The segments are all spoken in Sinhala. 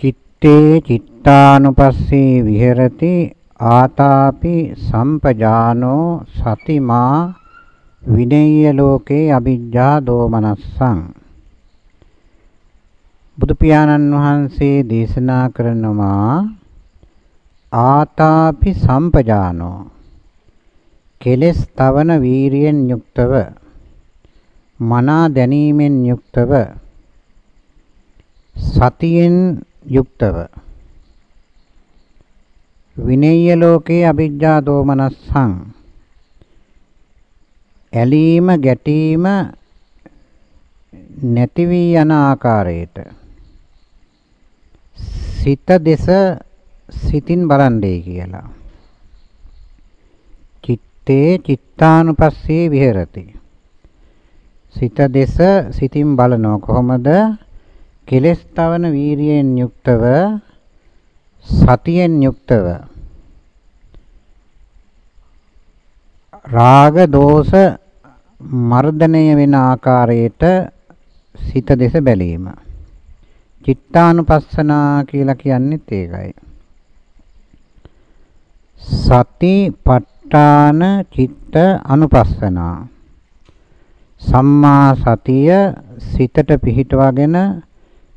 චිත්තේ චිත්තානුපස්සේ විහෙරති ආතාපි සම්පජානෝ සතිමා විනේය ලෝකේ අවිජ්ජා දෝමනස්සං. බුදු පියාණන් වහන්සේ දේශනා කරනවා ආතාපි සම්පජානෝ කෙලස් තවන වීරියෙන් යුක්තව මනා දැනීමෙන් යුක්තව සතියෙන් යුක්තව විනේය ලෝකේ අවිජ්ජා දෝමනස්සං ඇලීම ගැටීම නැති වී යන ආකාරයට සිත දෙස සිතින් බලන්නේ කියලා. චිත්තේ චිත්තානුපස්සේ විහෙරති. සිත දෙස සිතින් බලනවා කොහොමද? කෙලස් තවන වීරියෙන් යුක්තව සතියෙන් යුක්තව රාග දෝෂ මර්ධනය වෙන ආකාරයට සිත දෙස බැලීම. චිත්තානුපස්සනා කියලා කියන්නේත් ඒකයි. සති ප ဋ ාණ චිත්ත අනුපස්සනා සම්මා සතිය සිතට පිහිටවගෙන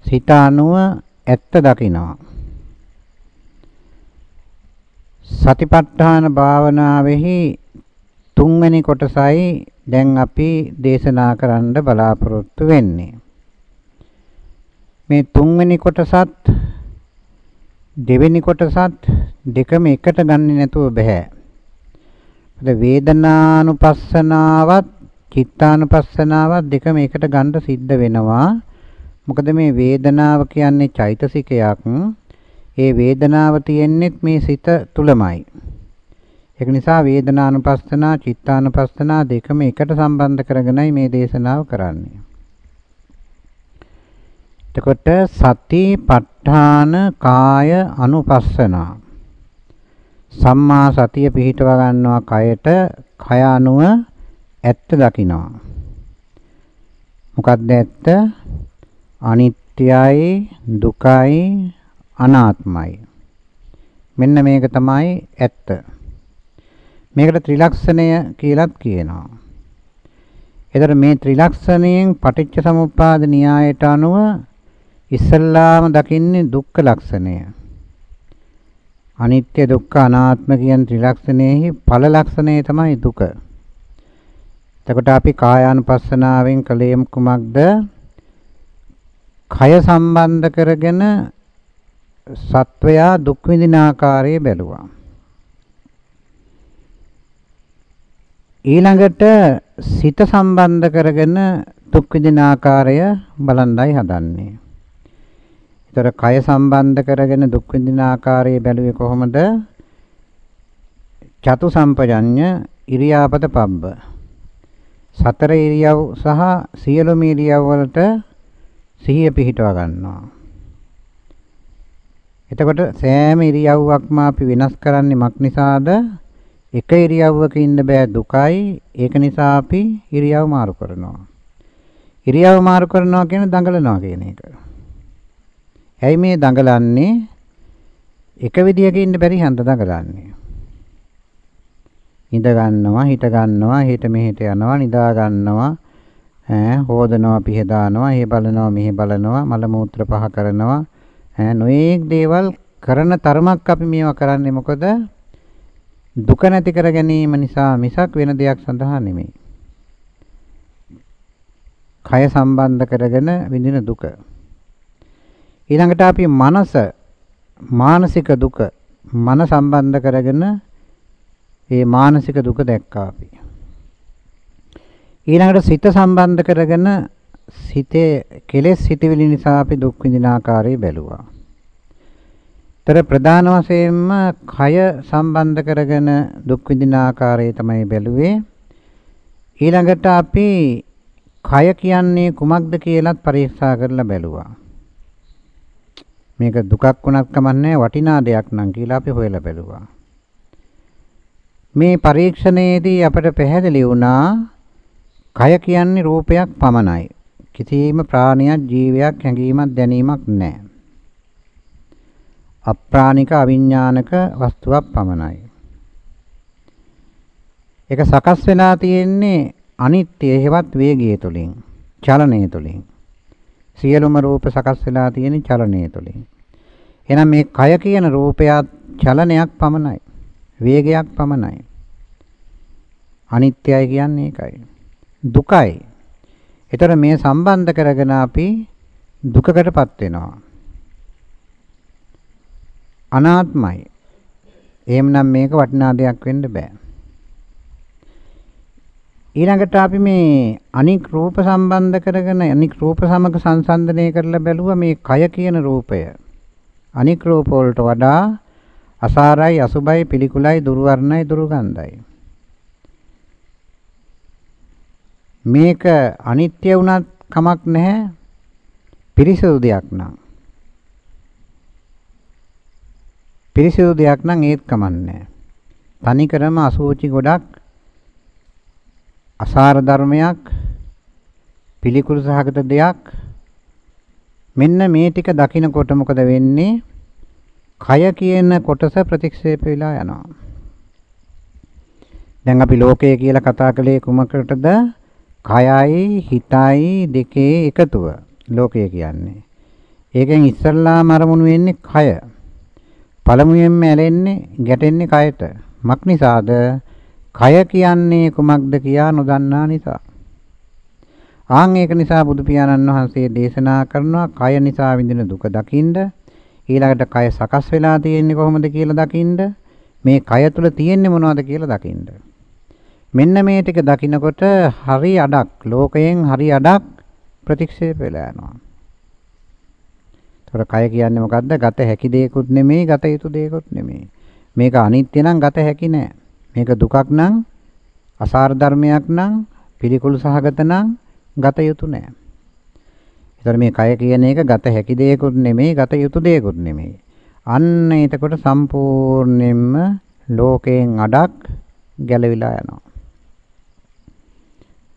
සිත අනුව ඇත්ත දකිනවා සතිපට්ඨාන භාවනාවෙහි තුන්වෙනි කොටසයි දැන් අපි දේශනා කරන්න බලාපොරොත්තු වෙන්නේ. මේ තුන්වෙනි කොටසත් දෙවෙනි කොටසත් දෙකම එකට ගන්නේ නැතුව බෑ. මොකද වේදනානුපස්සනාවත් චිත්තානුපස්සනාවත් දෙකම එකට ගන්න සිද්ධ වෙනවා. මොකද මේ වේදනාව කියන්නේ චෛතසිකයක්. ඒ වේදනාව තියෙන්නේත් මේ සිත තුලමයි. ඒක නිසා වේදනානුපස්සනා, චිත්තානුපස්සනා දෙකම එකට සම්බන්ධ කරගෙනයි මේ දේශනාව කරන්නේ. එතකොට සති ප ဋ ාණ කාය අනුපස්සනා සම්මා සතිය පිහිටව ගන්නවා කයට කය අනුව ඇත්ත දකිනවා මොකක්ද ඇත්ත අනිත්‍යයි දුකයි අනාත්මයි මෙන්න මේක තමයි ඇත්ත මේකට ත්‍රිලක්ෂණය කියලාත් කියනවා එතකොට මේ ත්‍රිලක්ෂණයෙන් පටිච්ච සමුප්පාද න්‍යායට අනුව ඉස්සල්ලාම දකින්නේ දුක්ඛ ලක්ෂණය අනිත්‍ය දුක්ඛ අනාත්ම කියන ත්‍රිලක්ෂණයෙහි ඵල ලක්ෂණය තමයි දුක. එතකොට අපි කායානුපස්සනාවෙන් කලේම් කුමක්ද? කය සම්බන්ධ කරගෙන සත්වයා දුක් විඳින ආකාරය බැලුවා. ඊළඟට සිත සම්බන්ධ කරගෙන දුක් විඳින ආකාරය බලන්නයි හදන්නේ. ඒතර කය සම්බන්ධ කරගෙන දුක් විඳින ආකාරය බැලුවේ කොහොමද? චතු සම්පජඤ්ඤ ඉරියාපත පබ්බ. සතර ඉරියව් සහ සියලුම ඉරියව් වලට සිහිය පිහිටව ගන්නවා. එතකොට සෑම ඉරියව්වක්ම අපි වෙනස් කරන්නේ මක් නිසාද? එක ඉරියව්වක ඉන්න බෑ දුකයි. ඒක නිසා අපි ඉරියව් මාරු කරනවා. ඉරියව් මාරු කරනවා කියන්නේ දඟලනවා කියන එක. ඇයි මේ දඟලන්නේ? එක විදියක ඉන්න බැරි හන්ද දඟලන්නේ. ඉඳ ගන්නවා, හිට ගන්නවා, හිට මෙහෙට යනවා, නිදා ගන්නවා, ඈ හොදනවා, පිහදානවා, එහෙ බලනවා, මෙහෙ බලනවා, මල මූත්‍ර පහ කරනවා, ඈ නොයේක් දේවල් කරන තරමක් අපි මේවා කරන්නේ මොකද? දුක නැති කර ගැනීම නිසා මිසක් වෙන දෙයක් සඳහා නෙමෙයි. කය සම්බන්ධ කරගෙන විඳින දුක. ඊළඟට අපි මනස මානසික දුක මන සම්බන්ධ කරගෙන ඒ මානසික දුක දැක්කා අපි. ඊළඟට සිත සම්බන්ධ කරගෙන සිතේ කෙලෙස් සිටිවිලි නිසා අපි දුක් විඳින ආකාරය බැලුවා. ତර ප්‍රධාන වශයෙන්ම කය සම්බන්ධ කරගෙන දුක් විඳින ආකාරය තමයි බැලුවේ. ඊළඟට අපි කය කියන්නේ කුමක්ද කියලාත් පරීක්ෂා කරලා බැලුවා. මේක දුකක් වුණත් කමන්නේ වටිනා දෙයක් නම් කියලා අපි හොයලා බැලුවා. මේ පරීක්ෂණයේදී අපට පැහැදිලි වුණා කය කියන්නේ රූපයක් පමණයි. කිසිම ප්‍රාණයක් ජීවයක් හැඟීමක් දැනීමක් නැහැ. අප්‍රාණික අවිඥානික වස්තුවක් පමණයි. ඒක සකස් වෙලා තියෙන්නේ අනිත්‍ය හේවත් වේගය තුලින්, චලනය තුලින්. සියලුම රූප සකස් වෙලා තියෙන චලනය තුලින්. එහෙනම් මේ කය කියන රූපයත් චලනයක් පමණයි. වේගයක් පමණයි. අනිත්‍යයි කියන්නේ ඒකයි. දුකයි. ඒතර මේ සම්බන්ධ කරගෙන අපි දුකකටපත් වෙනවා. අනාත්මයි. එහෙමනම් මේක වටිනා දෙයක් වෙන්න බෑ. ඊළඟට අපි මේ අනික් රූප සම්බන්ධ කරගෙන අනික් රූප සමග සංසන්දනය කරලා බැලුවා මේ කය කියන රූපය. අනික් රූප වලට වඩා අසාරයි අසුබයි පිළිකුලයි දුර්වර්ණයි දුර්ගන්ධයි. මේක අනිත්‍ය වුණත් කමක් නැහැ. පිරිසිදු දෙයක් නම්. පිරිසිදු දෙයක් නම් ඒත් කමන්නේ තනිකරම අසූචි ගොඩක් අසාර ධර්මයක් පිළිකුල් සහගත දෙයක්. මෙන්න මේ ටික දකිනකොට මොකද වෙන්නේ? කය කියන කොටස ප්‍රතික්ෂේප වෙලා යනවා. දැන් අපි ලෝකය කියලා කතා කළේ කුමකටද? කයයි හිතයි දෙකේ එකතුව ලෝකය කියන්නේ ඒකෙන් ඉස්සල්ලාම අරමුණු වෙන්නේ කය පළමුවෙන්ම ඇලෙන්නේ ගැටෙන්නේ කයට. මක් නිසාද? කය කියන්නේ කුමක්ද කියා නොදන්නා නිසා. ආන් ඒක නිසා බුදු පියාණන් වහන්සේ දේශනා කරනවා කය නිසා විඳින දුක දකින්ද ඊළඟට කය සකස් වෙලා තියෙන්නේ කොහොමද කියලා දකින්ද මේ කය තුල තියෙන්නේ මොනවද කියලා දකින්ද මෙන්න මේ ටික දකිනකොට හරි අඩක් ලෝකයෙන් හරි අඩක් ප්‍රතික්ෂේප වෙලා යනවා ඒතර කය කියන්නේ මොකද්ද? ගත හැකි දෙයක්ුත් නෙමෙයි, ගත යුතු දෙයක්ුත් නෙමෙයි. මේක අනිත්‍ය නම් ගත හැකි නෑ. මේක දුකක් නම් අසාර ධර්මයක් නම් පිළිකුල් සහගත නම් ගත යුතු නෑ. ඒතර මේ කය කියන එක ගත හැකි දෙයක්ුත් නෙමෙයි, ගත යුතු දෙයක්ුත් නෙමෙයි. අන්න එතකොට සම්පූර්ණයෙන්ම ලෝකයෙන් අඩක් ගැලවිලා යනවා.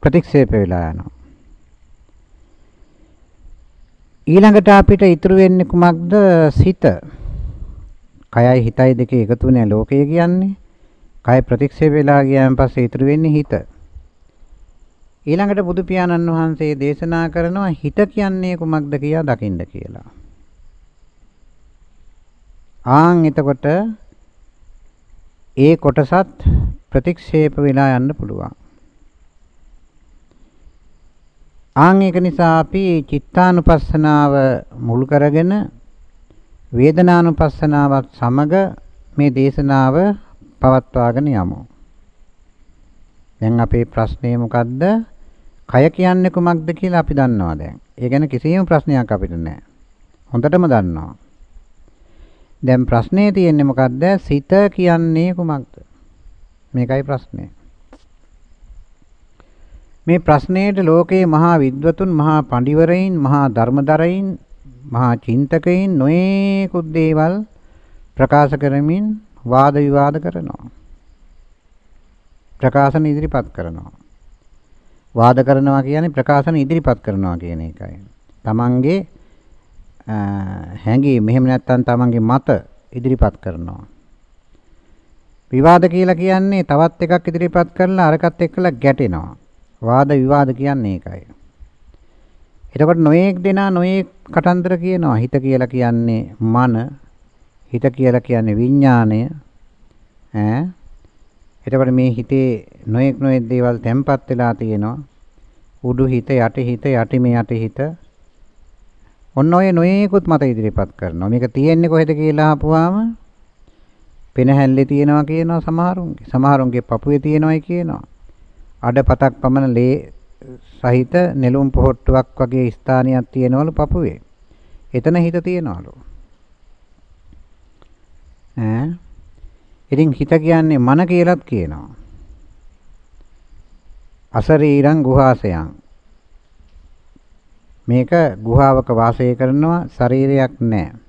ප්‍රතික්ෂේප වෙලා යනවා. ඊළඟට අපිට ඉතුරු වෙන්නේ කුමක්ද? සිත. කයයි හිතයි දෙකේ එකතු වෙන ලෝකය කියන්නේ. කය ප්‍රතික්ෂේප වෙලා ගියාන් පස්සේ ඉතුරු වෙන්නේ හිත. ඊළඟට බුදු පියාණන් වහන්සේ දේශනා කරනවා හිත කියන්නේ කුමක්ද කියා දකින්න කියලා. ආන් එතකොට ඒ කොටසත් ප්‍රතික්ෂේප වෙලා යන්න පුළුවන්. ආන් ඒක නිසා අපි චිත්තානුපස්සනාව මුල් කරගෙන වේදනානුපස්සනාවත් සමග මේ දේශනාව පවත්වාගෙන යමු. දැන් අපේ ප්‍රශ්නේ මොකද්ද? කය කියන්නේ කුමක්ද කියලා අපි දන්නවා දැන්. ඒ ගැන කිසිම ප්‍රශ්නයක් අපිට නැහැ. හොඳටම දන්නවා. දැන් ප්‍රශ්නේ තියෙන්නේ මොකද්ද? සිත කියන්නේ කුමක්ද? මේකයි ප්‍රශ්නේ. මේ ප්‍රශ්නයට ලෝකයේ මහා විද්වතුන් මහා පඬිවරයින් මහා ධර්මදරයින් මහා චින්තකයින් නොයේකුත් දේවල් ප්‍රකාශ කරමින් වාද විවාද කරනවා. ප්‍රකාශන ඉදිරිපත් කරනවා. වාද කරනවා කියන්නේ ප්‍රකාශන ඉදිරිපත් කරනවා කියන එකයි. තමන්ගේ හැඟීම් මෙහෙම නැත්නම් තමන්ගේ මත ඉදිරිපත් කරනවා. විවාද කියලා කියන්නේ තවත් එකක් ඉදිරිපත් කරලා අරකට එක්කලා ගැටෙනවා. වාද විවාද කියන්නේ ඒකයි. එතකොට නොයේක් දෙනා නොයේක් කතන්දර කියනවා. හිත කියලා කියන්නේ මන, හිත කියලා කියන්නේ විඥාණය. ඈ එතකොට මේ හිතේ නොයෙක් නොයෙක් දේවල් තැම්පත් වෙලා තියෙනවා. උඩු හිත, යටි හිත, යටි මේ යටි හිත. ඔන්න ඔය නොයෙකුත් මත ඉදිරිපත් කරනවා. මේක තියෙන්නේ කොහෙද කියලා අහපුවාම පෙනහැල්ලේ තියෙනවා කියනවා සමහරුන්ගේ. සමහරුන්ගේ පපුවේ තියෙනවායි කියනවා. අඩපතක් පමණ ලේ සහිත නෙළුම් පොහට්ටුවක් වගේ ස්ථානයක් තියෙනවලු පපුවේ. එතන හිත තියනවලු. ඈ ඉතින් හිත කියන්නේ මන කියලාත් කියනවා. අසරීරං ගුහාසයන් මේක ගුහාවක වාසය කරනවා ශරීරයක් නැහැ.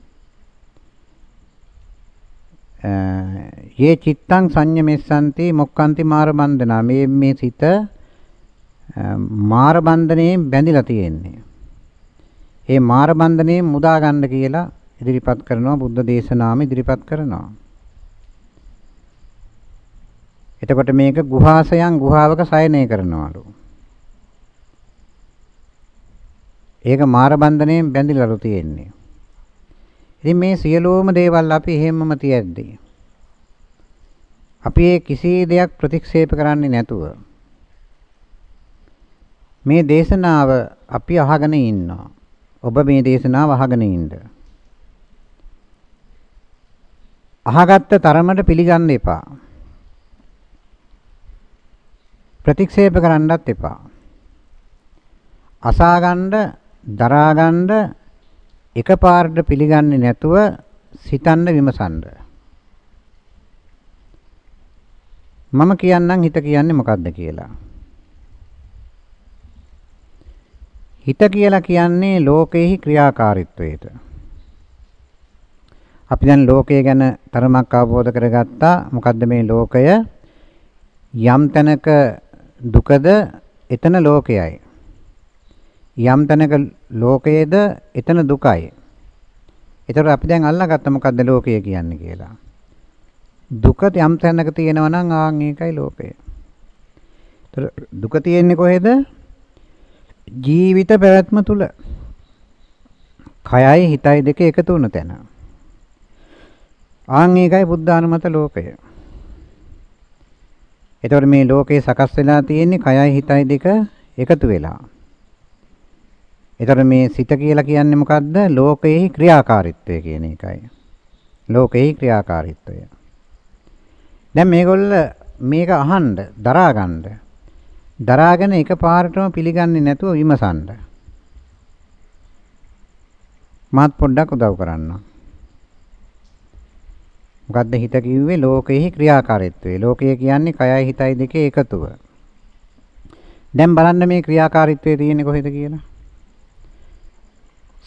යේ චිත්තං සංයමෙස්සanti මොක්칸ති මාර බන්ධනා මේ මේ සිත මාර බන්ධනයෙන් බැඳිලා තියෙන්නේ. ඒ මාර බන්ධනයෙන් මුදා ගන්න කියලා ඉදිරිපත් කරනවා බුද්ධ දේශනාම ඉදිරිපත් කරනවා. එතකොට මේක ගුහාසයන් ගුහාවක සයනය කරනවලු. ඒක මාර බන්ධණයෙන් බැඳිලාලු තියෙන්නේ. ඉතින් මේ සියලුම දේවල් අපි එහෙම්මම තියද්දී අපි ඒ කිසි දෙයක් ප්‍රතික්ෂේප කරන්නේ නැතුව මේ දේශනාව අපි අහගෙන ඉන්නවා. ඔබ මේ දේශනාව අහගෙන ඉන්න. අහගත්ත තරමට පිළිගන්න එපා. ප්‍රතික්ෂේප කරන්නත් එපා. අසාගන්න, දරාගන්න එකපාරට පිළිගන්නේ නැතුව සිතන්න විමසන්න. මම කියන්නම් හිත කියන්නේ මොකද්ද කියලා. හිත කියලා කියන්නේ ලෝකෙහි ක්‍රියාකාරීත්වයට. අපි දැන් ලෝකය ගැන තරමක් අවබෝධ කරගත්තා. මොකද්ද මේ ලෝකය? යම් තැනක දුකද එතන ලෝකයයි. යම් තැනක ලෝකයේද එතන දුකයි. ඒතර අපි දැන් අල්ලාගත්ත මොකද්ද ලෝකය කියන්නේ කියලා. දුක යම් තැනක තියෙනවා නම් ආන් ඒකයි ලෝකය. ඒතර දුක තියෙන්නේ කොහෙද? ජීවිත පැවැත්ම තුල. කයයි හිතයි දෙක එකතු වුණ තැන. ආන් ඒකයි බුද්ධානුමත ලෝකය. එතකොට මේ ලෝකේ සකස් වෙලා තියෙන්නේ කයයි හිතයි දෙක එකතු වෙලා. එතකොට මේ සිත කියලා කියන්නේ මොකද්ද? ලෝකයේ ක්‍රියාකාරීත්වය කියන එකයි. ලෝකයේ ක්‍රියාකාරීත්වය. දැන් මේගොල්ල මේක අහන්න, දරා ගන්න. දරාගෙන එකපාරටම පිළිගන්නේ නැතුව විමසන්න. මාත් පොඩ්ඩක් උදව් කරන්න. මොකද්ද හිත කිව්වේ ලෝකයේ ක්‍රියාකාරීත්වය. ලෝකය කියන්නේ කයයි හිතයි දෙකේ එකතුව. දැන් බලන්න මේ ක්‍රියාකාරීත්වය තියෙන්නේ කොහෙද කියලා.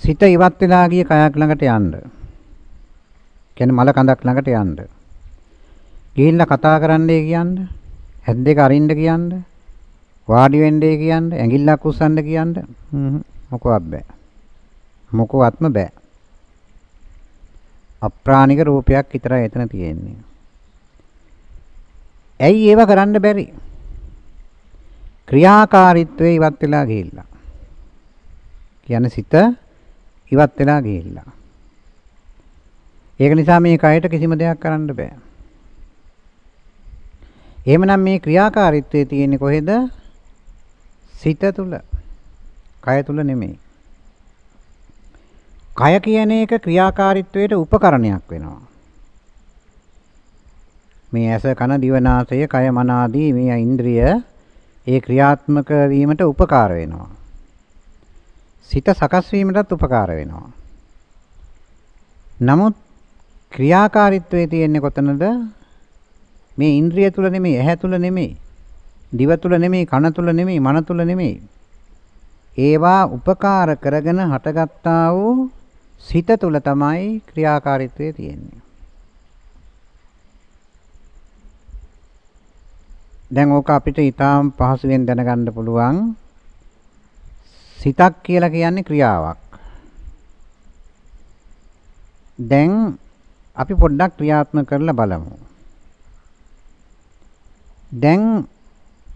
සිත ඉවත් වෙලා ගිය කයක් ළඟට යන්න. කියන්නේ මල කඳක් ළඟට යන්න. ගිහිල්ලා කතා කරන්නයි කියන්න. හැත් දෙක අරින්න කියන්න. වාඩි වෙන්නයි කියන්න. ඇඟිල්ලක් උස්සන්න කියන්න. මොකවත් බෑ. මොකවත්ම බෑ. අප්‍රාණික රූපයක් විතරයි එතන තියෙන්නේ. ඇයි ඒව කරන්න බැරි? ක්‍රියාකාරීත්වයේ ඉවත් වෙලා ගිහිල්ලා. කියන්නේ සිත ඉවත් වෙලා ගිහිල්ලා. ඒක නිසා මේ කයට කිසිම දෙයක් කරන්න බෑ. එහෙමනම් මේ ක්‍රියාකාරීත්වයේ තියෙන්නේ කොහෙද? සිත තුල. කය තුල නෙමෙයි. කය කියන එක ක්‍රියාකාරීත්වයට උපකරණයක් වෙනවා. මේ ඇස කන දිව නාසය කය මන ආදී මේ ඉන්ද්‍රිය ඒ ක්‍රියාත්මක වීමට උපකාර වෙනවා. සිත සකස් වීමටත් උපකාර වෙනවා. නමුත් ක්‍රියාකාරීත්වයේ තියෙන්නේ කොතනද? මේ ඉන්ද්‍රිය තුල නෙමෙයි, ඇහැ තුල නෙමෙයි, දිව තුල නෙමෙයි, කන තුල නෙමෙයි, මන තුල නෙමෙයි. ඒවා උපකාර කරගෙන හටගත්තා වූ සිත තුල තමයි ක්‍රියාකාරීත්වය තියෙන්නේ. දැන් ඕක අපිට ඊටාම් පහසුවෙන් දැනගන්න පුළුවන් සිතක් කියලා කියන්නේ ක්‍රියාවක්. දැන් අපි පොඩ්ඩක් ක්‍රියාත්මක කරලා බලමු. දැන්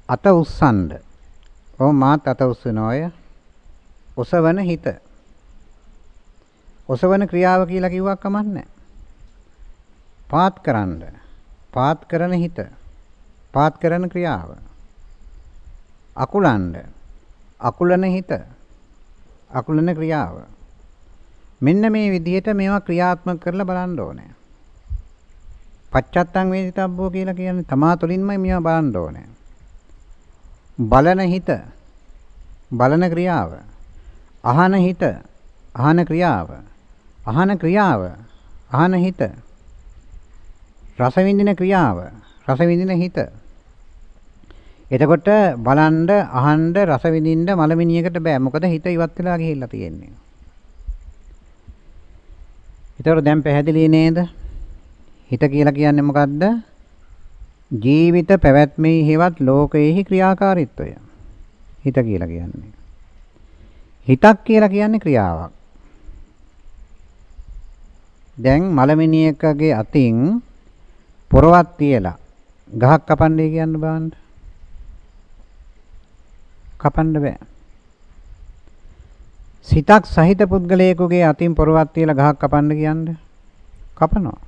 අත උස්සන්න. ඔව් මාත් අත උස්සනෝය. ඔසවන හිත. ඔසවන ක්‍රියාව කියලා කිව්වක් කමන්නේ. පාත් කරන්න. පාත් කරන හිත. පාත් කරන ක්‍රියාව. අකුලන්න. අකුලන හිත. අකුලන ක්‍රියාව. මෙන්න මේ විදිහට මේවා ක්‍රියාත්මක කරලා බලන්න ඕනේ. පච්චත්තං වේදිතබ්බෝ කියලා කියන්නේ තමා තුළින්මයි මේවා බලන්න ඕනේ. බලන හිත බලන ක්‍රියාව අහන හිත අහන ක්‍රියාව අහන ක්‍රියාව අහන හිත රස විඳින ක්‍රියාව රස විඳින හිත එතකොට බලන්න, අහන්න, රස විඳින්න මලමිනියකට බෑ. මොකද හිත ඉවත් වෙලා ගිහිල්ලා තියෙන්නේ. ඒතකොට දැන් පැහැදිලි නේද? හිත කියලා කියන්නේ මොකද්ද? ජීවිත පැවැත්මේ හේවත් ලෝකයේහි ක්‍රියාකාරීත්වය. හිත කියලා කියන්නේ. හිතක් කියලා කියන්නේ ක්‍රියාවක්. දැන් මලමිනියකගේ අතින් පොරවක් තියලා ගහක් කපන්නේ කියන්න බෑන්ද? කපන්න බෑ. සිතක් සහිත පුද්ගලයෙකුගේ අතින් පොරවක් තියලා ගහක් කපන්න කියන්නේ කපනවා.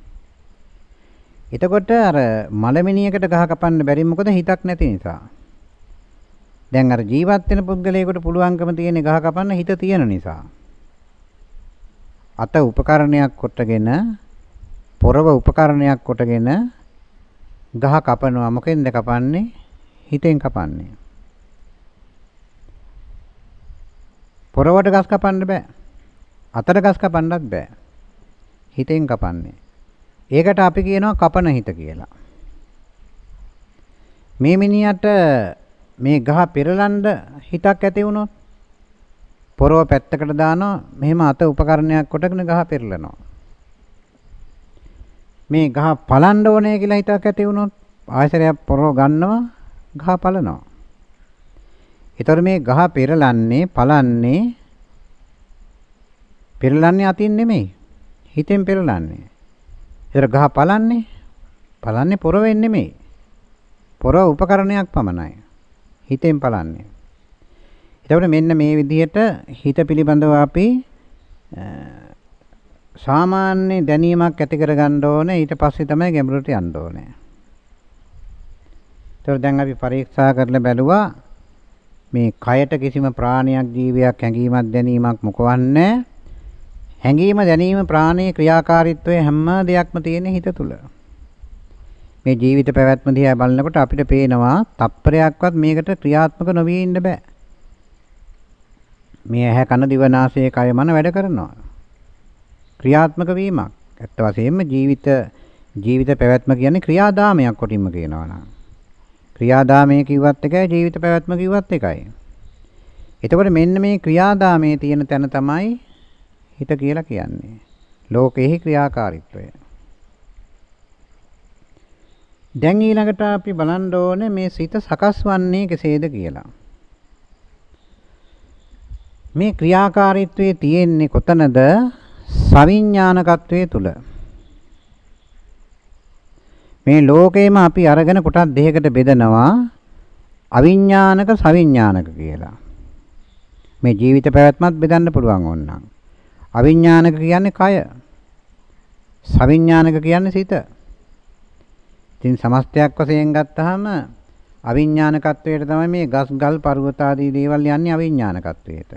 එතකොට අර මලමිනියකට ගහ කපන්න බැරි මොකද හිතක් නැති නිසා. දැන් අර ජීවත් වෙන පුද්ගලයෙකුට පුළුවන්කම තියෙන ගහ කපන්න හිත තියෙන නිසා. අත උපකරණයක් කොටගෙන පොරව උපකරණයක් කොටගෙන ගහ කපනවා මොකෙන්ද කපන්නේ හිතෙන් කපන්නේ පොරවට ගස් කපන්න බෑ. අතට ගස් කපන්නත් බෑ. හිතෙන් කපන්නේ. ඒකට අපි කියනවා කපන හිත කියලා. මේ මිනිහට මේ ගහ පෙරලන්න හිතක් ඇති වුණොත් පොරව පැත්තකට දානවා. මෙහෙම අත උපකරණයක් කොටගෙන ගහ පෙරලනවා. මේ ගහ පලන්න ඕනේ කියලා හිතක් ඇති වුණොත් ආයසරයක් පොරව ගන්නවා ගහ පලනවා. ඒතර මේ ගහ පෙරලන්නේ පලන්නේ පෙරලන්නේ අතින් නෙමෙයි. හිතෙන් පෙරලන්නේ. ඒතර ගහ පලන්නේ පලන්නේ පොරවෙන් නෙමෙයි. පොරව උපකරණයක් පමණයි. හිතෙන් පලන්නේ. එතකොට මෙන්න මේ විදිහට හිත පිළිබඳව අපි සාමාන්‍ය දැනීමක් ඇති කරගන්න ඕනේ. ඊට පස්සේ තමයි ගැඹුරට යන්න ඕනේ. ඒතකොට දැන් අපි පරීක්ෂා කරලා බැලුවා මේ කයට කිසිම ප්‍රාණයක් ජීවියක් හැඟීමක් දැනීමක් මොකවන්නේ හැඟීම දැනීම ප්‍රාණයේ ක්‍රියාකාරීත්වයේ හැම දෙයක්ම තියෙන හිත තුල. මේ ජීවිත පැවැත්ම දිහා බලනකොට අපිට පේනවා තප්පරයක්වත් මේකට ක්‍රියාත්මක නොවී ඉන්න බෑ. මේ ඇහැ කන දිව නාසය කය මන වැඩ කරනවා. ක්‍රියාත්මක වීමක්. ඇත්ත වශයෙන්ම ජීවිත ජීවිත පැවැත්ම කියන්නේ ක්‍රියාදාමයක් කොටින්ම කියනවා නම්. ක්‍රියාදාමය කිව්වත් එකයි ජීවිත පැවැත්ම කිව්වත් එකයි. එතකොට මෙන්න මේ ක්‍රියාදාමයේ තියෙන තැන තමයි හිත කියලා කියන්නේ. ලෝකෙහි ක්‍රියාකාරීත්වය. දැන් ඊළඟට අපි බලන්න ඕනේ මේ සිත සකස් වන්නේ කෙසේද කියලා. මේ ක්‍රියාකාරීත්වයේ තියෙන්නේ කොතනද? සවිඥානිකත්වයේ තුල. මේ ලෝකේම අපි අරගෙන කොටස් දෙකකට බෙදනවා අවිඥානික සවිඥානික කියලා. මේ ජීවිත පැවැත්මත් බෙදන්න පුළුවන් ඕනනම්. අවිඥානික කියන්නේ කය. සවිඥානික කියන්නේ සිත. ඉතින් සමස්තයක් වශයෙන් ගත්තාම අවිඥානිකත්වයට තමයි මේ ගස් ගල් පර්වත ආදී දේවල් යන්නේ අවිඥානිකත්වයට.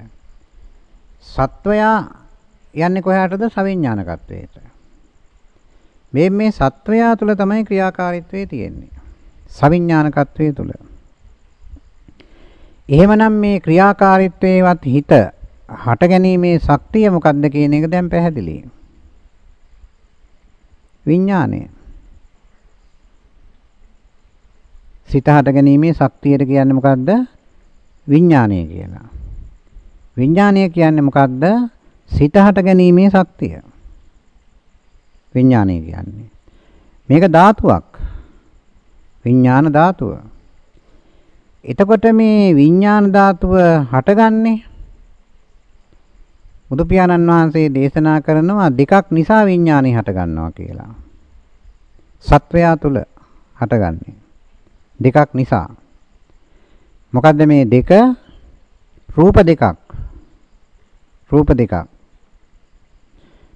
සත්වයා යන්නේ කොහාටද සවිඥානිකත්වයට. මේ මේ සත්වයා තුල තමයි ක්‍රියාකාරීත්වය තියෙන්නේ. සවිඥානිකත්වයේ තුල. එහෙමනම් මේ ක්‍රියාකාරීත්වයේවත් හිත හට ගැනීමේ ශක්තිය මොකක්ද කියන එක දැන් පැහැදිලි. විඥානය සිත හට ගැනීමේ ශක්තියට කියන්නේ මොකද්ද? විඥානය කියලා. විඥානය කියන්නේ මොකද්ද? සිත හට ගැනීමේ ශක්තිය. විඥානය කියන්නේ. මේක ධාතුවක්. විඥාන ධාතුව. එතකොට මේ විඥාන ධාතුව හටගන්නේ බුදු පියාණන් වහන්සේ දේශනා කරනවා දෙකක් නිසා විඥානය හටගන්නවා කියලා. සත්වයා තුල හටගන්නේ. දෙකක් නිසා. මොකද්ද මේ දෙක? රූප දෙකක්. රූප දෙකක්.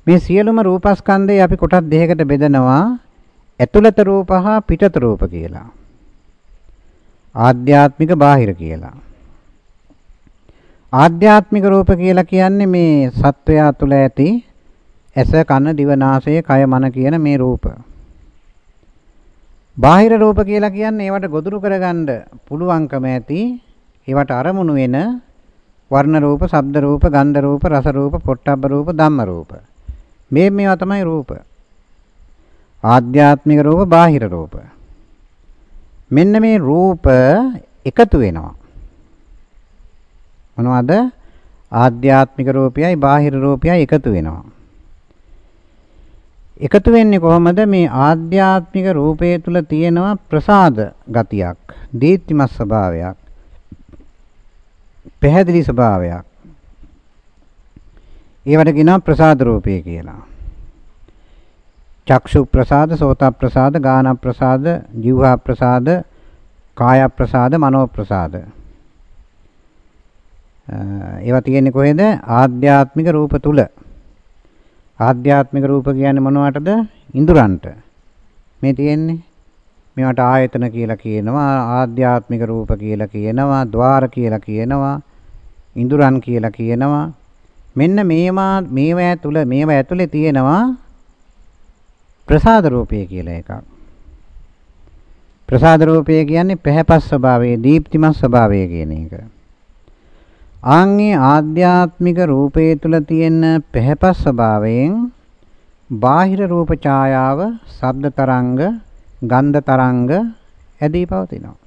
මේ සියලුම රූපස්කන්ධය අපි කොටස් දෙකකට බෙදනවා ඇතුළත රූප හා පිටත රූප කියලා. ආධ්‍යාත්මික බාහිර කියලා. ආධ්‍යාත්මික රූප කියලා කියන්නේ මේ සත්වයා තුළ ඇති ඇස කන දිව නාසය කය මන කියන මේ රූප. බාහිර රූප කියලා කියන්නේ ඒවට ගොදුරු කරගන්න පුළුවන්කම ඇති ඒවට අරමුණු වෙන වර්ණ රූප, ශබ්ද රූප, ගන්ධ රූප, රස රූප, පොට්ටබ්බ රූප, ධම්ම රූප. මේ මේවා තමයි රූප. ආධ්‍යාත්මික රූප, බාහිර රූප. මෙන්න මේ රූප එකතු වෙනවා. මොනවද? ආධ්‍යාත්මික රූපයයි බාහිර රූපයයි එකතු වෙනවා. එකතු වෙන්නේ කොහොමද මේ ආධ්‍යාත්මික රූපය තුල තියෙනවා ප්‍රසාද ගතියක් දීප්තිමත් ස්වභාවයක් පැහැදිලි ස්වභාවයක් ඒවට කියනවා ප්‍රසාද රූපය කියලා. චක්ෂු ප්‍රසාද, සෝත ප්‍රසාද, ගාන ප්‍රසාද, જીවහා ප්‍රසාද, කාය ප්‍රසාද, මනෝ ප්‍රසාද. ඒවා තියෙන්නේ කොහෙද? ආධ්‍යාත්මික රූප තුල. ආධ්‍යාත්මික රූප කියන්නේ මොනවටද? ඉඳුරන්ට. මේ තියෙන්නේ මේවට ආයතන කියලා කියනවා ආධ්‍යාත්මික රූප කියලා කියනවා ద్వාර කියලා කියනවා ඉඳුරන් කියලා කියනවා මෙන්න මේවා මේවා ඇතුළ මේවා ඇතුලේ තියෙනවා ප්‍රසාද රූපය කියලා එකක් ප්‍රසාද රූපය කියන්නේ පැහැපස් ස්වභාවයේ දීප්තිමත් ස්වභාවය කියන එක ආන්ගේ ආධ්‍යාත්මික රූපයේ තුල තියෙන පැහැපස් ස්වභාවයෙන් බාහිර රූප ඡායාව, ශබ්ද තරංග, ගන්ධ තරංග ඇදී පවතිනවා.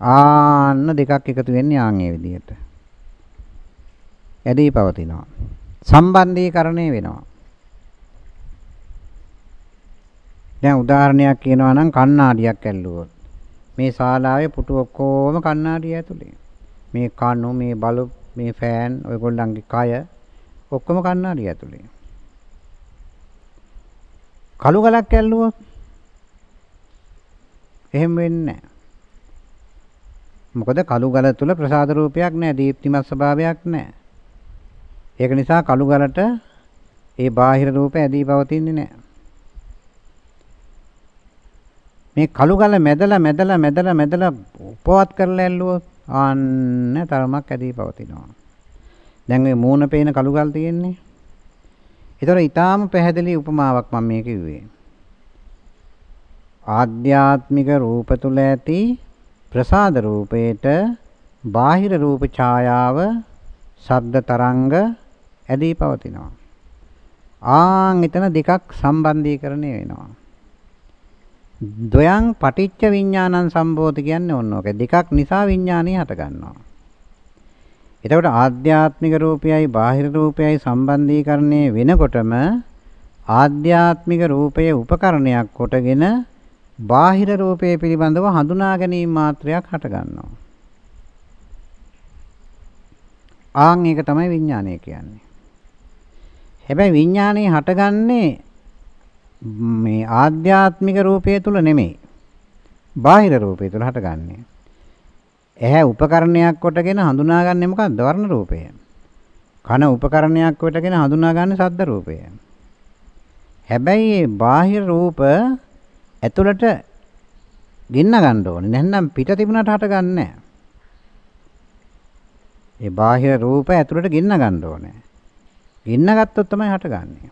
ආන්න දෙකක් එකතු වෙන්නේ ආන් ඒ විදිහට. ඇදී පවතිනවා. සම්බන්ධීකරණය වෙනවා. දැන් උදාහරණයක් කියනවා නම් කණ්ණාඩියක් ඇල්ලුවොත් මේ ශාලාවේ පුටු ඔක්කොම කණ්ණාඩිය ඇතුලේ. මේ කණු, මේ බලු, මේ ෆෑන්, ඔයගොල්ලන්ගේ කය ඔක්කොම කණ්ණාඩිය ඇතුලේ. කළු ගලක් ඇල්ලුවොත් එහෙම වෙන්නේ නැහැ. මොකද කළු ගල තුල ප්‍රසාද රූපයක් නැහැ, දීප්තිමත් ස්වභාවයක් නැහැ. ඒක නිසා කළු ගලට ඒ බාහිර රූප ඇදී පවතින්නේ නැහැ. මේ කළු ගල මැදලා මැදලා මැදලා මැදලා උපවත් කරලා ඇල්ලුවොත් ආන්න තරමක් ඇදී පවතිනවා. දැන් මේ මූණ පේන කළු ගල් තියෙන්නේ ඒතර ඊටාම පැහැදිලි උපමාවක් මම මේ කිව්වේ. ආධ්‍යාත්මික රූප තුල ඇති ප්‍රසාද රූපේට බාහිර රූප ඡායාව ශබ්ද තරංග ඇදී පවතිනවා. ආන් එතන දෙකක් සම්බන්ධීකරණය වෙනවා. ද්වයං පටිච්ච විඥානං සම්බෝධි කියන්නේ ඕන ඔක. දෙකක් නිසා විඥානය හට ගන්නවා. එතකොට ආධ්‍යාත්මික රූපයයි බාහිර රූපයයි සම්බන්ධීකරණය වෙනකොටම ආධ්‍යාත්මික රූපය උපකරණයක් කොටගෙන බාහිර රූපය පිළිබඳව හඳුනා ගැනීම මාත්‍රයක් හට ගන්නවා. ආන් ඒක තමයි විඥානය කියන්නේ. හැබැයි විඥානය හටගන්නේ මේ ආධ්‍යාත්මික රූපය තුල නෙමෙයි. බාහිර රූපය තුල හටගන්නේ. ඇහැ උපකරණයක් කොටගෙන හඳුනාගන්නේ මොකක්ද? වර්ණ රූපය. කන උපකරණයක් කොටගෙන හඳුනාගන්නේ ශබ්ද රූපය. හැබැයි බාහිර රූප ඇතුළට ගෙන්න ගන්න ඕනේ. නැත්නම් පිට තිබුණාට හටගන්නේ නැහැ. ඒ බාහිර රූප ඇතුළට ගෙන්න ගන්න ඕනේ. ගෙන්න ගත්තොත් තමයි හටගන්නේ.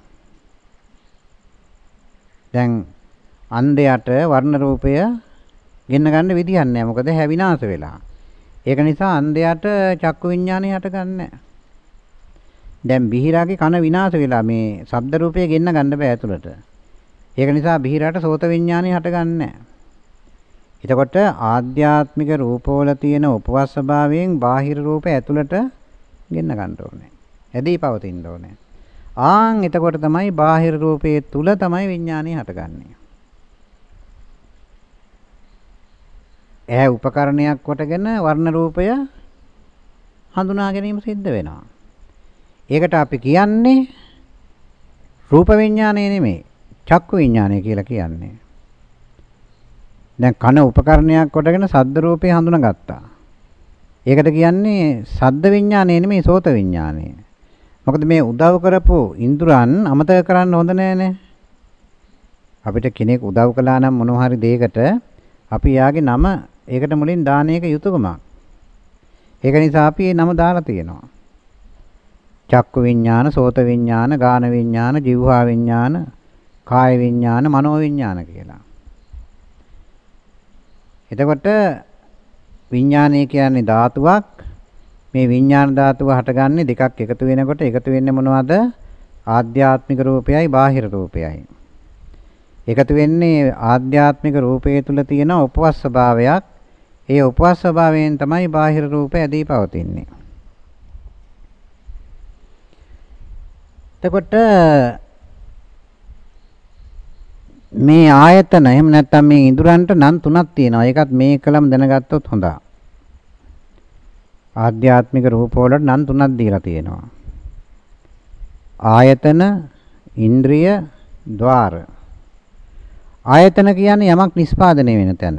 දැන් අන්ධයට වර්ණ රූපය ගෙන්න ගන්න විදිහක් නැහැ. මොකද හැ විනාශ වෙලා. ඒක නිසා අන්ධයාට චක්කු විඥානය හටගන්නේ දැන් බිහිරාගේ කන විනාශ වෙලා මේ ශබ්ද රූපය ගෙන්න ගන්න බෑ ඇතුළට. ඒක නිසා බිහිරාට සෝත විඥානය හටගන්නේ එතකොට ආධ්‍යාත්මික රූපවල තියෙන උපවස් ස්වභාවයෙන් බාහිර රූප ඇතුළට ගෙන්න ගන්න ඕනේ. ඇදී පවතින්න ඕනේ. ආන් එතකොට තමයි බාහිර රූපයේ තුල තමයි විඥානය හටගන්නේ. ඇහැ උපකරණයක් කොටගෙන වර්ණ රූපය හඳුනා ගැනීම සිද්ධ වෙනවා. ඒකට අපි කියන්නේ රූප විඥානය නෙමෙයි චක්කු විඥානය කියලා කියන්නේ. දැන් කන උපකරණයක් කොටගෙන සද්ද රූපේ හඳුනාගත්තා. ඒකට කියන්නේ සද්ද විඥානය නෙමෙයි සෝත විඥානය. මොකද මේ උදව් කරපු ඉන්ද්‍රයන් අමතක කරන්න හොඳ නෑනේ. අපිට කෙනෙක් උදව් කළා නම් මොනවා හරි දෙයකට අපි යාගේ නම ඒකට මුලින් දාන එක යුතුයකමක්. ඒක නිසා අපි මේ නම දාලා තියෙනවා. චක්කු විඥාන, සෝත විඥාන, ගාන විඥාන, જીවහා විඥාන, කාය විඥාන, මනෝ විඥාන කියලා. එතකොට විඥානය කියන්නේ ධාතුවක්. මේ විඥාන ධාතුව හටගන්නේ දෙකක් එකතු වෙනකොට එකතු වෙන්නේ මොනවද? ආධ්‍යාත්මික රූපයයි බාහිර රූපයයි. එකතු වෙන්නේ ආධ්‍යාත්මික රූපය තුල තියෙන උපවස් ස්වභාවයක් ඒ උපවාස ස්වභාවයෙන් තමයි බාහිර රූප ඇදී පවතින්නේ. එතකොට මේ ආයතන එහෙම නැත්නම් මේ ඉඳුරන්ට නම් තුනක් තියෙනවා. ඒකත් මේකලම දැනගත්තොත් හොඳයි. ආධ්‍යාත්මික රූප වලට නම් තුනක් දීලා තියෙනවා. ආයතන, ඉන්ද්‍රිය, ద్వාර. ආයතන කියන්නේ යමක් නිස්පාදනය වෙන තැන.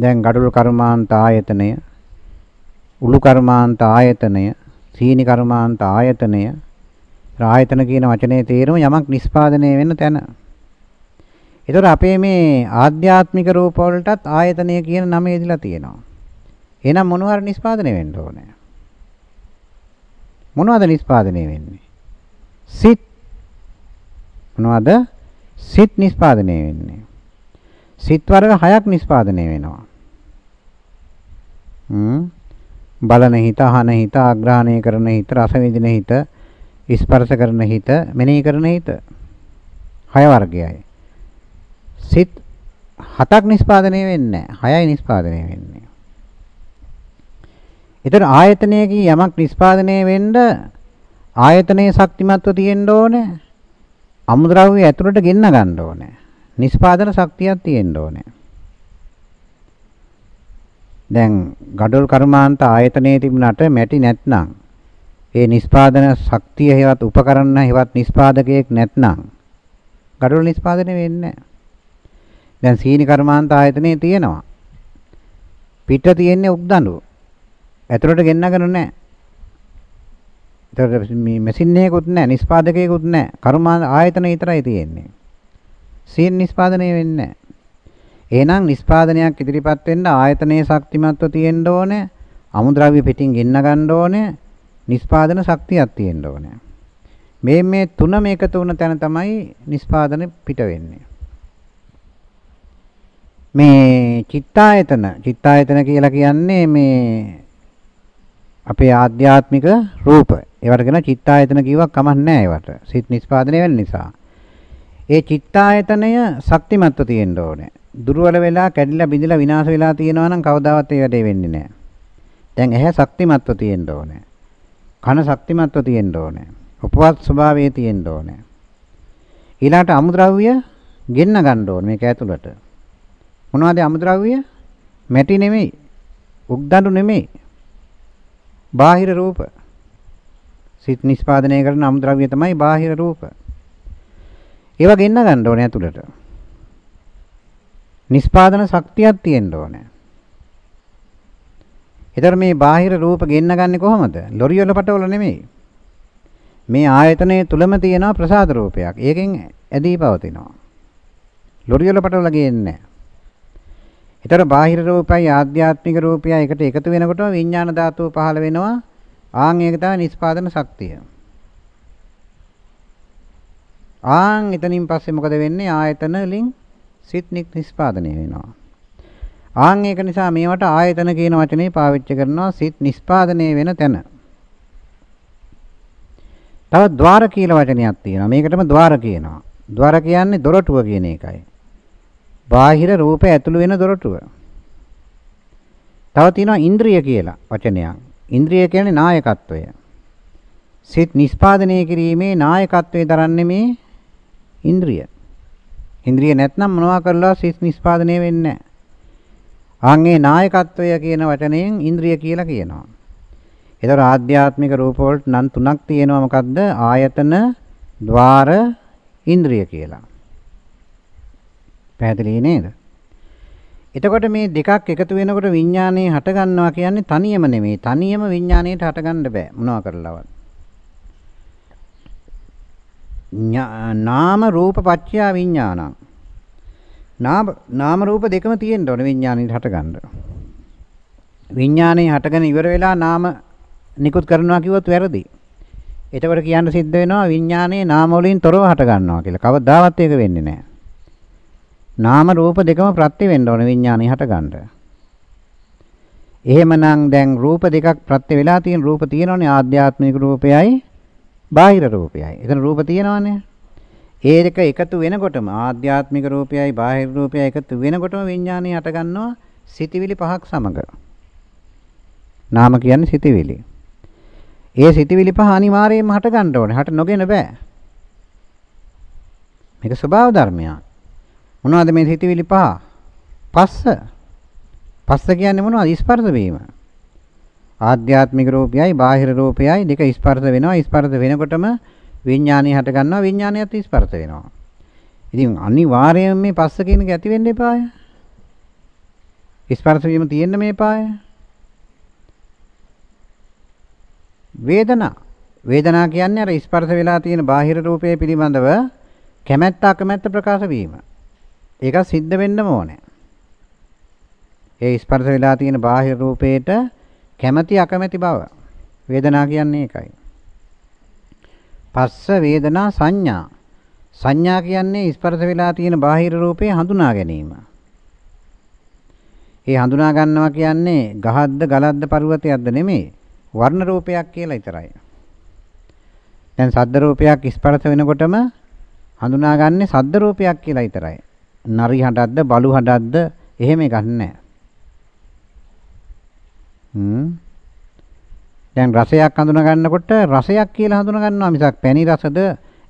දැන් gadul කර්මාන්ත ආයතනය, උළු කර්මාන්ත ආයතනය, සීනි කර්මාන්ත ආයතනය, ආයතන කියන වචනේ තේරුම යමක් නිස්පාදනය වෙන තැන. ඒතර අපේ මේ ආධ්‍යාත්මික රූප වලටත් ආයතනය කියන නම එදිලා තියෙනවා. එහෙනම් මොනවාර නිස්පාදනය වෙන්න ඕනේ? මොනවද නිස්පාදනය වෙන්නේ? සිත් මොනවද? සිත් නිස්පාදනය වෙන්නේ. සිත් වර්ග හයක් නිස්පාදනය වෙනවා. හ්ම් බලන හිත, අහන හිත, ආග්‍රහණය කරන හිත, රස විඳින හිත, ස්පර්ශ කරන හිත, මෙනෙහි කරන හිත. හය වර්ගයයි. සිත් හතක් නිස්පාදනය වෙන්නේ නැහැ. හයයි නිස්පාදනය වෙන්නේ. ඒතර ආයතනයකින් යමක් නිස්පාදනය වෙන්න ආයතනයේ ශක්තිමත්ව තියෙන්න ඕනේ. අමුද්‍රව්‍ය ඇතුළට ගෙන්න ගන්න ඕනේ. නිස්පාදන ශක්තියක් තියෙන්න ඕනේ. දැන් gadol කර්මාන්ත ආයතනයේ තිබුණාට මැටි නැත්නම් ඒ නිස්පාදන ශක්තිය හේවත් උපකරණ හේවත් නිස්පාදකයෙක් නැත්නම් gadol නිස්පාදනය වෙන්නේ නැහැ. දැන් සීනි කර්මාන්ත ආයතනයේ තියෙනවා. පිට තියෙන්නේ උක්දඬු. ඇතුළට ගෙන්නගෙන නැහැ. ඒතර මේ මැෂින් එකකුත් නැහැ, නිෂ්පාදකයෙකුත් නැහැ. කර්මාන්ත ආයතන විතරයි තියෙන්නේ. සීන් නිෂ්පාදනය වෙන්නේ නැහැ. එහෙනම් නිෂ්පාදනයක් ඉදිරිපත් වෙන්න ආයතනයේ ශක්තිමත්ව තියෙන්න ඕනේ. අමුද්‍රව්‍ය පිටින් ගෙන්න ගන්න ඕනේ. නිෂ්පාදන ශක්තියක් තියෙන්න ඕනේ. මේ මේ තුනම එකතු වුණ තැන තමයි නිෂ්පාදන පිට වෙන්නේ. මේ චිත්තායතන චිත්තායතන කියලා කියන්නේ මේ අපේ ආධ්‍යාත්මික රූප. ඒවට කියන චිත්තායතන කිව්වක් කමක් නැහැ ඒවට. සිත් නිස්පාදනය වෙන නිසා. ඒ චිත්තායතනය ශක්තිමත්ව තියෙන්න ඕනේ. දුර්වල වෙලා කැඩිලා බිඳිලා විනාශ වෙලා තියෙනවා නම් කවදාවත් ඒ වැඩේ වෙන්නේ නැහැ. දැන් ඇහැ ශක්තිමත්ව තියෙන්න ඕනේ. කන ශක්තිමත්ව තියෙන්න ඕනේ. උපවත් ස්වභාවයේ තියෙන්න ඕනේ. ඊළාට අමුද්‍රව්‍ය ගෙන්න ගන්න ඕනේ මේක ඇතුළට. මොනවද අමුද්‍රව්‍ය? මැටි නෙමෙයි. උක්දඬු නෙමෙයි. බාහිර රූප. සිත් නිස්පාදනය කරන අමුද්‍රව්‍ය තමයි බාහිර රූප. ඒවා ගෙන්න ගන්න ඕනේ ඇතුළට. නිස්පාදන ශක්තියක් තියෙන්න ඕනේ. ඒතර මේ බාහිර රූප ගෙන්න ගන්නේ කොහොමද? ලොරි වල පටවල නෙමෙයි. මේ ආයතනයේ තුලම තියෙන ප්‍රසාද රූපයක්. ඒකෙන් ඇදී පවතිනවා. ලොරි වල පටවල ගේන්නේ නැහැ. ඒතර බාහිර රූපයයි ආධ්‍යාත්මික රූපයයි එකට එකතු වෙනකොටම විඥාන ධාතුව පහළ වෙනවා. ආන් ඒක තමයි නිස්පාදන ශක්තිය. ආන් එතනින් පස්සේ මොකද වෙන්නේ? ආයතන වලින් සිත් නිස්පාදනය වෙනවා. ආන් ඒක නිසා මේවට ආයතන කියන වචනේ පාවිච්චි කරනවා සිත් නිස්පාදනය වෙන තැන. තව ద్వාර කියලා වචනයක් තියෙනවා. මේකටම ద్వාර කියනවා. ద్వාර කියන්නේ දොරටුව කියන එකයි. බාහිර රූප ඇතුළු වෙන දොරටුව. තව තියෙනවා ඉන්ද්‍රිය කියලා වචනයක්. ඉන්ද්‍රිය කියන්නේ නායකත්වය. සිත නිස්පාදනය කිරීමේ නායකත්වයේ දරන්නේ මේ ඉන්ද්‍රිය. ඉන්ද්‍රිය නැත්නම් මොනවා කරලා සිත නිස්පාදනය වෙන්නේ නැහැ. ආන්ගේ නායකත්වය කියන වචනයෙන් ඉන්ද්‍රිය කියලා කියනවා. ඒතර ආධ්‍යාත්මික රූප වලට නම් තුනක් තියෙනවා මොකද්ද? ආයතන, ద్వාර, ඉන්ද්‍රිය කියලා. පැහැදිලි නේද? එතකොට මේ දෙකක් එකතු වෙනකොට විඥානයේ හට ගන්නවා කියන්නේ තනියම නෙමෙයි. තනියම විඥානයට හට ගන්න බෑ මොනවා කරලවත්. නාම රූප පත්‍ය විඥානං. නාම නාම රූප දෙකම තියෙන්න ඕනේ විඥානයට හට ගන්න. විඥානයේ හටගෙන ඉවර වෙලා නාම නිකුත් කරනවා කිව්වොත් වැරදි. එතකොට කියන්න සිද්ධ වෙනවා විඥානයේ නාම වලින් තොරව හට ගන්නවා කියලා. කවදාවත් ඒක වෙන්නේ නැහැ. නාම රූප දෙකම ප්‍රත්‍ය වෙන්න ඕන විඥානය හටගන්න. එහෙමනම් දැන් රූප දෙකක් ප්‍රත්‍ය වෙලා තියෙන රූප තියෙනවනේ ආධ්‍යාත්මික රූපයයි බාහිර රූපයයි. එතන රූප තියෙනවනේ. ඒ දෙක එකතු වෙනකොටම ආධ්‍යාත්මික රූපයයි බාහිර රූපයයි එකතු වෙනකොටම විඥානය හටගන්නවා සිතිවිලි පහක් සමග. නාම කියන්නේ සිතිවිලි. ඒ සිතිවිලි පහ අනිවාර්යයෙන්ම හට ගන්න ඕනේ. හට නොගෙන බෑ. මේක ස්වභාව ධර්මයක්. මොනවද මේ හිතවිලි පහ? පස්ස. පස්ස කියන්නේ මොනවද? ස්පර්ශ වීම. ආධ්‍යාත්මික රූපයයි බාහිර රූපයයි දෙක ස්පර්ශ වෙනවා. ස්පර්ශ වෙනකොටම විඥානය හට ගන්නවා විඥානයත් ස්පර්ශ වෙනවා. ඉතින් අනිවාර්යයෙන්ම මේ පස්ස කියන එක ඇති වෙන්න එපාය. ස්පර්ශ වීම තියෙන්න මේ පාය. වේදනා වේදනා කියන්නේ අර ස්පර්ශ වෙලා තියෙන බාහිර රූපය පිළිබඳව කැමැත්ත අකමැත්ත ප්‍රකාශ වීම. ඒක සිද්ධ වෙන්නම ඕනේ. ඒ ස්පර්ශ වෙලා තියෙන බාහිර රූපේට කැමැති අකමැති බව. වේදනා කියන්නේ ඒකයි. පස්ස වේදනා සංඥා. සංඥා කියන්නේ ස්පර්ශ වෙලා තියෙන බාහිර රූපේ හඳුනා ගැනීම. ඒ හඳුනා ගන්නවා කියන්නේ ගහද්ද ගලද්ද පර්වතයක්ද නෙමෙයි වර්ණ රූපයක් කියලා විතරයි. දැන් සද්ද රූපයක් ස්පර්ශ වෙනකොටම හඳුනාගන්නේ සද්ද රූපයක් කියලා විතරයි. නරි හඬක්ද බලු හඬක්ද එහෙම එකක් නැහැ. හ්ම්. දැන් රසයක් හඳුනා ගන්නකොට රසයක් කියලා හඳුනා ගන්නවා මිසක් පැණි රසද,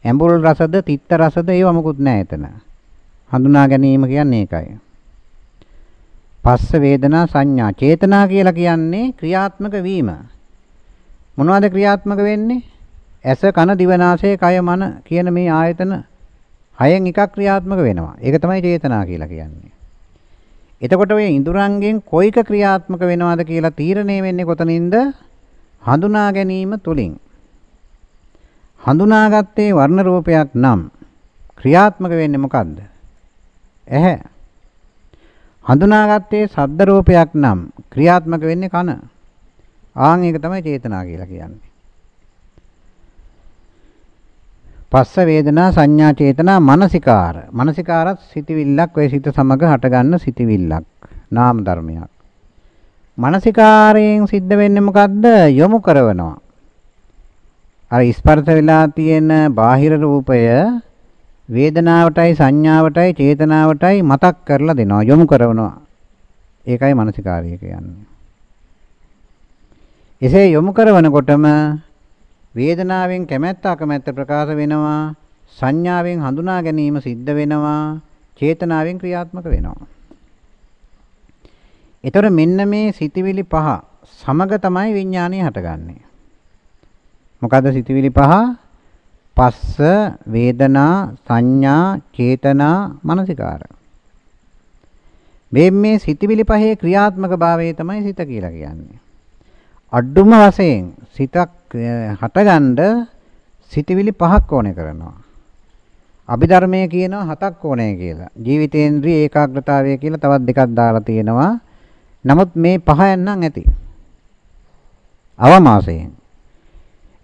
ඇඹුල් රසද, තිත්ත රසද ඒව මොකුත් නැහැ එතන. හඳුනා ගැනීම කියන්නේ ඒකයි. පස්ස වේදනා සංඥා චේතනා කියලා කියන්නේ ක්‍රියාත්මක වීම. මොනවද ක්‍රියාත්මක වෙන්නේ? ඇස කන දිව නාසය කය මන කියන මේ ආයතන හයෙන් එකක් ක්‍රියාත්මක වෙනවා. ඒක තමයි චේතනා කියලා කියන්නේ. එතකොට ඔය ඉඳුරංගෙන් කොයික ක්‍රියාත්මක වෙනවද කියලා තීරණය වෙන්නේ කොතනින්ද? හඳුනා ගැනීම තුලින්. හඳුනාගත්තේ වර්ණ රූපයක් නම් ක්‍රියාත්මක වෙන්නේ මොකද්ද? ඇහැ. හඳුනාගත්තේ ශබ්ද රූපයක් නම් ක්‍රියාත්මක වෙන්නේ කන. ආන් ඒක තමයි චේතනා කියලා කියන්නේ. පස්ස වේදනා සංඥා චේතනා මනසිකාර. මනසිකාරත් සිටිවිල්ලක් ඔය සිත සමග හටගන්න සිටිවිල්ලක්. නාම ධර්මයක්. මනසිකාරයෙන් සිද්ධ වෙන්නේ මොකද්ද? යොමු කරනවා. අර ස්පර්ශ වෙලා තියෙන බාහිර රූපය වේදනාවටයි සංඥාවටයි චේතනාවටයි මතක් කරලා දෙනවා යොමු කරනවා. ඒකයි මානසිකාර්යය කියන්නේ. එසේ යොමු කරනකොටම වේදනාවෙන් කැමැත්ත අකමැත්ත ප්‍රකාශ වෙනවා සංඥාවෙන් හඳුනා ගැනීම සිද්ධ වෙනවා චේතනාවෙන් ක්‍රියාත්මක වෙනවා. ඒතර මෙන්න මේ සිතිවිලි පහ සමග තමයි විඥානය හටගන්නේ. මොකද්ද සිතිවිලි පහ? පස්ස වේදනා සංඥා චේතනා මනසිකාර මේ මේ සිතිවිලි පහේ ක්‍රියාත්මක භාවය තමයි සිත කියලා කියන්නේ අඩුම වශයෙන් සිතක් හටගන්න සිතිවිලි පහක් ඕනේ කරනවා. අභිධර්මයේ කියනවා හතක් ඕනේ කියලා. ජීවිතේන්ද්‍රිය ඒකාග්‍රතාවය කියලා තවත් දෙකක් දාලා තියෙනවා. නමුත් මේ පහ යන්නම් ඇති. අවමාසයෙන්.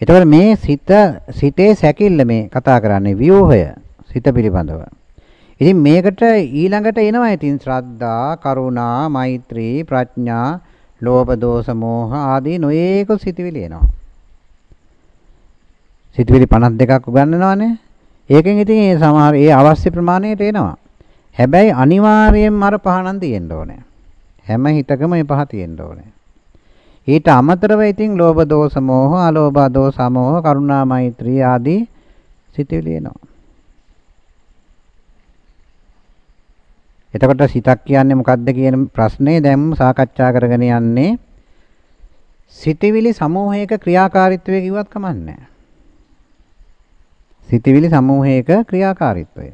එතකොට මේ සිත සිතේ සැකිල්ල මේ කතා කරන්නේ ව්‍යෝහය සිත පිළිබඳව. ඉතින් මේකට ඊළඟට එනවා ඉතින් ශ්‍රද්ධා, කරුණා, මෛත්‍රී, ප්‍රඥා, ලෝභ, දෝෂ, මෝහ ආදී නොයේක සිතවිලි එනවා. සිතවිලි 52ක් උගන්වනවානේ. ඒකෙන් ඉතින් ඒ සමහර ඒ අවශ්‍ය ප්‍රමාණයට එනවා. හැබැයි අනිවාර්යයෙන්ම අර පහනන් තියෙන්න ඕනේ. හැම හිතකම මේ පහ තියෙන්න ඕනේ. ඊට අමතරව ඉතින් ලෝභ දෝෂ මෝහ අලෝභ දෝෂ මෝහ කරුණා මෛත්‍රී ආදී සිතුවිලි එනවා. එතකොට සිතක් කියන්නේ මොකක්ද කියන ප්‍රශ්නේ දැන් සාකච්ඡා කරගෙන යන්නේ සිතවිලි සමූහයක ක්‍රියාකාරීත්වය කිව්වත් කමන්නේ සිතවිලි සමූහයක ක්‍රියාකාරීත්වය.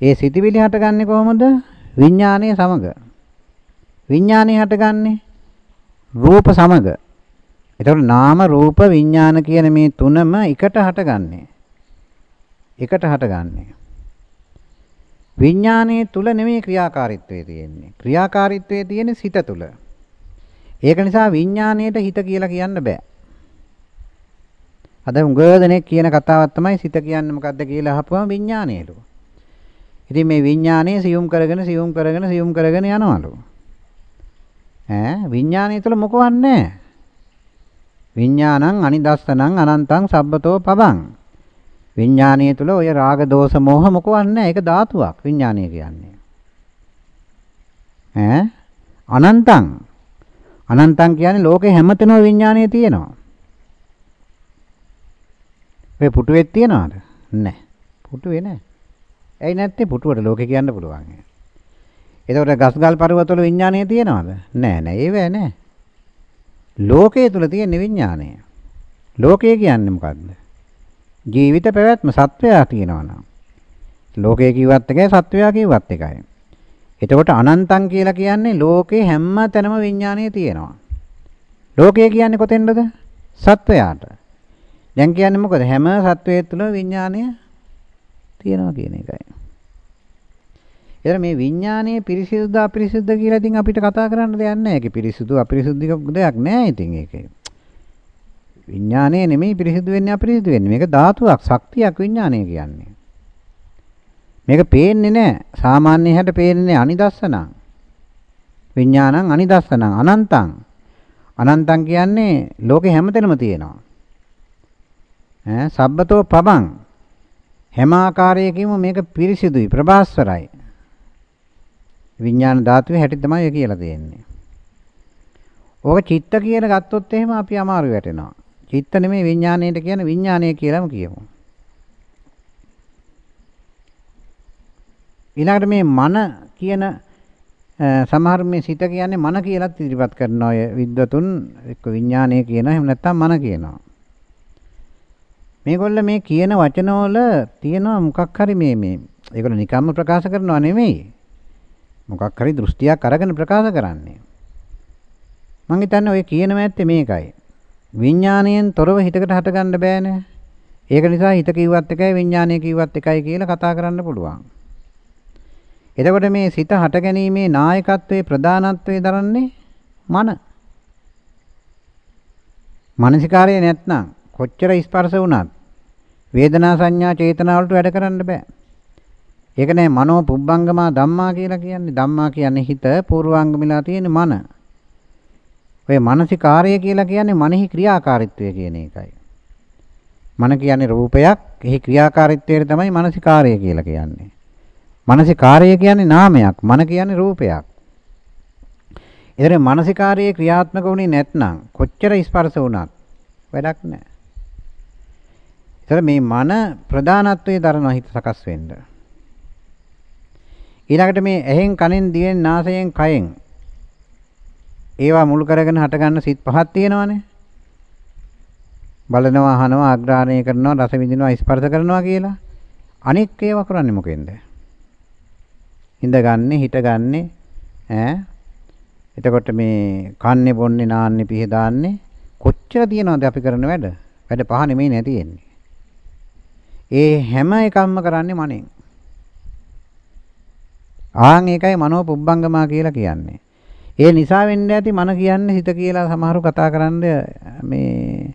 ඒ සිතවිලි හටගන්නේ කොහොමද? විඥානයේ සමග. විඥානයේ හටගන්නේ රූප සමග. එතකොට නාම රූප විඥාන කියන මේ තුනම එකට හටගන්නේ. එකට හටගන්නේ. විඥානයේ තුල නෙමෙයි ක්‍රියාකාරීත්වය තියෙන්නේ. ක්‍රියාකාරීත්වය තියෙන්නේ සිත තුල. ඒක නිසා විඥාණයට හිත කියලා කියන්න බෑ. අද උගදෙනෙක් කියන කතාවක් තමයි සිත කියන්නේ මොකද්ද කියලා අහපුවම විඥාණයලු. ඉතින් මේ විඥාණය සියුම් කරගෙන සියුම් කරගෙන සියුම් කරගෙන යනවලු. ඈ විඥානය තුළ මොකවත් නැහැ. විඥානං අනිදස්සනං අනන්තං සබ්බතෝ පබං. විඥානීය තුල ඔය රාග දෝෂ මෝහ මොකවත් නැහැ. ඒක ධාතුවක් විඥානීය කියන්නේ. ඈ අනන්තං අනන්තං කියන්නේ ලෝකේ හැමතැනම විඥානීය තියෙනවා. ඔය පුටුවෙත් තියනවද? නැහැ. පුටුවේ නැහැ. ඇයි නැත්තේ පුටුවට ලෝකේ කියන්න පුළුවන්. එතකොට ගස්ගල් පර්වතවල විඥානය තියෙනවද? නෑ නෑ ඒව නෑ. ලෝකයේ තුල තියෙන විඥානය. ලෝකය කියන්නේ මොකද්ද? ජීවිත පැවැත්ම සත්වයා තියෙනවා නම් ලෝකය කිව්වත් එකයි සත්වයා කිව්වත් එකයි. එතකොට අනන්තං කියලා කියන්නේ ලෝකේ හැම තැනම විඥානය තියෙනවා. ලෝකය කියන්නේ කොතෙන්ද? සත්වයාට. දැන් කියන්නේ මොකද? හැම සත්වයේ තුල විඥානය තියෙනවා කියන එකයි. එතන මේ විඥානයේ පිරිසිදුද අපිරිසිදුද කියලා ඉතින් අපිට කතා කරන්න දෙයක් නැහැ. ඒකේ පිරිසිදු අපිරිසිදු දෙයක් නැහැ ඉතින් ඒකේ. විඥානය නෙමෙයි පිරිසිදු වෙන්නේ අපිරිසිදු වෙන්නේ. මේක ධාතුවක්, ශක්තියක් විඥානය කියන්නේ. මේක පේන්නේ නැහැ. සාමාන්‍ය හැට පේන්නේ අනිදස්සනං. විඥානං අනිදස්සනං අනන්තං. අනන්තං කියන්නේ ලෝකේ හැමතැනම තියෙනවා. ඈ සබ්බතෝ පබං හැම ආකාරයකින්ම මේක පිරිසිදුයි ප්‍රභාස්වරයි. විඥාන ධාතුවේ හැටි තමයි කියලා තියෙන්නේ. ඕක චිත්ත කියන ගත්තොත් එහෙම අපි අමාරු වැටෙනවා. චිත්ත නෙමෙයි විඥාණයට කියන විඥාණය කියලාම කියමු. ඊළඟට මේ මන කියන සමහර මේ සිත කියන්නේ මන කියලාත් ඉදිරිපත් කරන අය විද්වතුන් එක්ක විඥානය කියන එහෙම නැත්නම් මන කියනවා. මේගොල්ල මේ කියන වචනවල තියෙනවා මොකක් හරි මේ මේ ඒගොල්ල නිකම්ම ප්‍රකාශ කරනවා නෙමෙයි. මොකක් හරි දෘෂ්ටියක් අරගෙන ප්‍රකාශ කරන්නේ. මං හිතන්නේ ඔය කියනම ඇත්තේ මේකයි. විඥාණයෙන් තොරව හිතකට හටගන්න බෑනේ. ඒක නිසා හිත කිව්වත් එකයි විඥානය කිව්වත් එකයි කියලා කතා කරන්න පුළුවන්. එතකොට මේ සිත හටගැනීමේ නායකත්වයේ ප්‍රධානත්වයේ දරන්නේ මන. මානසිකාරය නැත්නම් කොච්චර ස්පර්ශ වුණත් වේදනා සංඥා චේතනා වලට වැඩ කරන්න බෑ. ඒක නෑ මනෝ පුබ්බංගමා ධම්මා කියලා කියන්නේ. ධම්මා කියන්නේ හිත පූර්වාංගමිලා තියෙන මන. ඔය මානසිකාරය කියලා කියන්නේ මනෙහි ක්‍රියාකාරීත්වය කියන එකයි. මන කියන්නේ රූපයක්, එහි ක්‍රියාකාරීත්වයට තමයි මානසිකාරය කියලා කියන්නේ. මානසිකාරය කියන්නේ නාමයක්, මන කියන්නේ රූපයක්. ඒතර මානසිකාරයේ ක්‍රියාත්මක වුණේ නැත්නම් කොච්චර ස්පර්ශ වුණත් වැඩක් නැහැ. ඒතර මේ මන ප්‍රධානත්වයේ දරන හිත සකස් වෙන්න. ඊළඟට මේ ඇහෙන් කනෙන් දිවෙන් නාසයෙන් කයෙන් ඒවා මුල් කරගෙන හටගන්න සිත් පහක් තියෙනවානේ. බලනවා, අහනවා, අග්‍රහණය කරනවා, රස විඳිනවා, ස්පර්ශ කරනවා කියලා. අනික් ඒවා කරන්නේ මොකෙන්ද? ඉඳගන්නේ හිටගන්නේ ඈ එතකොට මේ කන්නේ බොන්නේ නාන්නේ පිහ දාන්නේ කොච්චර තියනවද අපි කරන වැඩ වැඩ පහ නෙමෙයි නැති එන්නේ ඒ හැම එකක්ම කරන්නේ මනෙන් ආන් ඒකයි මනෝ පුබ්බංගමා කියලා කියන්නේ ඒ නිසා වෙන්න ඇති මන කියන්නේ හිත කියලා සමහරු කතා කරන්නේ මේ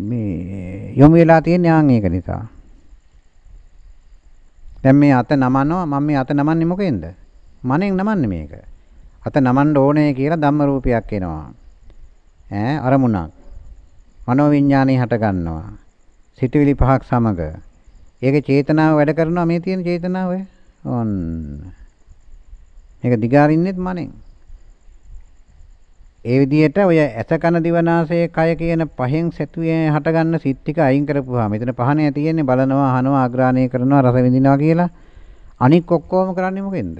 මේ යොමු වෙලා තියෙන ආන් ඒක නිසා දැන් මේ අත නමනවා මම මේ අත නමන්නේ මොකෙන්ද? මනෙන් නමන්නේ මේක. අත නමන්න ඕනේ කියලා ධම්ම රූපයක් එනවා. ඈ අරමුණක්. මනෝවිඤ්ඤාණය හට ගන්නවා. සිතවිලි පහක් සමග. ඒකේ චේතනාව වැඩ කරනවා මේ තියෙන චේතනාව ඔන්න. මේක දිගාරින්නෙත් මනෙන්. ඒ විදිහට ඔය ඇස කන දිවනාසය කය කියන පහෙන් සැතුවේ හටගන්න සිත් ටික අයින් කරපුවා. මෙතන පහනේ තියෙන්නේ බලනවා, අහනවා, ආග්‍රහණය කරනවා, රස විඳිනවා කියලා. අනික් ඔක්කොම කරන්නේ මොකෙන්ද?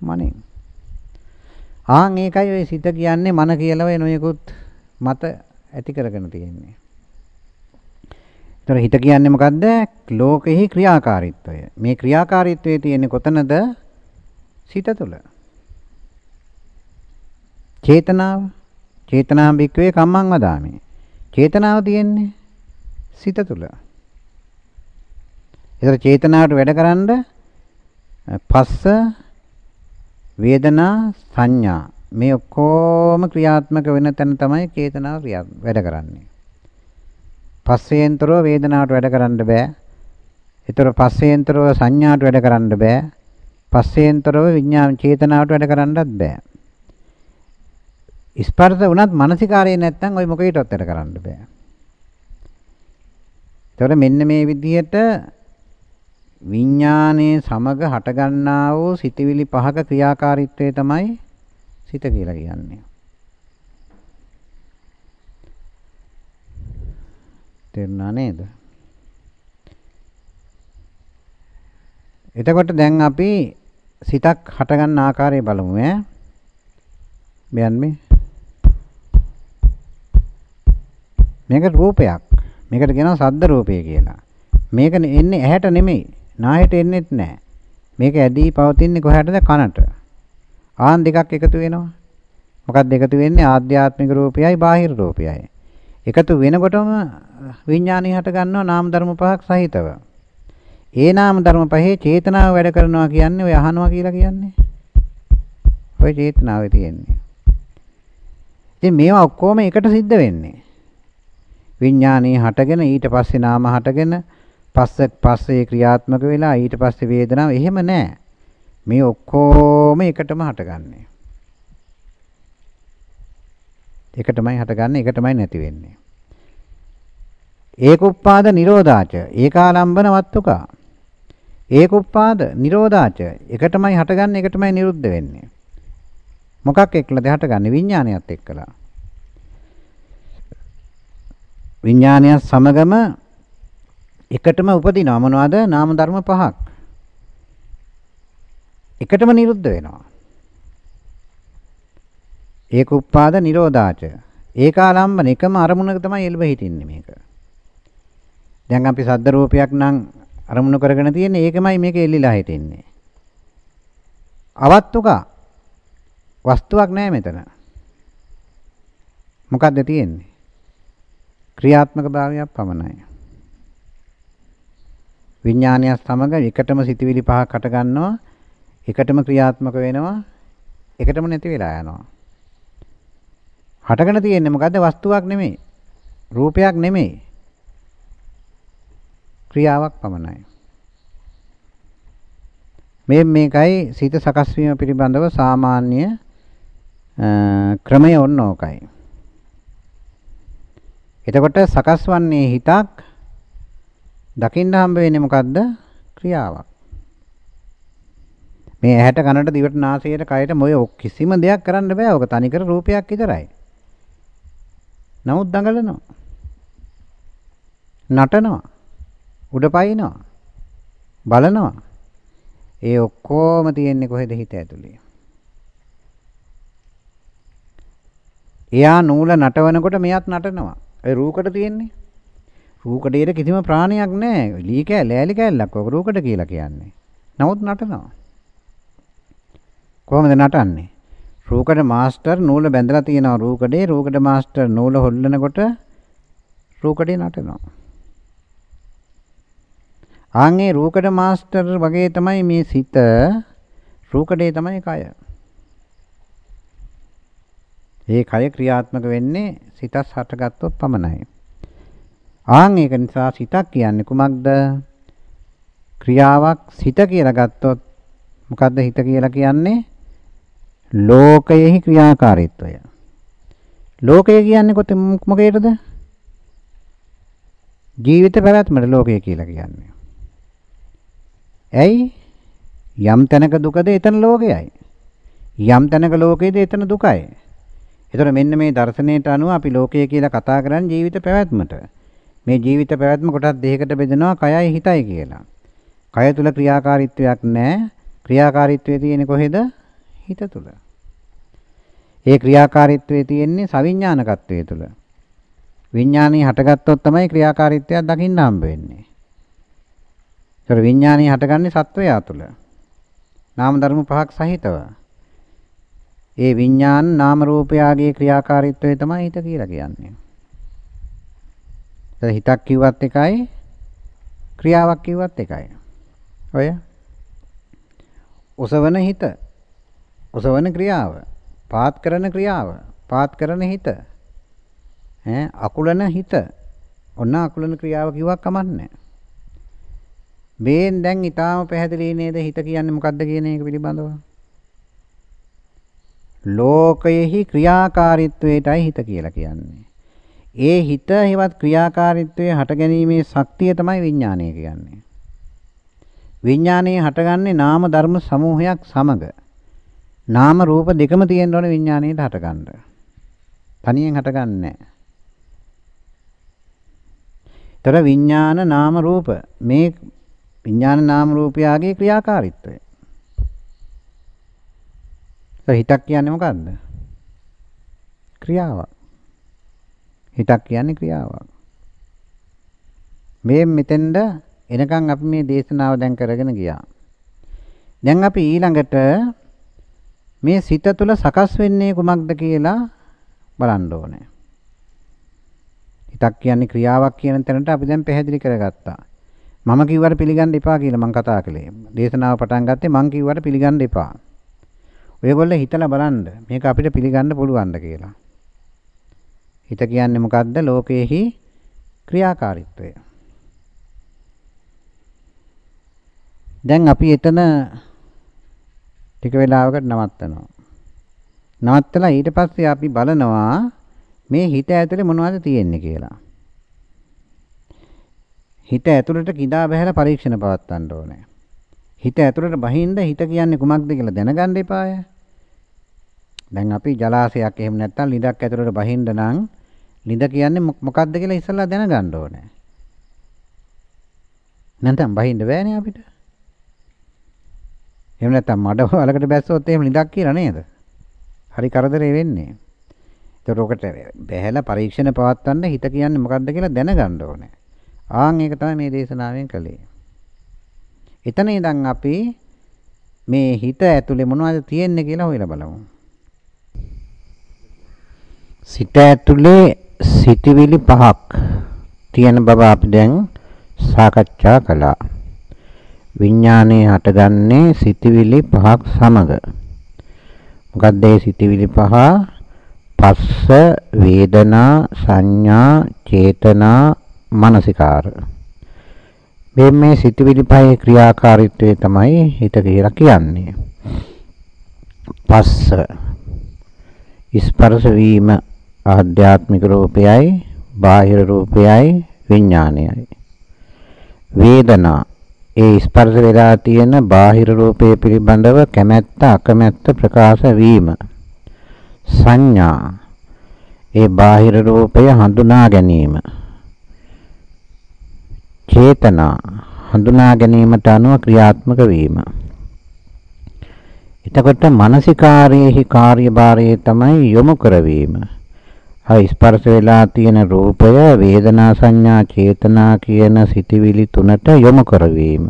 මනෙන්. ආන් ඒකයි ඔය සිත කියන්නේ මන කියලා වෙන නොයෙකුත් මත ඇති කරගෙන තියෙන්නේ. ඒතර හිත කියන්නේ මොකද්ද? ලෝකෙහි ක්‍රියාකාරීත්වය. මේ ක්‍රියාකාරීත්වයේ තියෙන්නේ කොතනද? සිත තුළ. චේතනාව චේතනාම් භික්කවේ කම්මං වදාමි. චේතනාව තියෙන්නේ සිත තුළ. ඒතර චේතනාවට වැඩකරනද පස්ස වේදනා සංඥා මේ ඔක්කොම ක්‍රියාත්මක වෙන තැන තමයි චේතනාව වැඩ කරන්නේ. පස්සේන්තරව වේදනාවට වැඩ කරන්න බෑ. ඒතර පස්සේන්තරව සංඥාවට වැඩ කරන්න බෑ. පස්සේන්තරව විඥාන චේතනාවට වැඩ කරන්නත් බෑ. ස්පර්ශ වුණත් මානසිකාරය නැත්තම් ওই මොකේටවත් වැඩ කරන්න බෑ. ඒතකොට මෙන්න මේ විදිහට විඥානයේ සමග හටගන්නා වූ සිතවිලි පහක ක්‍රියාකාරීත්වය තමයි සිත කියලා කියන්නේ. තේරුණා නේද? එතකොට දැන් අපි සිතක් හටගන්න ආකාරය බලමු ඈ. බයන්නේ මේක රූපයක්. මේකට කියනවා සද්ද රූපය කියලා. මේක එන්නේ ඇහැට නෙමෙයි. නායට එන්නේත් නැහැ. මේක ඇදී පවතින්නේ කොහටද කනට. ආන් දෙකක් එකතු වෙනවා. මොකක්ද එකතු වෙන්නේ ආධ්‍යාත්මික රූපයයි බාහිර රූපයයි. එකතු වෙනකොටම විඥානය හට ගන්නවා නාම ධර්ම පහක් සහිතව. ඒ නාම ධර්ම පහේ චේතනාව වැඩ කරනවා කියන්නේ ඔය අහනවා කියලා කියන්නේ. ඔය චේතනාවේ තියෙන්නේ. ඉතින් මේවා ඔක්කොම එකට සිද්ධ වෙන්නේ. විඥානී හටගෙන ඊට පස්සේ නාම හටගෙන පස්ස පස්සේ ක්‍රියාත්මක වෙලා ඊට පස්සේ වේදනාව එහෙම නැහැ. මේ ඔක්කොම එකටම හටගන්නේ. එකටමයි හටගන්නේ එකටමයි නැති වෙන්නේ. ඒකුප්පාද නිරෝධාච ඒකාලම්බන වත්තුකා. ඒකුප්පාද නිරෝධාච එකටමයි හටගන්නේ එකටමයි නිරුද්ධ වෙන්නේ. මොකක් එක්කලාද හටගන්නේ විඥානයත් එක්කලා. විඥානයත් සමගම එකටම උපදිනවා මොනවද නාම ධර්ම පහක් එකටම නිරුද්ධ වෙනවා ඒක උපාද නිරෝධාච. ඒකාලම්බන එකම අරමුණක තමයි එල්බ හිටින්නේ මේක. දැන් අපි සද්ද රූපයක් නම් අරමුණු කරගෙන තියෙන්නේ ඒකමයි මේක එල්ලිලා හිටින්නේ. අවත්තුක වස්තුවක් නැහැ මෙතන. මොකද්ද තියෙන්නේ? ක්‍රියාත්මක භාවයක් පමණයි. විඥානය සමග එකටම සිටිවිලි පහක් හට ගන්නවා. එකටම ක්‍රියාත්මක වෙනවා. එකටම නැති වෙලා යනවා. හටගෙන තියෙන්නේ මොකද්ද වස්තුවක් නෙමෙයි රූපයක් නෙමෙයි ක්‍රියාවක් පමණයි මේ මේකයි සිත සකස් වීම පිළිබඳව සාමාන්‍ය ක්‍රමය ඔන්න ඕකයි එතකොට සකස් වන්නේ හිතක් දකින්න හම්බ වෙන්නේ මොකද්ද? ක්‍රියාවක්. මේ ඇහැට කනට දිවට නාසයට කයට මොය කිසිම දෙයක් කරන්න බෑ. ඔක තනිකර රූපයක් විතරයි. නමුත් දඟලනවා. නටනවා. උඩ පයින්නවා. බලනවා. ඒ ඔක්කොම තියෙන්නේ කොහෙද හිත ඇතුලේ. එයා නූල නටවනකොට මෙයත් නටනවා. ඒ රූකට තියෙන්නේ. රූකඩේට කිසිම ප්‍රාණයක් නැහැ. ලී කෑ ලෑලි කෑල්ලක් ඔක රූකඩ කියලා කියන්නේ. නමුත් නටනවා. කොහොමද නටන්නේ? රූකඩ මාස්ටර් නූල බැඳලා තියෙනවා රූකඩේ. රූකඩ මාස්ටර් නූල හොල්ලනකොට රූකඩේ නටනවා. ආන්ගේ රූකඩ මාස්ටර් වගේ තමයි මේ සිත රූකඩේ තමයි කය. ඒ කය ක්‍රියාත්මක වෙන්නේ සිතස් හටගත්තොත් පමණයි. ආන් ඒක නිසා සිතක් කියන්නේ කුමක්ද? ක්‍රියාවක් සිත කියලා ගත්තොත් මොකද්ද හිත කියලා කියන්නේ? ලෝකයෙහි ක්‍රියාකාරීත්වය. ලෝකය කියන්නේ කොත මොකේද? ජීවිත පැවැත්මට ලෝකය කියලා කියන්නේ. ඇයි? යම් තැනක දුකද එතන ලෝකයයි. යම් තැනක ලෝකයේද එතන දුකයි. ඒතර මෙන්න මේ දර්ශනයට අනුව අපි ලෝකය කියලා කතා කරන්නේ ජීවිත පැවැත්මට. මේ ජීවිත පැවැත්ම කොටස් දෙකකට බෙදෙනවා කයයි හිතයි කියලා. කය තුල ක්‍රියාකාරීත්වයක් නැහැ. ක්‍රියාකාරීත්වය තියෙන්නේ කොහෙද? හිත තුල. ඒ ක්‍රියාකාරීත්වය තියෙන්නේ සවිඥානිකත්වයේ තුල. විඥානී හටගත්තොත් තමයි ක්‍රියාකාරීත්වයක් දකින්න හම්බ වෙන්නේ. ඒතර විඥානී හටගන්නේ සත්වයා තුල. නාම ධර්ම පහක් සහිතව. ඒ විඥාන නාම රූපයාගේ ක්‍රියාකාරීත්වය තමයි හිත කියලා කියන්නේ. හිතක් කිව්වත් එකයි ක්‍රියාවක් කිව්වත් එකයි. ඔය ඔසවන හිත ඔසවන ක්‍රියාව පාත් කරන ක්‍රියාව පාත් කරන හිත. ඈ අකුලන හිත. ඔන්න අකුලන ක්‍රියාව කිව්වක් කමන්නේ මේෙන් දැන් ඊටාම පැහැදිලි නේද හිත කියන්නේ මොකද්ද කියන එක පිළිබඳව? ලෝකයෙහි ක්‍රියාකාරීත්වයටයි හිත කියලා කියන්නේ. ඒ හිත හෙවත් ක්‍රියාකාරීත්වයේ හටගැනීමේ ශක්තිය තමයි විඥානය කියන්නේ. විඥානයේ හටගන්නේ නාම ධර්ම සමූහයක් සමග. නාම රූප දෙකම තියෙන්න ඕනේ විඥානයේට හටගන්න. තනියෙන් හටගන්නේ නැහැ. ତර විඥාන නාම රූප මේ විඥාන නාම රූපයාගේ ක්‍රියාකාරීත්වය. හිතක් කියන්නේ මොකද්ද? ක්‍රියාවක්. හිතක් කියන්නේ ක්‍රියාවක්. මේ මෙතෙන්ද එනකන් අපි මේ දේශනාව දැන් කරගෙන ගියා. දැන් අපි ඊළඟට මේ සිත තුළ සකස් වෙන්නේ කුමක්ද කියලා බලන්න ඕනේ. හිතක් කියන්නේ ක්‍රියාවක් කියන තැනට අපි දැන් පැහැදිලි කරගත්තා. මම කිව්වට පිළිගන්න එපා කියලා මම කතා කළේ. දේශනාව පටන් ගත්තේ මම කිව්වට පිළිගන්න එපා. ඔයගොල්ලෝ හිතලා බලන්න මේක අපිට පිළිගන්න පුළුවන්ද කියලා. හිත කියන්නේ මොකද්ද? ලෝකයේහි ක්‍රියාකාරීත්වය. දැන් අපි එතන ටික වෙලාවකට නවත්තනවා. නවත්තලා ඊට පස්සේ අපි බලනවා මේ හිත ඇතුලේ මොනවද තියෙන්නේ කියලා. හිත ඇතුළට කිඳා බහැලා පරීක්ෂණ පවත්වන්න ඕනේ. හිත ඇතුළට බහින්ද හිත කියන්නේ කුමක්ද කියලා දැනගන්න එපාය. දැන් අපි ජලාශයක් එහෙම නැත්නම් ලිඳක් ඇතුළට බහින්ද නම් ලිඳ කියන්නේ මොකක්ද කියලා ඉස්සෙල්ලා දැනගන්න ඕනේ. නැත්නම් බහින්න බෑනේ අපිට. එහෙම නැත්නම් මඩ වලකට බැස්සොත් එහෙම ලිඳක් කියලා නේද? හරි කරදරේ වෙන්නේ. ඒතකොට ඔකට බැහැලා පරීක්ෂණ පවත්වන්න හිත කියන්නේ මොකක්ද කියලා දැනගන්න ඕනේ. ආන් ඒක තමයි මේ දේශනාවෙන් කළේ. එතන ඉඳන් අපි මේ හිත ඇතුලේ මොනවද තියෙන්නේ කියලා හොයලා බලමු. සිත ඇතුලේ සිටිවිලි පහක් තියෙන බව අපි දැන් සාකච්ඡා කළා. විඥානයේ හටගන්නේ සිටිවිලි පහක් සමග. මොකක්ද මේ සිටිවිලි පහ? පස්ස, වේදනා, සංඥා, චේතනා, මානසිකාර මේ මේ සිතුවිලි පහේ ක්‍රියාකාරීත්වය තමයි හිත කියලා කියන්නේ. පස්ස ස්පර්ශ වීම ආධ්‍යාත්මික රූපයයි බාහිර රූපයයි විඥානයයි. වේදනා ඒ ස්පර්ශ වෙලා තියෙන බාහිර රූපය පිළිබඳව කැමැත්ත අකමැත්ත ප්‍රකාශ වීම. සංඥා ඒ බාහිර රූපය හඳුනා ගැනීම. චේතනා හඳුනා ගැනීමට අනුව ක්‍රියාත්මක වීම. එතකොට මානසිකාරයේහි කාර්යභාරය තමයි යොමු කරවීම. අයි ස්පර්ශ වෙලා තියෙන රූපය වේදනා සංඥා චේතනා කියන සිටිවිලි තුනට යොමු කරවීම.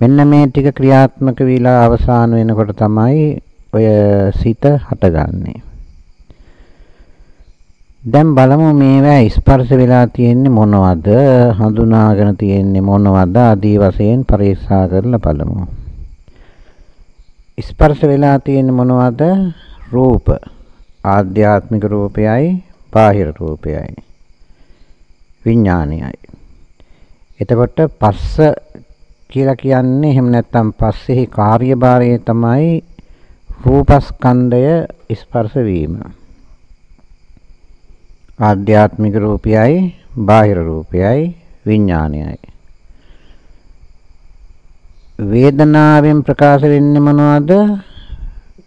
මෙන්න මේ ටික ක්‍රියාත්මක වීලා අවසාන වෙනකොට තමයි ඔය සිත හටගන්නේ. දැන් බලමු මේවා ස්පර්ශ වෙලා තියෙන්නේ මොනවද? හඳුනාගෙන තියෙන්නේ මොනවද? ආදී වශයෙන් පරීක්ෂා කරලා බලමු. ස්පර්ශ වෙලා තියෙන්නේ මොනවද? රූප. ආධ්‍යාත්මික රූපයයි බාහිර රූපයයි. විඥානයයි. එතකොට පස්ස කියලා කියන්නේ එහෙම නැත්නම් පස්සෙහි කාර්යභාරය තමයි රූපස්කන්ධය ස්පර්ශ වීම. ආධ්‍යාත්මික රූපයයි බාහිර රූපයයි විඥානයයි. වේදනාවෙන් ප්‍රකාශ වෙන්නේ මොනවද?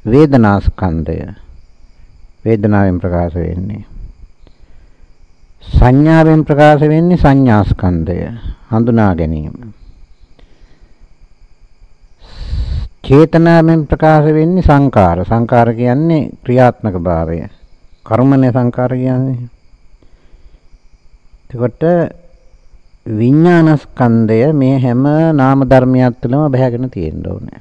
වේදනාස්කන්ධය. වේදනාවෙන් ප්‍රකාශ වෙන්නේ. සංඥාවෙන් ප්‍රකාශ වෙන්නේ සංඥාස්කන්ධය හඳුනා ගැනීම. චේතනාවෙන් ප්‍රකාශ වෙන්නේ සංකාර. සංකාර කියන්නේ ක්‍රියාත්මක භාවය. කර්මනේ සංකාර කියන්නේ. එතකොට විඥානස්කන්ධය මේ හැම නාම ධර්මයක් තුළම බැහැගෙන තියෙන්න ඕනේ.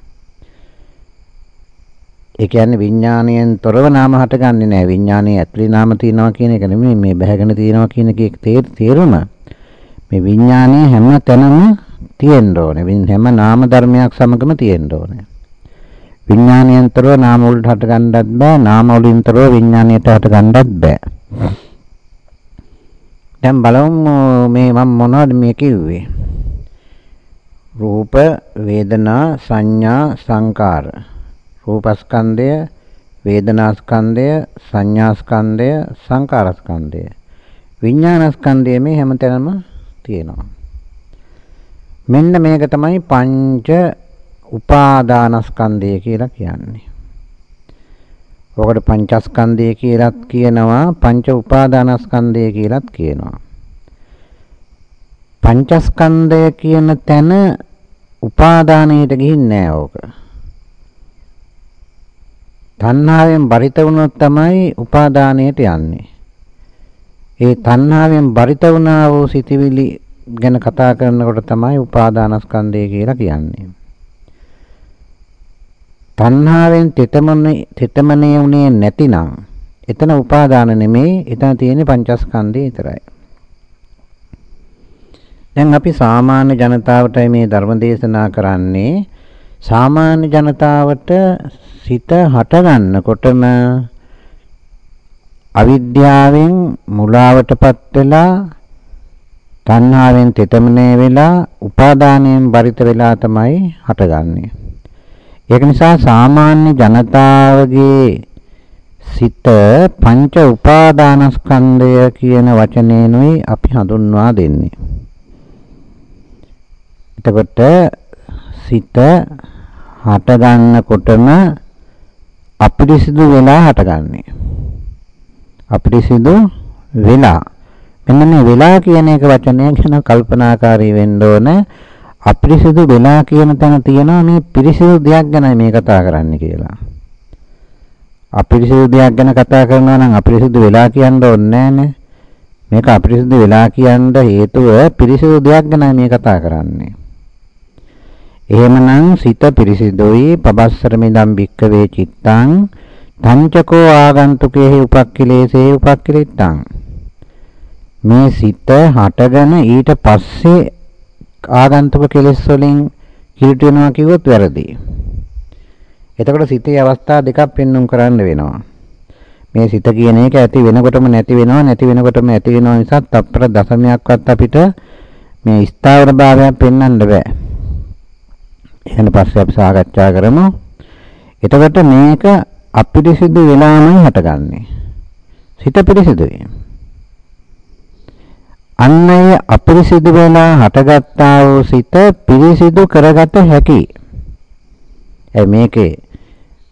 ඒ කියන්නේ විඥාණයෙන් තොරව නාම හටගන්නේ නැහැ. විඥානයේ ඇතුළේ නාම තියෙනවා කියන එක නෙමෙයි මේ බැහැගෙන තියෙනවා කියන එකේ තේරුම. මේ විඥානයේ හැම තැනම තියෙන්න ඕනේ. හැම නාම ධර්මයක් සමගම තියෙන්න ඕනේ. විඥානයෙන් තොරව නාම වලට හටගන්නත් බෑ. නාම වලින් තොරව විඥානයට හටගන්නත් බෑ. දැන් බලමු මේ මම මොනවද මේ කිව්වේ රූප වේදනා සංඥා සංකාර රූපස්කන්ධය වේදනාස්කන්ධය සංඥාස්කන්ධය සංකාරස්කන්ධය විඥානස්කන්ධය මේ හැමතැනම තියෙනවා මෙන්න මේක තමයි පංච උපාදානස්කන්ධය කියලා කියන්නේ ඔකට පංචස්කන්ධය කියලාත් කියනවා පංච උපාදානස්කන්ධය කියලාත් කියනවා. පංචස්කන්ධය කියන තැන උපාදානයට ගිහින් නෑ ඕක. තණ්හාවෙන් බරිත වුණොත් තමයි උපාදානයට යන්නේ. ඒ තණ්හාවෙන් බරිත වුණා වූ සිටිවිලි ගැන කතා කරනකොට තමයි උපාදානස්කන්ධය කියලා කියන්නේ. තණ්හාවෙන් තෙතමනේ තෙතමනේ උනේ නැතිනම් එතන උපාදාන නෙමෙයි එතන තියෙන්නේ පංචස්කන්ධය විතරයි. දැන් අපි සාමාන්‍ය ජනතාවටයි මේ ධර්ම දේශනා කරන්නේ සාමාන්‍ය ජනතාවට සිත හට ගන්නකොටම අවිද්‍යාවෙන් මුලාවටපත් වෙලා තණ්හාවෙන් තෙතමනේ වෙලා උපාදානයෙන් බරිත වෙලා තමයි හටගන්නේ. ඒක නිසා සාමාන්‍ය ජනතාවගේ සිත පංච උපාදානස්කන්ධය කියන වචනේනුයි අපි හඳුන්වා දෙන්නේ. එතකොට සිත හට ගන්නකොටම අපිරිසිදු වෙලා හටගන්නේ. අපිරිසිදු වෙලා මෙන්න මේ වෙලා කියන එක වචනය ගැන කල්පනාකාරී වෙන්න ඕනේ. අපිරිසිදු වෙලා කියන තැන තියෙනවා මේ පිරිසිදු දෙයක් ගැන මේ කතා කරන්න කියලා. අපිරිසිදු දෙයක් ගැන කතා කරනවා නම් අපිරිසිදු වෙලා කියන්න ඕනේ නෑනේ. මේක අපිරිසිදු වෙලා කියන්න හේතුව පිරිසිදු දෙයක් ගැන මේ කතා කරන්නේ. එහෙමනම් සිත පිරිසිදුයි පබස්සර මිදම් භික්කවේ චිත්තං තංචකෝ ආගන්තුකේහි උපක්ඛිලේසේ උපක්ඛිලිට්ටං මේ සිත හටගෙන ඊට පස්සේ ආගන්තුක කෙලෙස් වලින් කිලිට වෙනවා කිව්වොත් වැරදි. එතකොට සිතේ අවස්ථා දෙකක් පෙන්눔 කරන්න වෙනවා. මේ සිත කියන එක ඇති වෙනකොටම නැති වෙනවා නැති වෙනකොටම ඇති වෙනවා නිසා තප්පර දශමයක්වත් අපිට මේ ස්ථාවර භාවයක් පෙන්වන්න බෑ. එහෙනම් පස්සේ අපි සාකච්ඡා කරමු. එතකොට මේක අපිරිසිදු වෙලාමයි හටගන්නේ. සිත පිරිසිදුයි. අන්න ඒ අපිරිසිදු වෙලා හටගත්තා වූ සිත පිරිසිදු කරගත හැකි. ඒ මේකේ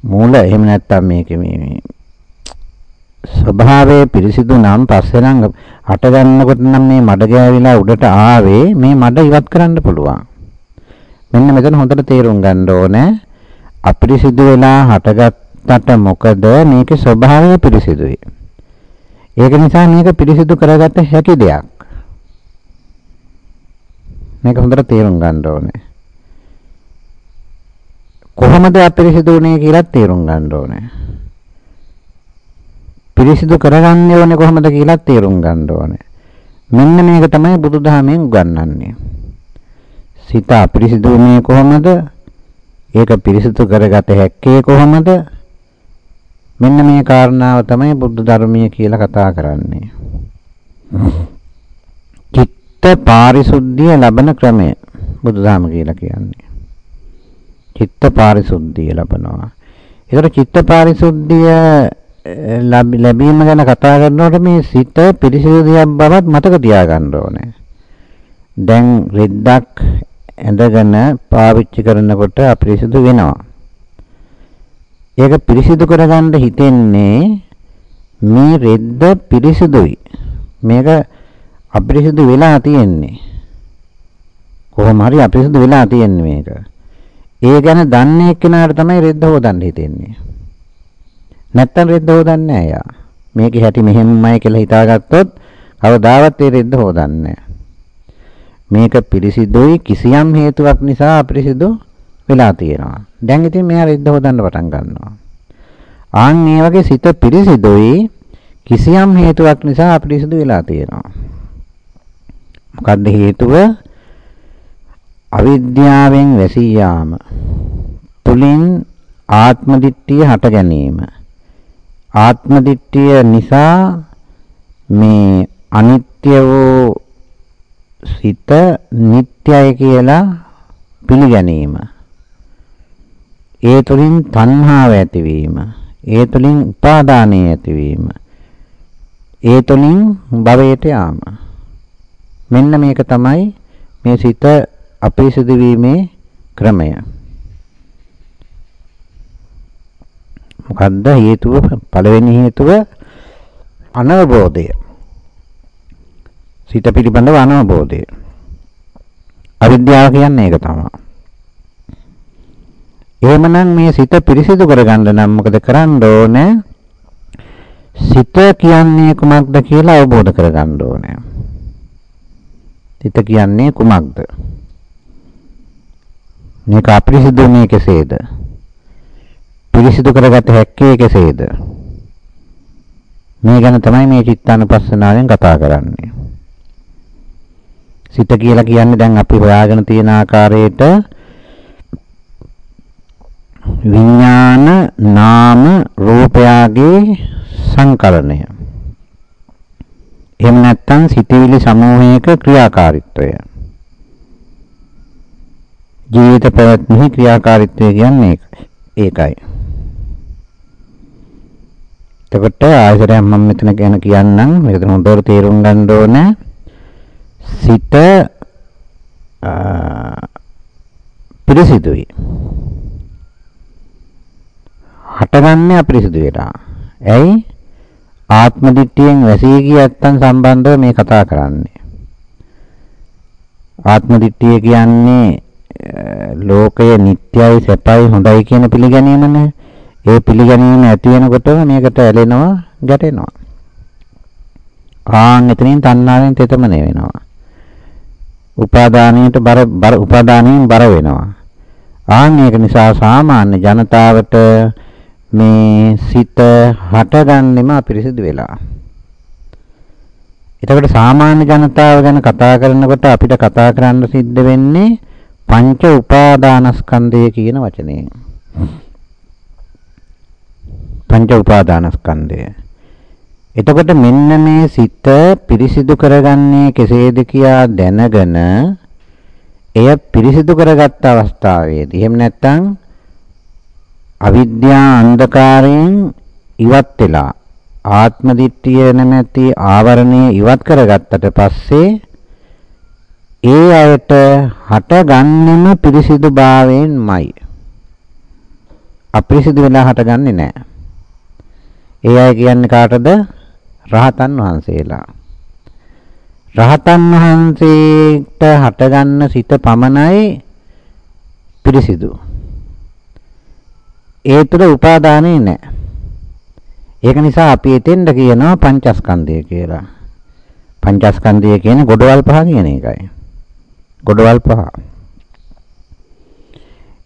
මූල එහෙම නැත්තම් මේකේ මේ ස්වභාවයේ පිරිසිදු නම් පස්සේ නම් හට ගන්නකොට නම් මේ මඩ ගෑවිලා උඩට ආවේ මේ මඩ ඉවත් කරන්න පුළුවන්. මෙන්න මෙතන හොඳට තේරුම් ගන්න ඕනේ. අපිරිසිදු වෙලා හටගත්තට මොකද මේකේ ස්වභාවය පිරිසිදුයි. ඒක නිසා මේක පිරිසිදු කරගත හැකි දෙයක්. මේක හොඳට තේරුම් ගන්න ඕනේ. කොහොමද අපිරිසිදු වුනේ කියලා තේරුම් ගන්න ඕනේ. පිරිසිදු කරගන්න ඕනේ කොහොමද කියලා තේරුම් ගන්න ඕනේ. මෙන්න මේක තමයි බුදුදහමෙන් උගන්වන්නේ. සිත අපිරිසිදු වුනේ කොහොමද? ඒක පිරිසිදු කරගත හැක්කේ කොහොමද? මෙන්න මේ කාරණාව තමයි බුද්ධ ධර්මයේ කියලා කතා කරන්නේ. චිත්ත පාරිශුද්ධිය ලබන ක්‍රමය බුදුදහම කියලා කියන්නේ. චිත්ත පාරිශුද්ධිය ලබනවා. ඒතර චිත්ත පාරිශුද්ධිය ලැබීම ගැන කතා කරනකොට මේ සිත පිරිසිදු දෙයක් බවත් මතක තියාගන්න ඕනේ. දැන් රෙද්දක් ඇඳගෙන පාවිච්චි කරනකොට අපිරිසිදු වෙනවා. ඒක පිරිසිදු කරගන්න හිතෙන්නේ මේ රෙද්ද පිරිසිදුයි. මේක අපිරිසිදු වෙලා තියෙන්නේ. කොහොම හරි අපිරිසිදු වෙලා තියෙන්නේ මේක. ඒ ගැන දන්නේ කෙනාට තමයි රෙද්ද හොදන්න හිතෙන්නේ. නැත්තම් රෙද්ද හොදන්නේ නැහැ යා. මේකේ හැටි මෙහෙමයි කියලා හිතාගත්තොත් කවදාවත් ඒ රෙද්ද හොදන්නේ මේක පිරිසිදුයි කිසියම් හේතුවක් නිසා අපිරිසිදු වෙලා තියෙනවා. දැන් ඉතින් මෙයා රෙද්ද හොදන්න පටන් ගන්නවා. ආන් මේ වගේ සිත පිරිසිදුයි කිසියම් හේතුවක් නිසා අපිරිසිදු වෙලා තියෙනවා. මොකද්ද හේතුව? අවිද්‍යාවෙන් වැසී යාම. තුලින් ආත්ම දිට්ඨිය හට ගැනීම. ආත්ම දිට්ඨිය නිසා මේ අනිත්‍ය වූ සිත නිට්ටයයි කියලා පිළිගැනීම. ඒ තුලින් තණ්හාව ඇතිවීම. ඒ තුලින් උපාදානය ඇතිවීම. ඒ තුලින් භවයට යාම. මෙන්න මේක තමයි මේ සිත අපිරිසිදු වීමේ ක්‍රමය. මොකද්ද හේතුව? පළවෙනි හේතුව අනවබෝධය. සිත පිළිබඳව අනවබෝධය. අවිද්‍යාව කියන්නේ ඒක තමයි. එහෙමනම් මේ සිත පිරිසිදු කරගන්න නම් මොකද කරන්න ඕනේ? සිත කියන්නේ කුමක්ද කියලා අවබෝධ කරගන්න ඕනේ. හිත කියන්නේ කුමක්ද? මේක අපිරිසිදුනේ කෙසේද? පිරිසිදු කරගත හැක්කේ කෙසේද? මේ ගැන තමයි මේ චිත්තානුපස්සනාවෙන් කතා කරන්නේ. සිත කියලා කියන්නේ දැන් අපි හොයාගෙන තියෙන ආකාරයට විඥාන නාම රූපයාගේ සංකලනය. එහෙම නැත්නම් සිතවිලි සමූහයක ක්‍රියාකාරීත්වය. ජීවිත පැවැත්මෙහි ක්‍රියාකාරීත්වය කියන්නේ ඒකයි. එතකොට ආයතරයක් මම මෙතන ගැන කියන්නම්. මේක හොඳට තේරුම් ගන්න ඕනේ. සිත පිරිසිදුයි. හටගන්නේ අපිරිසිදු වෙලා. ඇයි? ආත්ම දිට්ඨියෙන් වැසී ගිය නැත්තන් සම්බන්ධව මේ කතා කරන්නේ. ආත්ම දිට්ඨිය කියන්නේ ලෝකය නිට්ටයයි සැපයි හොඳයි කියන පිළිගැනීමනේ. ඒ පිළිගැනීම ඇති වෙනකොටම මේකට ඇලෙනවා, ගැටෙනවා. ආන් එතනින් තණ්හාවෙන් තෙතමනේ වෙනවා. උපාදානයට බර බර උපාදානයෙන් බර වෙනවා. ආන් ඒක නිසා සාමාන්‍ය ජනතාවට මේ සිත හටගන්නෙම අපිරිසිදු වෙලා. එතකොට සාමාන්‍ය ජනතාව ගැන කතා කරනකොට අපිට කතා කරන්න සිද්ධ වෙන්නේ පංච උපාදානස්කන්ධය කියන වචනේ. පංච උපාදානස්කන්ධය. එතකොට මෙන්න මේ සිත පිරිසිදු කරගන්නේ කෙසේද කියා දැනගෙන එය පිරිසිදු කරගත් අවස්ථාවේදී එහෙම නැත්නම් අවිද්‍යා අන්ධකාරයෙන් ඉවත් වෙලා ආත්ම දිට්ඨිය නැමැති ආවරණය ඉවත් කරගත්තට පස්සේ ඒ අයට හටගන්නෙම පිරිසිදු භාවයෙන්මයි. අපිරිසිදු වෙලා හටගන්නේ නැහැ. ඒ අය කියන්නේ කාටද? රහතන් වහන්සේලා. රහතන් වහන්සේට හටගන්න සිත පමණයි පිරිසිදු. ඒ තුළ උපාදානෙ නැහැ. ඒක නිසා අපි එතෙන්ද කියනවා පංචස්කන්ධය කියලා. පංචස්කන්ධය කියන්නේ ගොඩවල් පහ කියන එකයි. ගොඩවල් පහ.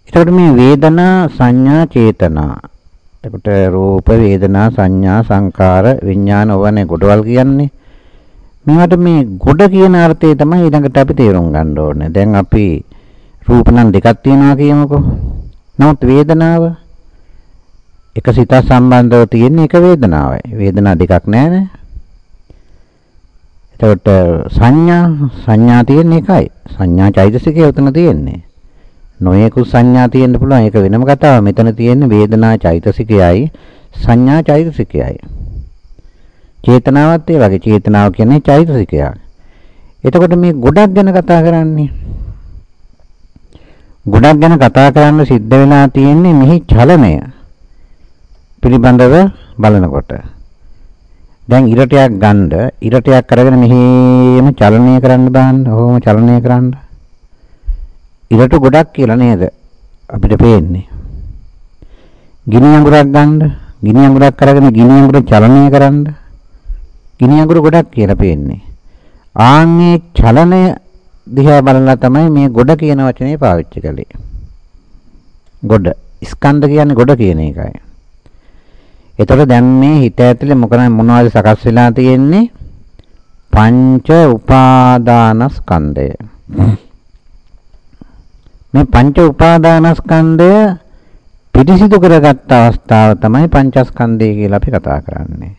එතකොට මේ වේදනා සංඥා චේතනා. එතකොට රූප වේදනා සංඥා සංකාර විඥාන ඕවනේ ගොඩවල් කියන්නේ. මේවට මේ ගොඩ කියන අර්ථය තමයි ඊළඟට අපි තේරුම් ගන්න ඕනේ. දැන් අපි රූප නම් දෙකක් තියෙනවා කියමුකෝ. නමුත් වේදනාව එක සිත සම්බන්ධව තියෙන එක වේදනාවයි. වේදනා දෙකක් නැහැ එතකොට සංඥා සංඥා තියෙන එකයි. සංඥා චෛතසිකය උතන තියෙන්නේ. නොයෙකු සංඥා තියෙන්න පුළුවන් ඒක වෙනම කතාවක්. මෙතන තියෙන්නේ වේදනා චෛතසිකයයි සංඥා චෛතසිකයයි. චේතනාවත් ඒ වගේ චේතනාව කියන්නේ චෛතසිකයක්. එතකොට මේ ගොඩක් ගැන කතා කරන්නේ. ගොඩක් ගැන කතා කරන්න සිද්ධ වෙලා තියෙන්නේ මෙහි චලනය. පිළිබඳව බලනකොට දැන් ඉරටයක් ගන්න ඉරටයක් අරගෙන මෙහෙම චලනය කරන්න බෑන්න. ඔහොම චලනය කරන්න. ඉරට ගොඩක් කියලා නේද අපිට පේන්නේ. ගිනි අඟුරක් ගන්න ගිනි අඟුරක් අරගෙන ගිනි අඟුර චලනය කරන්න. ගිනි අඟුර ගොඩක් කියලා පේන්නේ. ආන්නේ චලනය දිහා බලලා තමයි මේ ගොඩ කියන වචනේ පාවිච්චි කළේ. ගොඩ ස්කන්ධ කියන්නේ ගොඩ කියන එකයි. එතකොට දැන් මේ හිත ඇතුලේ මොකද මොනවද සකස් වෙලා තියෙන්නේ? පංච උපාදානස්කන්ධය. මේ පංච උපාදානස්කන්ධය පිරිසිදු කරගත්ත අවස්ථාව තමයි පංචස්කන්ධය කියලා අපි කතා කරන්නේ.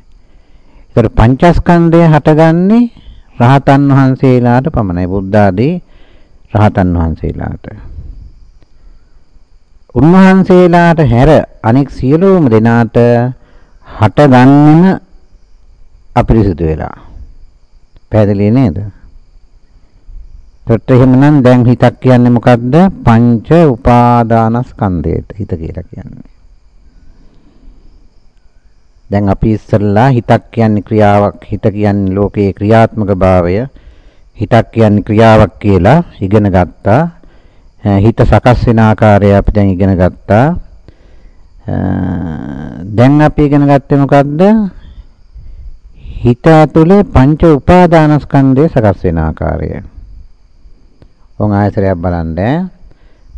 ඒතර පංචස්කන්ධය හටගන්නේ රහතන් වහන්සේලාට පමණයි බුද්ධ ආදී රහතන් වහන්සේලාට. උන්වහන්සේලාට හැර අනෙක් සියලුම දෙනාට හටගන්නෙම අපිරිසුදු වෙලා. පැහැදිලි නේද? ඒත් එහෙමනම් දැන් හිතක් කියන්නේ මොකද්ද? පංච උපාදානස්කන්ධයට හිත කියලා කියන්නේ. දැන් අපි ඉස්සෙල්ලා හිතක් කියන්නේ ක්‍රියාවක්, හිත කියන්නේ ලෝකයේ ක්‍රියාත්මක භාවය, හිතක් කියන්නේ ක්‍රියාවක් කියලා ඉගෙන ගත්තා. හිත සකස් වෙන ආකාරය අපි දැන් ඉගෙන ගත්තා. දැන් අපි ඉගෙන ගත්තේ මොකද්ද? හිත ඇතුලේ පංච උපාදානස්කන්ධය සකස් වෙන ආකාරය. ඔන් ආයතරයක් බලන්න.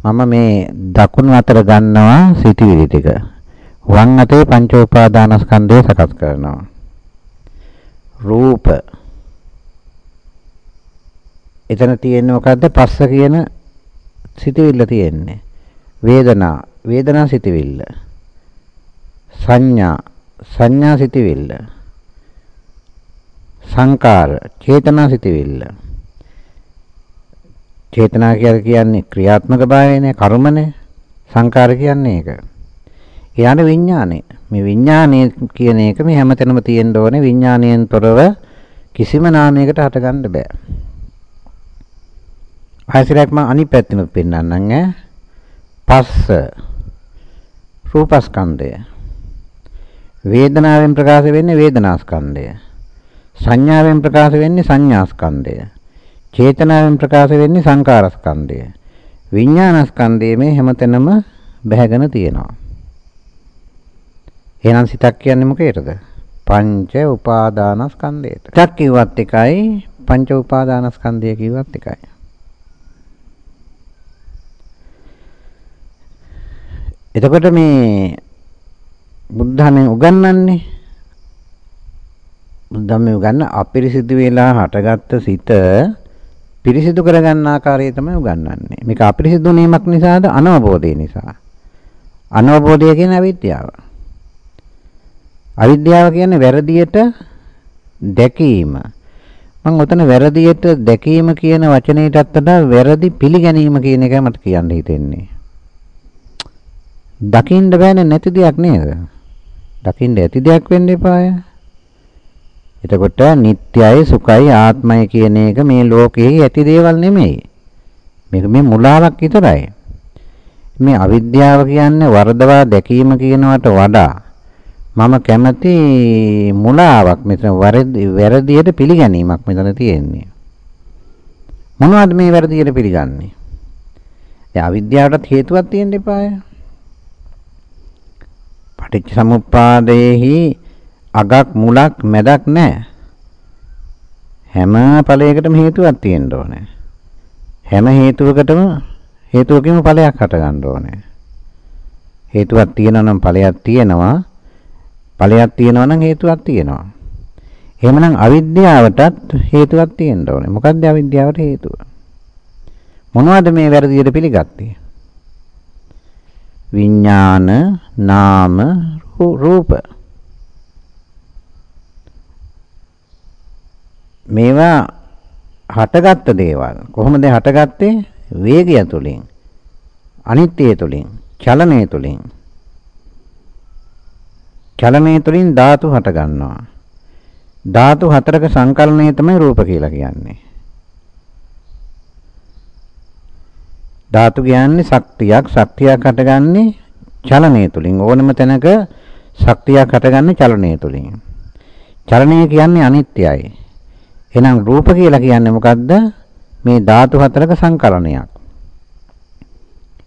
මම මේ දකුණු අතර ගන්නවා සිටිවිලි ටික. වම් අතේ පංච උපාදානස්කන්ධය සකස් කරනවා. රූප. එතන තියෙන්නේ මොකද්ද? පස්ස කියන සිටිවිල්ල තියෙන්නේ. වේදනා, වේදනා සිටිවිල්ල. සංඥා, සංඥා සිටිවිල්ල. සංකාර, චේතනා සිටිවිල්ල. චේතනා කියලා කියන්නේ ක්‍රියාත්මක භාවයනේ කර්මනේ සංකාර කියන්නේ ඒක. ඊළඟ විඥානේ. මේ විඥානේ කියන එක මේ හැමතැනම තියෙන්න ඕනේ විඥාණයෙන් තොරව කිසිම නාමයකට හටගන්න බෑ. ආයතරයක් මම අනිත් පැත්තෙනුත් පෙන්නන්නම් ඈ. පස්ස රූපස්කන්ධය. වේදනාවෙන් ප්‍රකාශ වෙන්නේ වේදනාස්කන්ධය. සංඥාවෙන් ප්‍රකාශ වෙන්නේ සංඥාස්කන්ධය. චේතනාවෙන් ප්‍රකාශ වෙන්නේ සංකාරස්කන්ධය. විඥානස්කන්ධයේ මේ හැමතැනම බැහැගෙන තියෙනවා. එහෙනම් සිතක් කියන්නේ මොකේද? පංච උපාදානස්කන්ධයට. සිතක් කිව්වත් එකයි පංච උපාදානස්කන්ධය කිව්වත් එකයි. එතකොට මේ බුද්ධාමෙන් උගන්වන්නේ බුද්ධාමෙන් උගන්න අපිරිසිදු වෙලා හටගත්ත සිත පිරිසිදු කරගන්න ආකාරය තමයි උගන්වන්නේ. මේක අපිරිසිදු වීමක් නිසාද අනවබෝධය නිසා. අනවබෝධය කියන අවිද්‍යාව. අවිද්‍යාව කියන්නේ වැරදියට දැකීම. මම ඔතන වැරදියට දැකීම කියන වචනයටත් වඩා වැරදි පිළිගැනීම කියන එකයි මට කියන්න හිතෙන්නේ. දකින්න බෑනේ නැති දෙයක් නේද? දකින්න ඇති දෙයක් වෙන්න එපාය. එතකොට නිට්ටයයි සුඛයි ආත්මයි කියන එක මේ ලෝකයේ ඇති දේවල් නෙමෙයි. මේක මේ මුලාවක් විතරයි. මේ අවිද්‍යාව කියන්නේ වර්ධවා දැකීම කියනවට වඩා මම කැමති මුලාවක් මෙතන වැරදියට පිළිගැනීමක් මෙතන තියෙන්නේ. මොනවද මේ වැරදියට පිළිගන්නේ? දැන් අවිද්‍යාවටත් හේතුවක් තියෙන්න එපාය. පටිච්ච සමුප්පාදයේහි අගක් මුලක් මැදක් නැහැ. හැම ඵලයකටම හේතුවක් තියෙන්න ඕනේ. හැම හේතුවකටම හේතුවකින්ම ඵලයක් හට ගන්න ඕනේ. හේතුවක් තියෙනවා නම් ඵලයක් තියෙනවා. ඵලයක් තියෙනවා නම් හේතුවක් තියෙනවා. එහෙමනම් අවිද්‍යාවටත් හේතුවක් තියෙන්න ඕනේ. මොකක්ද අවිද්‍යාවට හේතුව? මොනවද මේ වැරදියට පිළිගත්තේ? විඥාන, නාම, රූප මේවා හටගත්ත දේවල්. කොහොමද හටගත්තේ? වේගය තුලින් අනිත්‍යය තුලින් චලනය තුලින්. චලනය තුලින් ධාතු හට ගන්නවා. ධාතු හතරක සංකලනය තමයි රූප කියලා කියන්නේ. ධාතු කියන්නේ ශක්තියක් ශක්තියක් හටගන්නේ චලනය තුලින්. ඕනම තැනක ශක්තියක් හටගන්නේ චලනය තුලින්. චලනය කියන්නේ අනිත්‍යයි. එහෙනම් රූප කියලා කියන්නේ මොකද්ද? මේ ධාතු හතරක සංකලනයක්.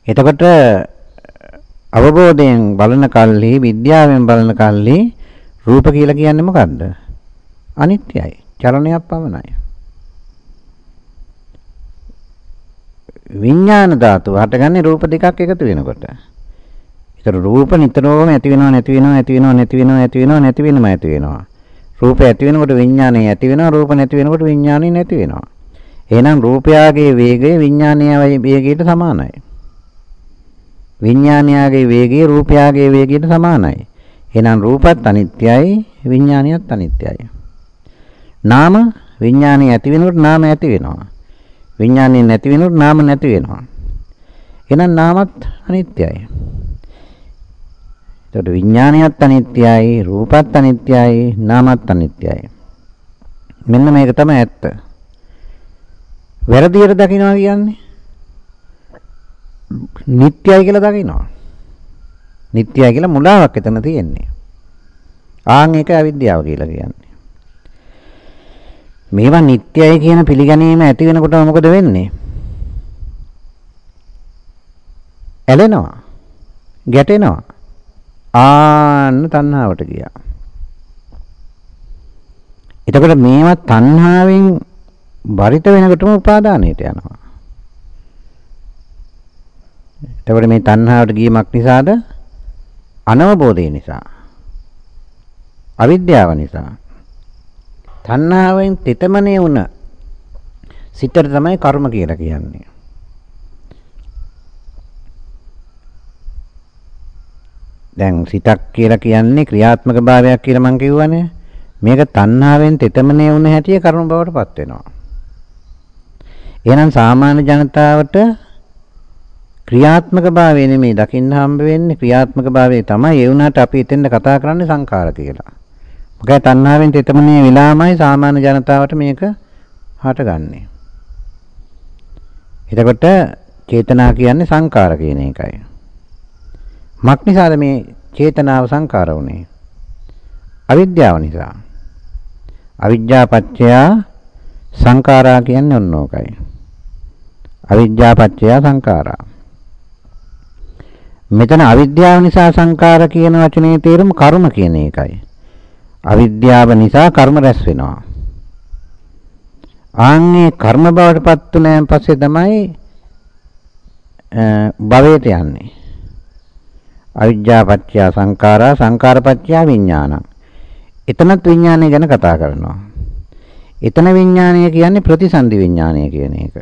එතකොට අවබෝධයෙන් බලන කල්හි විද්‍යාවෙන් බලන කල්හි රූප කියලා කියන්නේ මොකද්ද? අනිත්‍යයි. චලනයක් පමණයි. විඥාන ධාතුව හටගන්නේ රූප දෙකක් එකතු වෙනකොට. ඒතර රූප නිතරම ඇති වෙනවා නැති වෙනවා ඇති වෙනවා නැති වෙනවා ඇති වෙනවා නැති වෙනවා ඇති වෙනවා. රූපය ඇති වෙනකොට විඥානය ඇති වෙනවා රූප නැති වෙනකොට විඥානය නැති වෙනවා. එහෙනම් රූපයාගේ වේගය විඥානයේ වේගයට සමානයි. විඥානයාගේ වේගය රූපයාගේ වේගයට සමානයි. එහෙනම් රූපත් අනිත්‍යයි විඥානියත් අනිත්‍යයි. නාම විඥානය ඇති වෙනකොට නාම ඇති වෙනවා. විඥානය නැති වෙනකොට නාම නැති වෙනවා. එහෙනම් නාමත් අනිත්‍යයි. එතකොට විඥානයත් අනිත්‍යයි, රූපත් අනිත්‍යයි, නාමත් අනිත්‍යයි. මෙන්න මේක තමයි ඇත්ත. වැරදියට දකින්නවා කියන්නේ නිට්ටයයි කියලා දකින්නවා. නිට්ටයයි කියලා මුලාවක් එතන තියෙන්නේ. ආන් ඒක අවිද්‍යාව කියලා කියන්නේ. මේවා නිට්ටයයි කියන පිළිගැනීම ඇති වෙනකොට මොකද වෙන්නේ? ඇලෙනවා. ගැටෙනවා. ආන්න තණ්හාවට ගියා. එතකොට මේවා තණ්හාවෙන් බරිත වෙනකොටම උපාදානයට යනවා. එතකොට මේ තණ්හාවට ගියමක් නිසාද? අනවබෝධය නිසා. අවිද්‍යාව නිසා. තණ්හාවෙන් තෙතමනේ වුණ සිතට තමයි කර්ම කියලා කියන්නේ. දැන් සිතක් කියලා කියන්නේ ක්‍රියාත්මක භාවයක් කියලා මම කිව්වනේ. මේක තණ්හාවෙන් තෙතමනේ වුණ හැටි කර්ම බවට පත් වෙනවා. එහෙනම් සාමාන්‍ය ජනතාවට ක්‍රියාත්මක භාවය නෙමෙයි දකින්න හම්බ වෙන්නේ ක්‍රියාත්මක භාවය තමයි ඒ වුණාට අපි එතෙන්ද කතා කරන්නේ සංඛාර කියලා. මොකද තණ්හාවෙන් තෙතමනේ විලාමයි සාමාන්‍ය ජනතාවට මේක හටගන්නේ. එතකොට චේතනා කියන්නේ සංඛාර කියන එකයි. මක් නිසාද මේ චේතනාව සංඛාර වුනේ? අවිද්‍යාව නිසා. අවිද්‍යා පත්‍ය සංඛාරා කියන්නේ ඔන්න ඕකයි. අවිද්‍යා පත්‍ය සංඛාරා. මෙතන අවිද්‍යාව නිසා සංඛාර කියන වචනේ තේරුම කර්ම කියන එකයි. අවිද්‍යාව නිසා කර්ම රැස් වෙනවා. ආන්නේ කර්ම බවට පත් වුණාන් පස්සේ තමයි භවයට යන්නේ. අවිද්‍යා පත්‍ය සංඛාරා සංඛාර පත්‍ය විඥානං. එතනත් විඥානය ගැන කතා කරනවා. එතන විඥානය කියන්නේ ප්‍රතිසන්දි විඥානය කියන එක.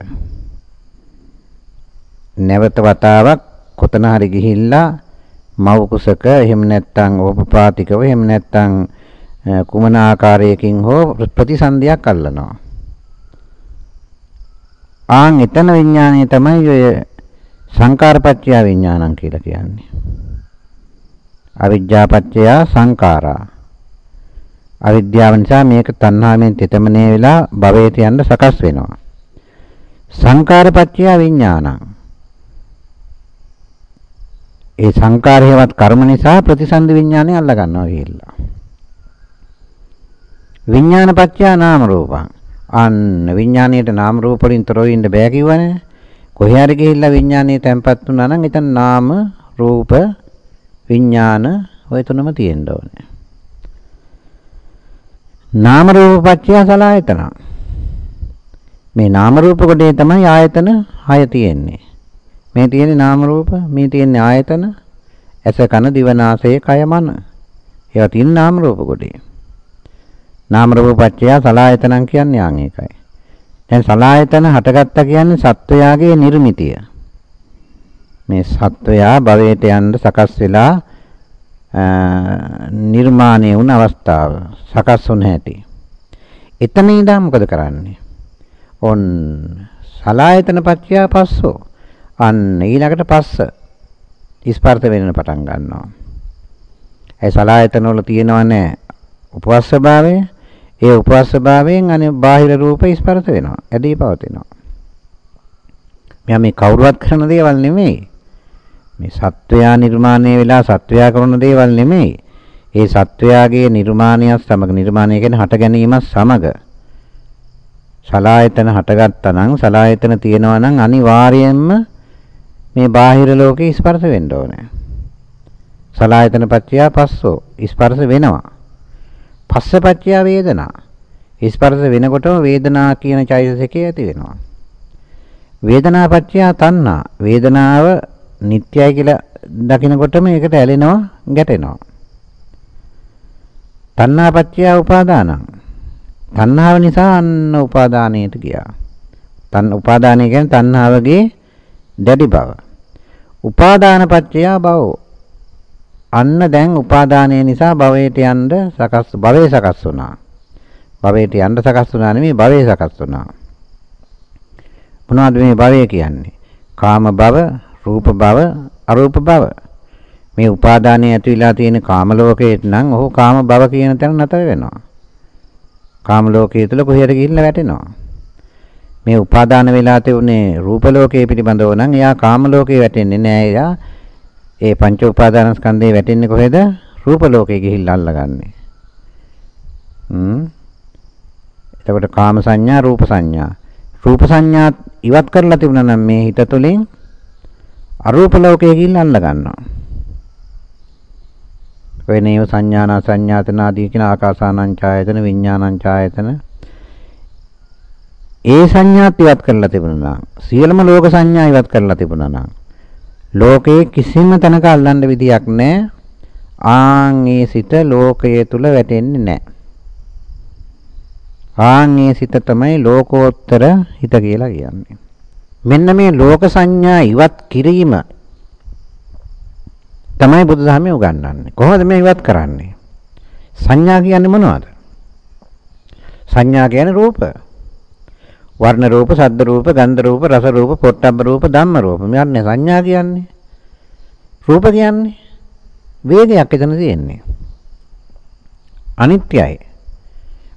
නැවත වතාවක් කොතන හරි ගිහිල්ලා මව කුසක එහෙම නැත්නම් ඕපපාතිකව එහෙම නැත්නම් කුමන ආකාරයකින් හෝ ප්‍රතිසන්දියක් අල්ලනවා. ආන් එතන විඥානය තමයි ඔය සංකාරපච්චය විඥානං කියලා කියන්නේ. අවිද්‍යාපච්චය සංකාරා. අවිද්‍යාව නිසා මේක තණ්හාවෙන් තෙතමනේ වෙලා භවයට යන්න සකස් වෙනවා. සංකාරපච්චය විඥානං. ඒ සංකාරයවත් කර්ම නිසා ප්‍රතිසන්දි විඥානය අල්ල ගන්නවා කියලා. විඥානපච්චය නාම රූපං. අන්න විඥාණයට නාම රූප වලින් තොරව ඉන්න බෑ කිව්වනේ. කොහේ හරි ගිහිල්ලා විඥානීය තැම්පත් වුණා නම් එතන නාම රූප විඥාන ඔය තුනම තියෙන්න ඕනේ. නාම රූප පත්‍ය සලආයතන. මේ නාම රූප කොටේ තමයි ආයතන 6 තියෙන්නේ. මේ තියෙන්නේ නාම රූප, මේ තියෙන්නේ ආයතන, ඇස කන දිව නාසය කය මන. ඒවා තියෙන නාම රූප කොටේ. නාම රූප පත්‍ය සලආයතනං කියන්නේ ආන් ඒකයි. දැන් සලායතන හටගත්තා කියන්නේ සත්වයාගේ නිර්මිතිය. මේ සත්වයා භවයට යන්න සකස් වෙලා නිර්මාණය වුණ අවස්ථාව සකස් වුණ හැටි. එතන ඉඳන් මොකද කරන්නේ? ඔන් සලායතන පත්‍යා පස්සෝ. අන්න ඊළඟට පස්ස ස්පර්ශ වෙන්න පටන් ගන්නවා. ඒ සලායතන වල තියෙනවනේ උපවස්ස භාවය ඒ උපවාස භාවයෙන් අනේ බාහිර රූප ස්පර්ශ වෙනවා. ඇදී පවතිනවා. මෙයා මේ කවුරුවත් කරන දේවල් නෙමෙයි. මේ සත්වයා නිර්මාණය වෙලා සත්වයා කරන දේවල් නෙමෙයි. ඒ සත්වයාගේ නිර්මාණයත් සමග නිර්මාණය කියන්නේ හට ගැනීමත් සමග සලායතන හටගත්තා නම් සලායතන තියෙනවා නම් අනිවාර්යයෙන්ම මේ බාහිර ලෝකේ ස්පර්ශ වෙන්න ඕනේ. සලායතන පත්‍ය පස්සෝ ස්පර්ශ වෙනවා. පස්සපච්චය වේදනා. ස්පර්ශ වෙනකොටම වේදනා කියන චෛතසිකය ඇති වෙනවා. වේදනාපච්චය තණ්හා. වේදනාව නිට්ටයයි කියලා දකිනකොටම ඒකට ඇලෙනවා, ගැටෙනවා. තණ්හාපච්චය උපාදානං. තණ්හාව නිසා අන්න උපාදානයට ගියා. තන් උපාදානය කියන්නේ තණ්හාවගේ දැඩි බව. උපාදානපච්චය භවෝ අන්න දැන් උපාදානය නිසා භවයට යන්න සකස් භවයේ සකස් වුණා. භවයට යන්න සකස් වුණා නෙමෙයි භවයේ සකස් වුණා. මොනවද මේ භවය කියන්නේ? කාම භව, රූප භව, අරූප භව. මේ උපාදානය ඇතිවිලා තියෙන කාම ලෝකයට නම් ඔහු කාම භව කියන තැන නැතර වෙනවා. කාම ලෝකයේ තුල කොහෙද ගිහිල්ලා වැටෙනවා. මේ උපාදාන වෙලා තිබුණේ රූප ලෝකයේ පිළිබඳව නම් එයා කාම ලෝකේ වැටෙන්නේ නෑ. එයා ඒ පංච උපාදානස්කන්ධේ වැටෙන්නේ කොහෙද? රූප ලෝකේ ගිහිල්ලා අල්ලගන්නේ. හ්ම්. එතකොට කාම සංඥා, රූප සංඥා. රූප සංඥා ඉවත් කරලා තිබුණා නම් මේ හිත තුළින් අරූප ලෝකයේ ගිහිල්ලා අල්ලගන්නවා. වෙනේව සංඥානා සංඥාතන ආදී කියන ආකාසානං ඡායතන විඥානං ඡායතන ඒ සංඥාත් ඉවත් කරලා තිබුණා නම් සියලුම ලෝක සංඥා ඉවත් කරලා තිබුණා නම් ලෝකයේ කිසිම තැනක අල්ලන්න විදියක් නැහැ. ආන් ඒ සිත ලෝකයේ තුල වැටෙන්නේ නැහැ. ආන් ඒ සිත තමයි ලෝකෝත්තර හිත කියලා කියන්නේ. මෙන්න මේ ලෝක සංඥා ඉවත් කිරීම තමයි බුදුදහමේ උගන්වන්නේ. කොහොමද මේ ඉවත් කරන්නේ? සංඥා කියන්නේ මොනවද? සංඥා කියන්නේ රූප. වර්ණ රූප, ශබ්ද රූප, ගන්ධ රූප, රස රූප, පොට්ටබ්බ රූප, ධම්ම රූප. මෙයන්නේ සංඥා කියන්නේ. රූප කියන්නේ වේගයක් එතන තියෙන්නේ. අනිත්‍යයි.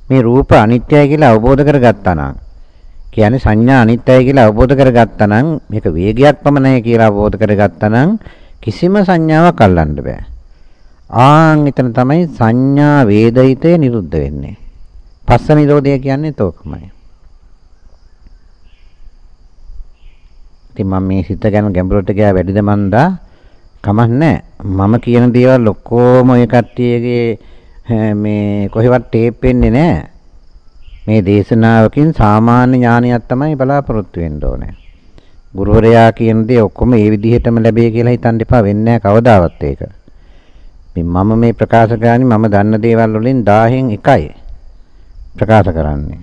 මේ රූප අනිත්‍යයි කියලා අවබෝධ කරගත්තා නම් කියන්නේ සංඥා අනිත්‍යයි කියලා අවබෝධ කරගත්තා නම් මේක වේගයක් පමණයි කියලා අවබෝධ කරගත්තා නම් කිසිම සංඥාවක් අල්ලන්න බෑ. ආන් එතන තමයි සංඥා වේදිතේ නිරුද්ධ වෙන්නේ. පස්ස නිරෝධය කියන්නේ තෝකමයි. ඉතින් මම මේ සිත ගැන ගැඹුරට ගියා වැඩිද මන්දා කමන්නේ මම කියන දේවල් ඔක්කොම ඔය කට්ටියගේ මේ කොහෙවත් ටේප් වෙන්නේ නැහැ. මේ දේශනාවකින් සාමාන්‍ය ඥානයක් තමයි බලාපොරොත්තු වෙන්න ඕනේ. ගුරුවරයා කියන දේ ඔක්කොම ඒ විදිහටම ලැබෙයි කියලා හිතන්න එපා වෙන්නේ නැහැ කවදාවත් ඒක. මේ මම මේ ප්‍රකාශ කරන්නේ මම දන්න දේවල් වලින් 1000න් එකයි ප්‍රකාශ කරන්නේ.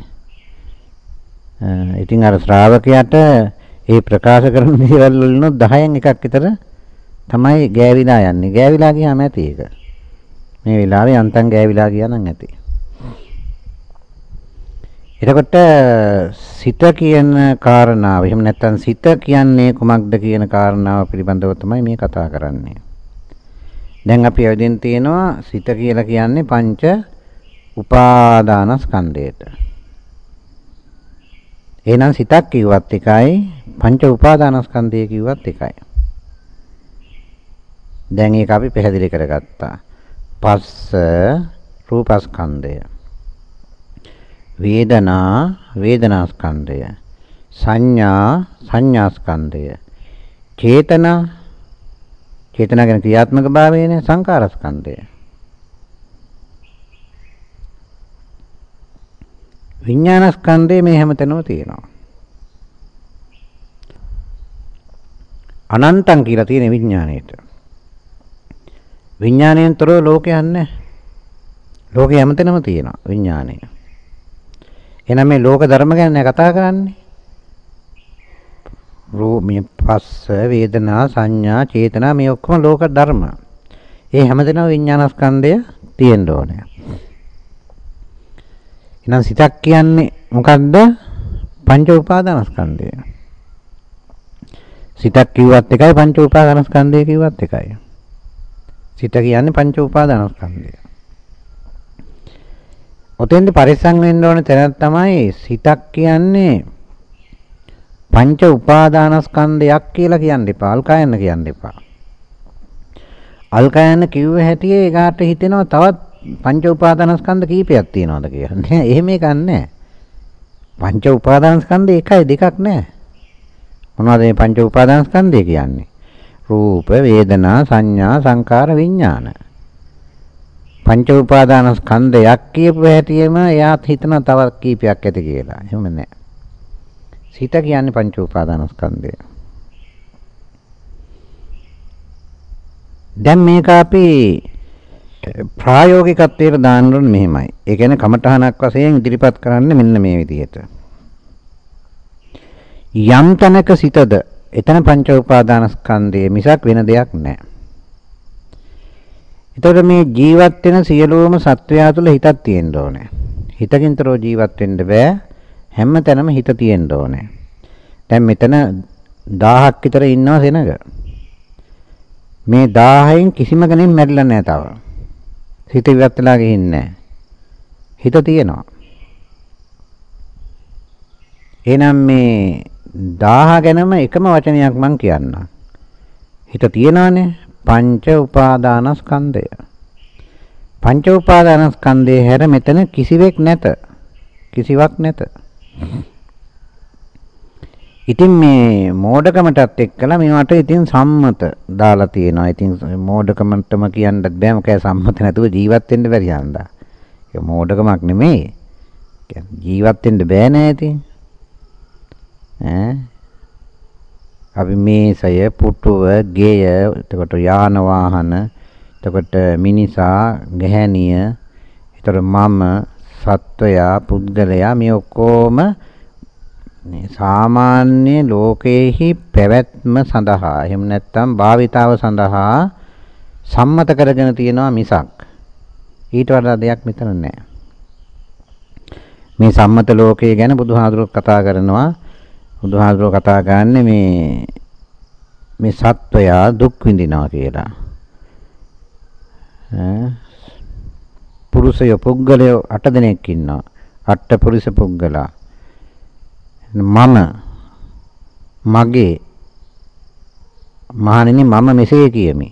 ඉතින් අර ශ්‍රාවකයාට ඒ ප්‍රකාශ කරන දේවල් වලින් 10න් එකක් විතර තමයි ගෑවිලා යන්නේ. ගෑවිලා ගියාම ඇති ඒක. මේ වෙලාවේ යන්තම් ගෑවිලා ගියා නම් ඇති. එතකොට සිත කියන කාරණාව එහෙම නැත්නම් සිත කියන්නේ කුමක්ද කියන කාරණාව පිළිබඳව තමයි මේ කතා කරන්නේ. දැන් අපි අවදින් තියෙනවා සිත කියලා කියන්නේ පංච උපාදානස්කන්ධයට. එහෙනම් සිතක් කිව්වත් එකයි පංච උපාදානස්කන්ධය කිව්වත් එකයි. දැන් ඒක අපි පැහැදිලි කරගත්තා. පස්ස රූපස්කන්ධය. වේදනා වේදනාස්කන්ධය. සංඥා සංඥාස්කන්ධය. චේතනා චේතනා ගැන ක්‍රියාත්මක භාවයනේ සංකාරස්කන්ධය. විඥානස්කන්ධය මේ හැමතැනම තියෙනවා. අනන්තං කියලා තියෙන විඥාණයට. විඥාණයෙන් තොරව ලෝකයක් නැහැ. ලෝකේ හැමතැනම තියෙනවා විඥාණය. එහෙනම් මේ ලෝක ධර්ම ගැන කතා කරන්නේ. රූපී පස්ස වේදනා සංඥා චේතනා මේ ඔක්කොම ලෝක ධර්ම. ඒ හැමදෙනාම විඥානස්කන්ධය තියෙන්න ඕනේ. එහෙනම් සිතක් කියන්නේ මොකද්ද? පංච උපාදානස්කන්ධය. සිතක් කිව්වත් එකයි පංච උපාදානස්කන්ධය කිව්වත් එකයි. සිත කියන්නේ පංච උපාදානස්කන්ධය. ඔතෙන්දි පරිස්සම් වෙන්න ඕනේ තැනක් තමයි සිතක් කියන්නේ පංච උපාදානස්කන්ධයක් කියලා කියන්න එපා. අල්කයන්න කියන්න එපා. අල්කයන්න කිව්ව හැටි ඒකට හිතෙනවා තවත් පංච උපාදානස්කන්ධ කීපයක් තියෙනවද කියන්නේ. එහෙම එකක් නැහැ. පංච උපාදානස්කන්ධ එකයි දෙකක් නැහැ. මොනවද මේ පංච උපාදානස්කන්ධය කියන්නේ? රූප, වේදනා, සංඥා, සංකාර, විඥාන. පංච උපාදානස්කන්ධයක් කියපු හැටියෙම එයාත් හිතන තවත් කීපයක් ඇති කියලා. එහෙම නැහැ. සිත කියන්නේ පංච උපාදානස්කන්ධය. දැන් මේක අපි ප්‍රායෝගිකත්වයට දාන්න ඕනේ මෙහෙමයි. ඒ කියන්නේ කමඨහනක් වශයෙන් ඉදිරිපත් කරන්න මෙන්න මේ විදිහට. යම් තැනක සිතද එතන පංච උපාදානස්කන්ධය මිසක් වෙන දෙයක් නැහැ. එතකොට මේ ජීවත් වෙන සියලුම සත්වයා තුළ හිතක් තියෙන්න ඕනේ. හිතකින්තරෝ ජීවත් වෙන්න බෑ. හැම තැනම හිත තියෙන්න ඕනේ. දැන් මෙතන 1000ක් විතර ඉන්නවා සෙනඟ. මේ 1000න් කිසිම කෙනෙක් මැරිලා නැහැ තව. හිත ඉවත් වෙලා ගිහින්නේ හිත තියෙනවා. එහෙනම් මේ 1000 ගැනම එකම වචනයක් මම කියන්නම්. හිත තියෙනවානේ පංච උපාදානස්කන්ධය. පංච උපාදානස්කන්ධයේ හැර මෙතන කිසිවෙක් නැත. කිසිවක් නැත. ඉතින් මේ මෝඩකමටත් එක්කලා මේවට ඉතින් සම්මත දාලා තියෙනවා. ඉතින් මෝඩකමටම කියන්නත් බෑ මොකද සම්මත නැතුව ජීවත් වෙන්න බැරි හන්දා. ඒක මෝඩකමක් නෙමෙයි. ජීවත් වෙන්න බෑ නෑ ඉතින්. ඈ අපි මේසය, පුටුව, ගෙය, එතකොට යාන වාහන, එතකොට මිනිසා, ගැහැණිය, එතකොට මම, සත්වයා, පුද්ගලයා මේ ඔක්කොම මේ සාමාන්‍ය ලෝකයේහි පැවැත්ම සඳහා එහෙම නැත්නම් භාවිතාව සඳහා සම්මත කරගෙන තියෙනවා මිසක් ඊට වඩා දෙයක් මෙතන නැහැ. මේ සම්මත ලෝකය ගැන බුදුහාඳුර කතා කරනවා. බුදුහාඳුර කතා කරන්නේ මේ මේ සත්වයා දුක් විඳිනවා කියලා. පුරුෂය පුද්ගලය 8 දෙනෙක් ඉන්නවා. අට පුරුෂ පුද්ගලා මම මගේ මහණෙනි මම මෙසේ කියමි.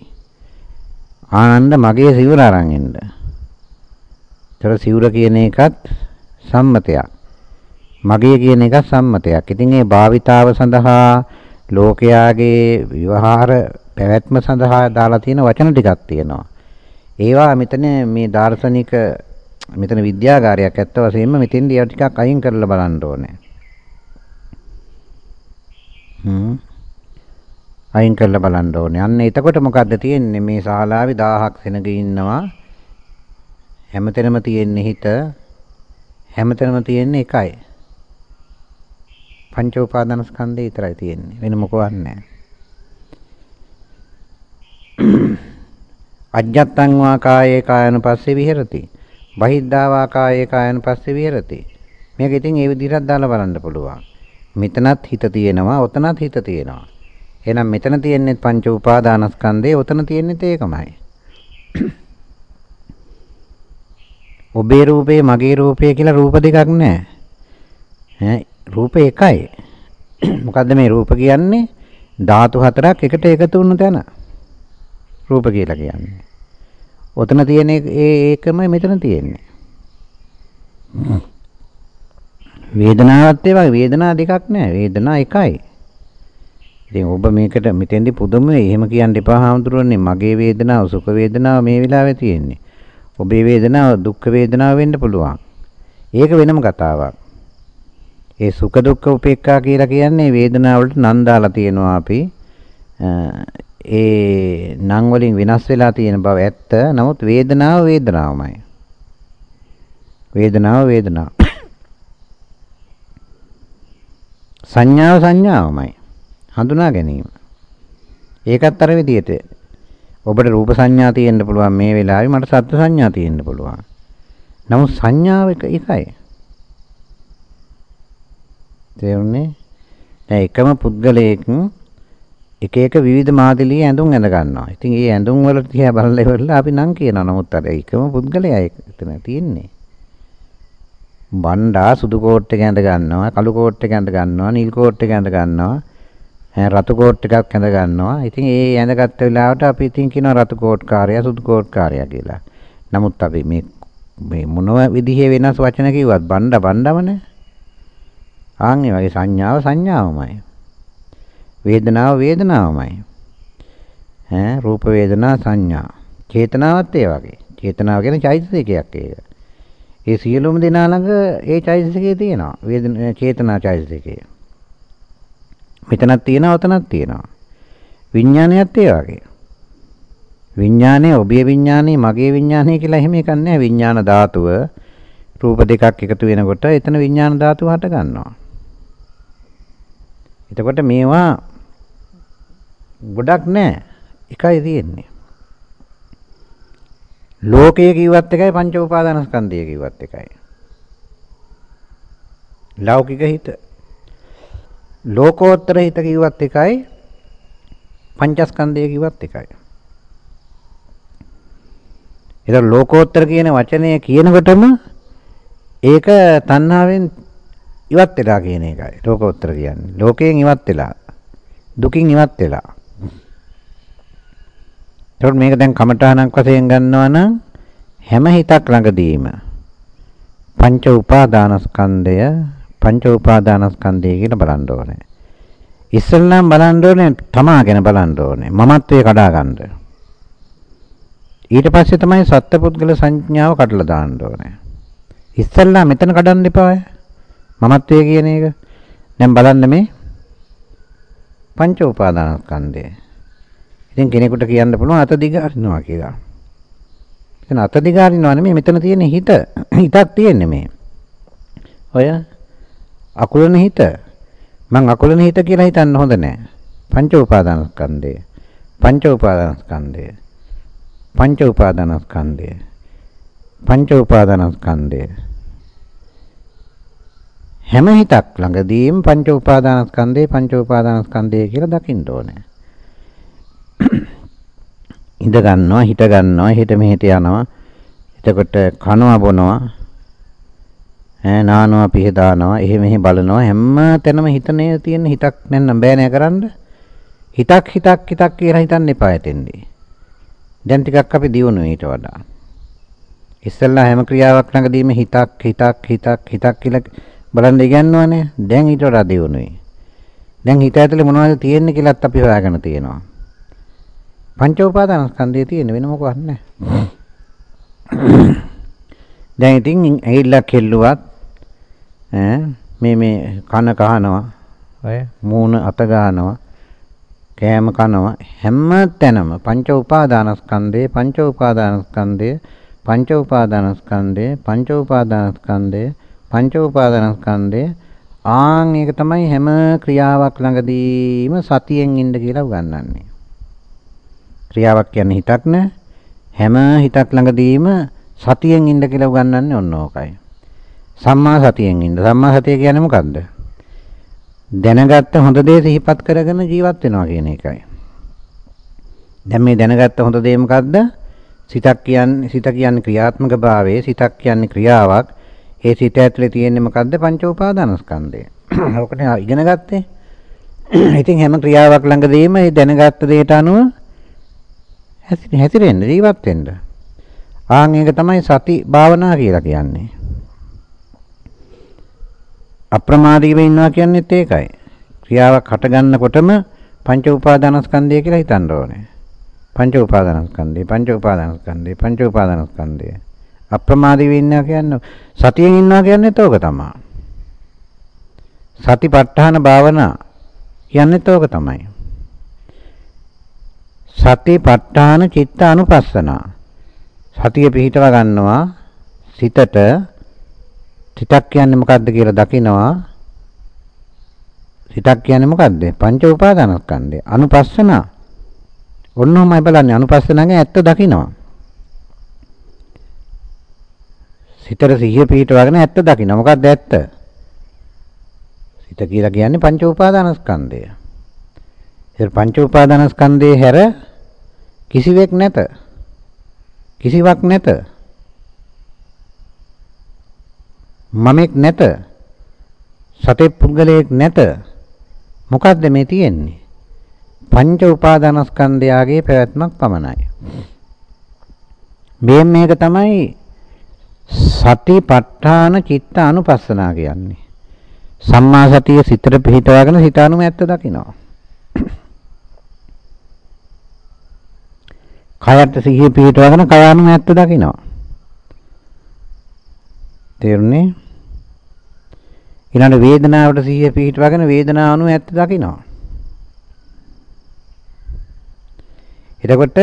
ආනන්ද මගේ සිවුර අරන් එන්න. ඒතර සිවුර කියන එකත් සම්මතයක්. මගේ කියන එකත් සම්මතයක්. ඉතින් මේ භාවිතාව සඳහා ලෝකයාගේ විවහාර පැවැත්ම සඳහා දාලා තියෙන වචන ටිකක් තියෙනවා. ඒවා මෙතන මේ දාර්ශනික මෙතන විද්‍යාගාරයක් ඇත්ත වශයෙන්ම මෙතෙන්දී ඒවා ටිකක් අයින් කරලා බලන්න ඕනේ. අයින් කරලා බලන්න ඕනේ. අන්න එතකොට මොකද්ද තියෙන්නේ? මේ ශාලාවේ 1000ක් සෙනග ඉන්නවා. හැමතැනම තියෙන්නේ හිත. හැමතැනම තියෙන්නේ එකයි. පංච උපාදානස්කන්ධය විතරයි තියෙන්නේ. වෙන මොකවත් නැහැ. අජ්ජත්තං වා කායේ කායන පස්සේ විහෙරති. බහිද්ධා වා කායේ කායන පස්සේ විහෙරති. මේක ඉතින් ඒ විදිහට දාලා බලන්න පුළුවන්. මෙතනත් හිත තියෙනවා ඔතනත් හිත තියෙනවා. එහෙනම් මෙතන තියෙන්නේ පංච උපාදානස්කන්ධේ ඔතන තියෙන්නේත් ඒකමයි. ඔබේ රූපේ මගේ රූපේ කියලා රූප දෙකක් නැහැ. ඈ රූප එකයි. මොකද්ද මේ රූප කියන්නේ? ධාතු හතරක් එකට එකතු වුණු තැන. රූප කියලා කියන්නේ. ඔතන තියෙන ඒ ඒකමයි මෙතන තියෙන්නේ. වේදනාවත් ඒ වගේ වේදනා දෙකක් නෑ වේදනා එකයි. ඉතින් ඔබ මේකට මෙතෙන්දි පුදුමයි එහෙම කියන්න එපා හාමුදුරනේ මගේ වේදනාව සුඛ වේදනාව මේ වෙලාවේ තියෙන්නේ. ඔබේ වේදනාව දුක්ඛ වේදනාව වෙන්න පුළුවන්. ඒක වෙනම කතාවක්. ඒ සුඛ දුක්ඛ උපේක්ඛා කියලා කියන්නේ වේදනාව වලට නම් දාලා තියෙනවා අපි. ඒ නම් වලින් වෙනස් වෙලා තියෙන බව ඇත්ත. නමුත් වේදනාව වේදනාවමයි. වේදනාව වේදනාව. සංඥාව සංඥාවමයි. හඳුනා ගැනීම. ඒකත් අර විදිහට ඔබට රූප සංඥා තියෙන්න පුළුවන් මේ වෙලාවේ මට සත්ත්ව සංඥා තියෙන්න පුළුවන්. නමුත් සංඥාව එකයි. තේරුණේ? දැන් එකම පුද්ගලයෙක් එක එක විවිධ මාදිලිය ඇඳුම් ඇඳ ගන්නවා. ඉතින් ඒ ඇඳුම් වල තියා බලලා ඉවරලා අපි නම් කියනවා. නමුත් අර එකම පුද්ගලයා එතන තියෙන්නේ. බණ්ඩා සුදු කෝට් එක ඇඳ ගන්නවා, කළු කෝට් එක ඇඳ ගන්නවා, නිල් කෝට් එක ඇඳ ගන්නවා. රතු කෝට් එකක් ඇඳ ගන්නවා. ඉතින් ඒ ඇඳගත්ත වෙලාවට අපි ඉතින් කියනවා රතු කෝට් කාර්යය, සුදු කෝට් කාර්යය කියලා. නමුත් අපි මේ මේ මොනව විදිහේ වෙනස් වචන කිව්වත් බණ්ඩා බණ්ඩමනේ. ආන් ඒ වගේ සංඥාව සංඥාවමයි. වේදනාව වේදනාවමයි. ඈ රූප වේදනා සංඥා. චේතනාවත් ඒ වගේ. චේතනාව කියන්නේ චෛතසිකයක් ඒක. ඒ සියලුම දෙනා ළඟ ඒ චෛතසිකය තියෙනවා. වේදන චේතනා චෛතසිකය. මෙතනක් තියෙනවා ඔතනක් තියෙනවා. විඥානයත් ඒ වගේ. විඥානය ඔබේ විඥානය මගේ විඥානය කියලා එහෙම එකක් නැහැ. විඥාන ධාතුව රූප දෙකක් එකතු වෙනකොට එතන විඥාන ධාතුව හට ගන්නවා. එතකොට මේවා ගොඩක් නැහැ. එකයි තියෙන්නේ. ලෝකය කිව්වත් එකයි පංච උපාදානස්කන්ධය කිව්වත් එකයි. ලෞකික හිත ලෝකෝත්තර හිත කිව්වත් එකයි පංචස්කන්ධය කිව්වත් එකයි. ඒතර ලෝකෝත්තර කියන වචනය කියනකොටම ඒක තණ්හාවෙන් ඉවත් වෙලා කියන එකයි ලෝකෝත්තර කියන්නේ. ලෝකයෙන් ඉවත් වෙලා දුකින් ඉවත් වෙලා එතකොට මේක දැන් කමඨාණක් වශයෙන් ගන්නවා නම් හැම හිතක් ළඟදීම පංච උපාදානස්කන්ධය පංච උපාදානස්කන්ධය කියලා බලන්න ඕනේ. ඉස්සෙල්ලාම බලන්න ඕනේ තමා ගැන බලන්න ඕනේ. මමත්වයේ කඩා ගන්න. ඊට පස්සේ තමයි සත්පුද්ගල සංඥාව කඩලා දාන්න ඕනේ. ඉස්සෙල්ලා මෙතන කඩන්න එපා. මමත්වයේ කියන එක. දැන් බලන්න මේ පංච උපාදානස්කන්ධය. ඉතින් කෙනෙකුට කියන්න පුළුවන් අත දිගාරිනවා කියලා. එතන අත දිගාරිනවා නෙමෙයි මෙතන තියෙන හිත. හිතක් තියෙන්නේ මේ. ඔය අකුලන හිත. මං අකුලන හිත කියලා හිතන්න හොඳ නෑ. පංච උපාදානස්කන්ධය. පංච උපාදානස්කන්ධය. පංච උපාදානස්කන්ධය. පංච උපාදානස්කන්ධය. හැම හිතක් ළඟදීම පංච උපාදානස්කන්ධේ පංච උපාදානස්කන්ධය කියලා දකින්න ඕනේ. ඉඳ ගන්නවා හිට ගන්නවා හිට මෙහෙට යනවා. එතකොට කනවා බොනවා ඈ නානවා පිහ දානවා එහෙ මෙහෙ බලනවා හැම තැනම හිතනේ තියෙන හිතක් නැත්නම් බෑ නෑ කරන්න. හිතක් හිතක් හිතක් කියලා හිතන්න එපා එතෙන්දී. දැන් ටිකක් අපි දියුණු ඊට වඩා. ඉස්සෙල්ලා හැම ක්‍රියාවක් ළඟදීම හිතක් හිතක් හිතක් හිතක් කියලා බලන්න ඉගන්නවනේ. දැන් ඊට වඩා දියුණුයි. දැන් හිත ඇතුලේ මොනවද තියෙන්නේ කියලාත් අපි හොයාගෙන තියෙනවා. පංච උපාදානස්කන්ධයේ තියෙන වෙන මොකවත් නැහැ. දැන් ඉතින් ඇහිල්ලක් හෙල්ලුවත් ඈ මේ මේ කන කහනවා ඔය මූණ අත ගන්නවා කෑම කනවා හැම තැනම පංච උපාදානස්කන්ධේ පංච උපාදානස්කන්ධේ පංච උපාදානස්කන්ධේ පංච උපාදානස්කන්ධේ පංච උපාදානස්කන්ධය ආන් ඒක තමයි හැම ක්‍රියාවක් ළඟදීම සතියෙන් ඉන්න කියලා උගන්වන්නේ. ක්‍රියාවක් කියන්නේ හිතක් නේ. හැම හිතක් ළඟදීම සතියෙන් ඉන්න කියලා උගන්වන්නේ ඔන්න ඕකයි. සම්මා සතියෙන් ඉන්න. සම්මා සතිය කියන්නේ මොකද්ද? දැනගත්ත හොඳ දේ සිහිපත් කරගෙන ජීවත් වෙනවා කියන එකයි. දැන් මේ දැනගත්ත හොඳ දේ මොකද්ද? සිතක් කියන්නේ සිත කියන්නේ ක්‍රියාත්මක භාවයේ සිතක් කියන්නේ ක්‍රියාවක් ඒ සිත ඇතුලේ තියෙන්නේ මොකද්ද? පංච උපාදානස්කන්ධය. ඔකට ඉගෙන ගත්තේ. ඉතින් හැම ක්‍රියාවක් ළඟදීම මේ දැනගත්ත දේට අනුව හැසිරෙන්න ජීවත් වෙන්න. ආන් ඒක තමයි සති භාවනා කියලා කියන්නේ. අප්‍රමාදීව ඉන්නවා කියන්නේත් ඒකයි. ක්‍රියාවක් හට ගන්නකොටම පංච උපාදානස්කන්ධය කියලා හිතන්න ඕනේ. පංච උපාදානස්කන්ධය, පංච උපාදානස්කන්ධය, පංච උපාදානස්කන්ධය. අප්‍රමාදීව ඉන්නවා කියන්නේ සතියෙන් ඉන්නවා කියන්නේත් ඕක තමයි. සතිපට්ඨාන භාවනා කියන්නේත් ඕක තමයි. සතිපට්ඨාන චිත්ත අනුපස්සනා. සතිය පිහිටව ගන්නවා සිතට සිතක් කියන්නේ මොකද්ද කියලා දකිනවා. සිතක් කියන්නේ මොකද්ද? පංච උපාදානස්කන්ධය. අනුපස්සනා. ඔන්නෝමයි බලන්නේ අනුපස්සනාගේ ඇත්ත දකිනවා. සිතට සිහිය පිහිටවගෙන ඇත්ත දකින්න. මොකක්ද ඇත්ත? සිත කියලා කියන්නේ පංච උපාදානස්කන්ධය. ඒ පංච උපාදානස්කන්ධයේ හැර කිසිවෙක් නැත. කිසිවක් නැත. මමෙක් නැත. සතේ පුද්ගලයෙක් නැත. මොකද්ද මේ තියෙන්නේ? පංච උපාදානස්කන්ධයාගේ පැවැත්මක් පමණයි. මේ මේක තමයි සතිපට්ඨාන චිත්ත අනුපස්සනා කියන්නේ. සම්මා සතිය සිතට පිහිටවාගෙන හිතානුම ඇත්ත දකිනවා. කයට සිහිය පිහිටවාගෙන කයානුම ඇත්ත දකිනවා. තේරුණේ? ඊළඟ වේදනාවට සිහිය පිහිටවාගෙන වේදනාවනුම ඇත්ත දකිනවා. එතකොට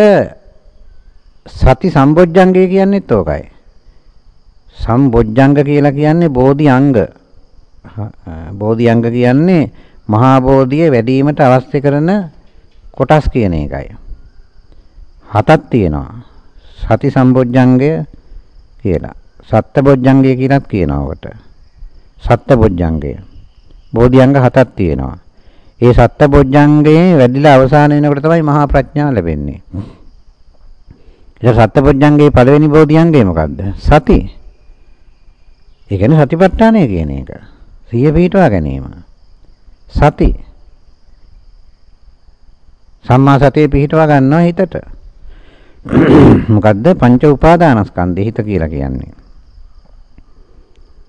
සති සම්බොජ්ජංගය කියන්නේත් ඕකයි. සම්බොජ්ජංග කියලා කියන්නේ බෝධි අංග. බෝධි අංග කියන්නේ මහා බෝධිය වැඩිවීමට අවශ්‍ය කරන කොටස් කියන එකයි. හතක් තියෙනවා. සති සම්බොජ්ජංගය කියලා. සත්බොජ්ජංගය කියලාත් කියනවා ඔකට. සත්බොජ්ජංගය. බෝධි අංග හතක් තියෙනවා. ඒ සත්බොජ්ජංගයේ වැඩිලා අවසාන වෙනකොට තමයි මහා ප්‍රඥාව ලැබෙන්නේ. ඒ සත්බොජ්ජංගයේ පළවෙනි බෝධි අංගය මොකද්ද? සති. ඒ කියන්නේ සතිපට්ඨානය කියන එක. සිහිය පිහිටවා ගැනීම. සති. සම්මා සතිය පිහිටවා ගන්නවා හිතට. මොකද්ද පංච උපාදානස්කන්ධය හිත කියලා කියන්නේ.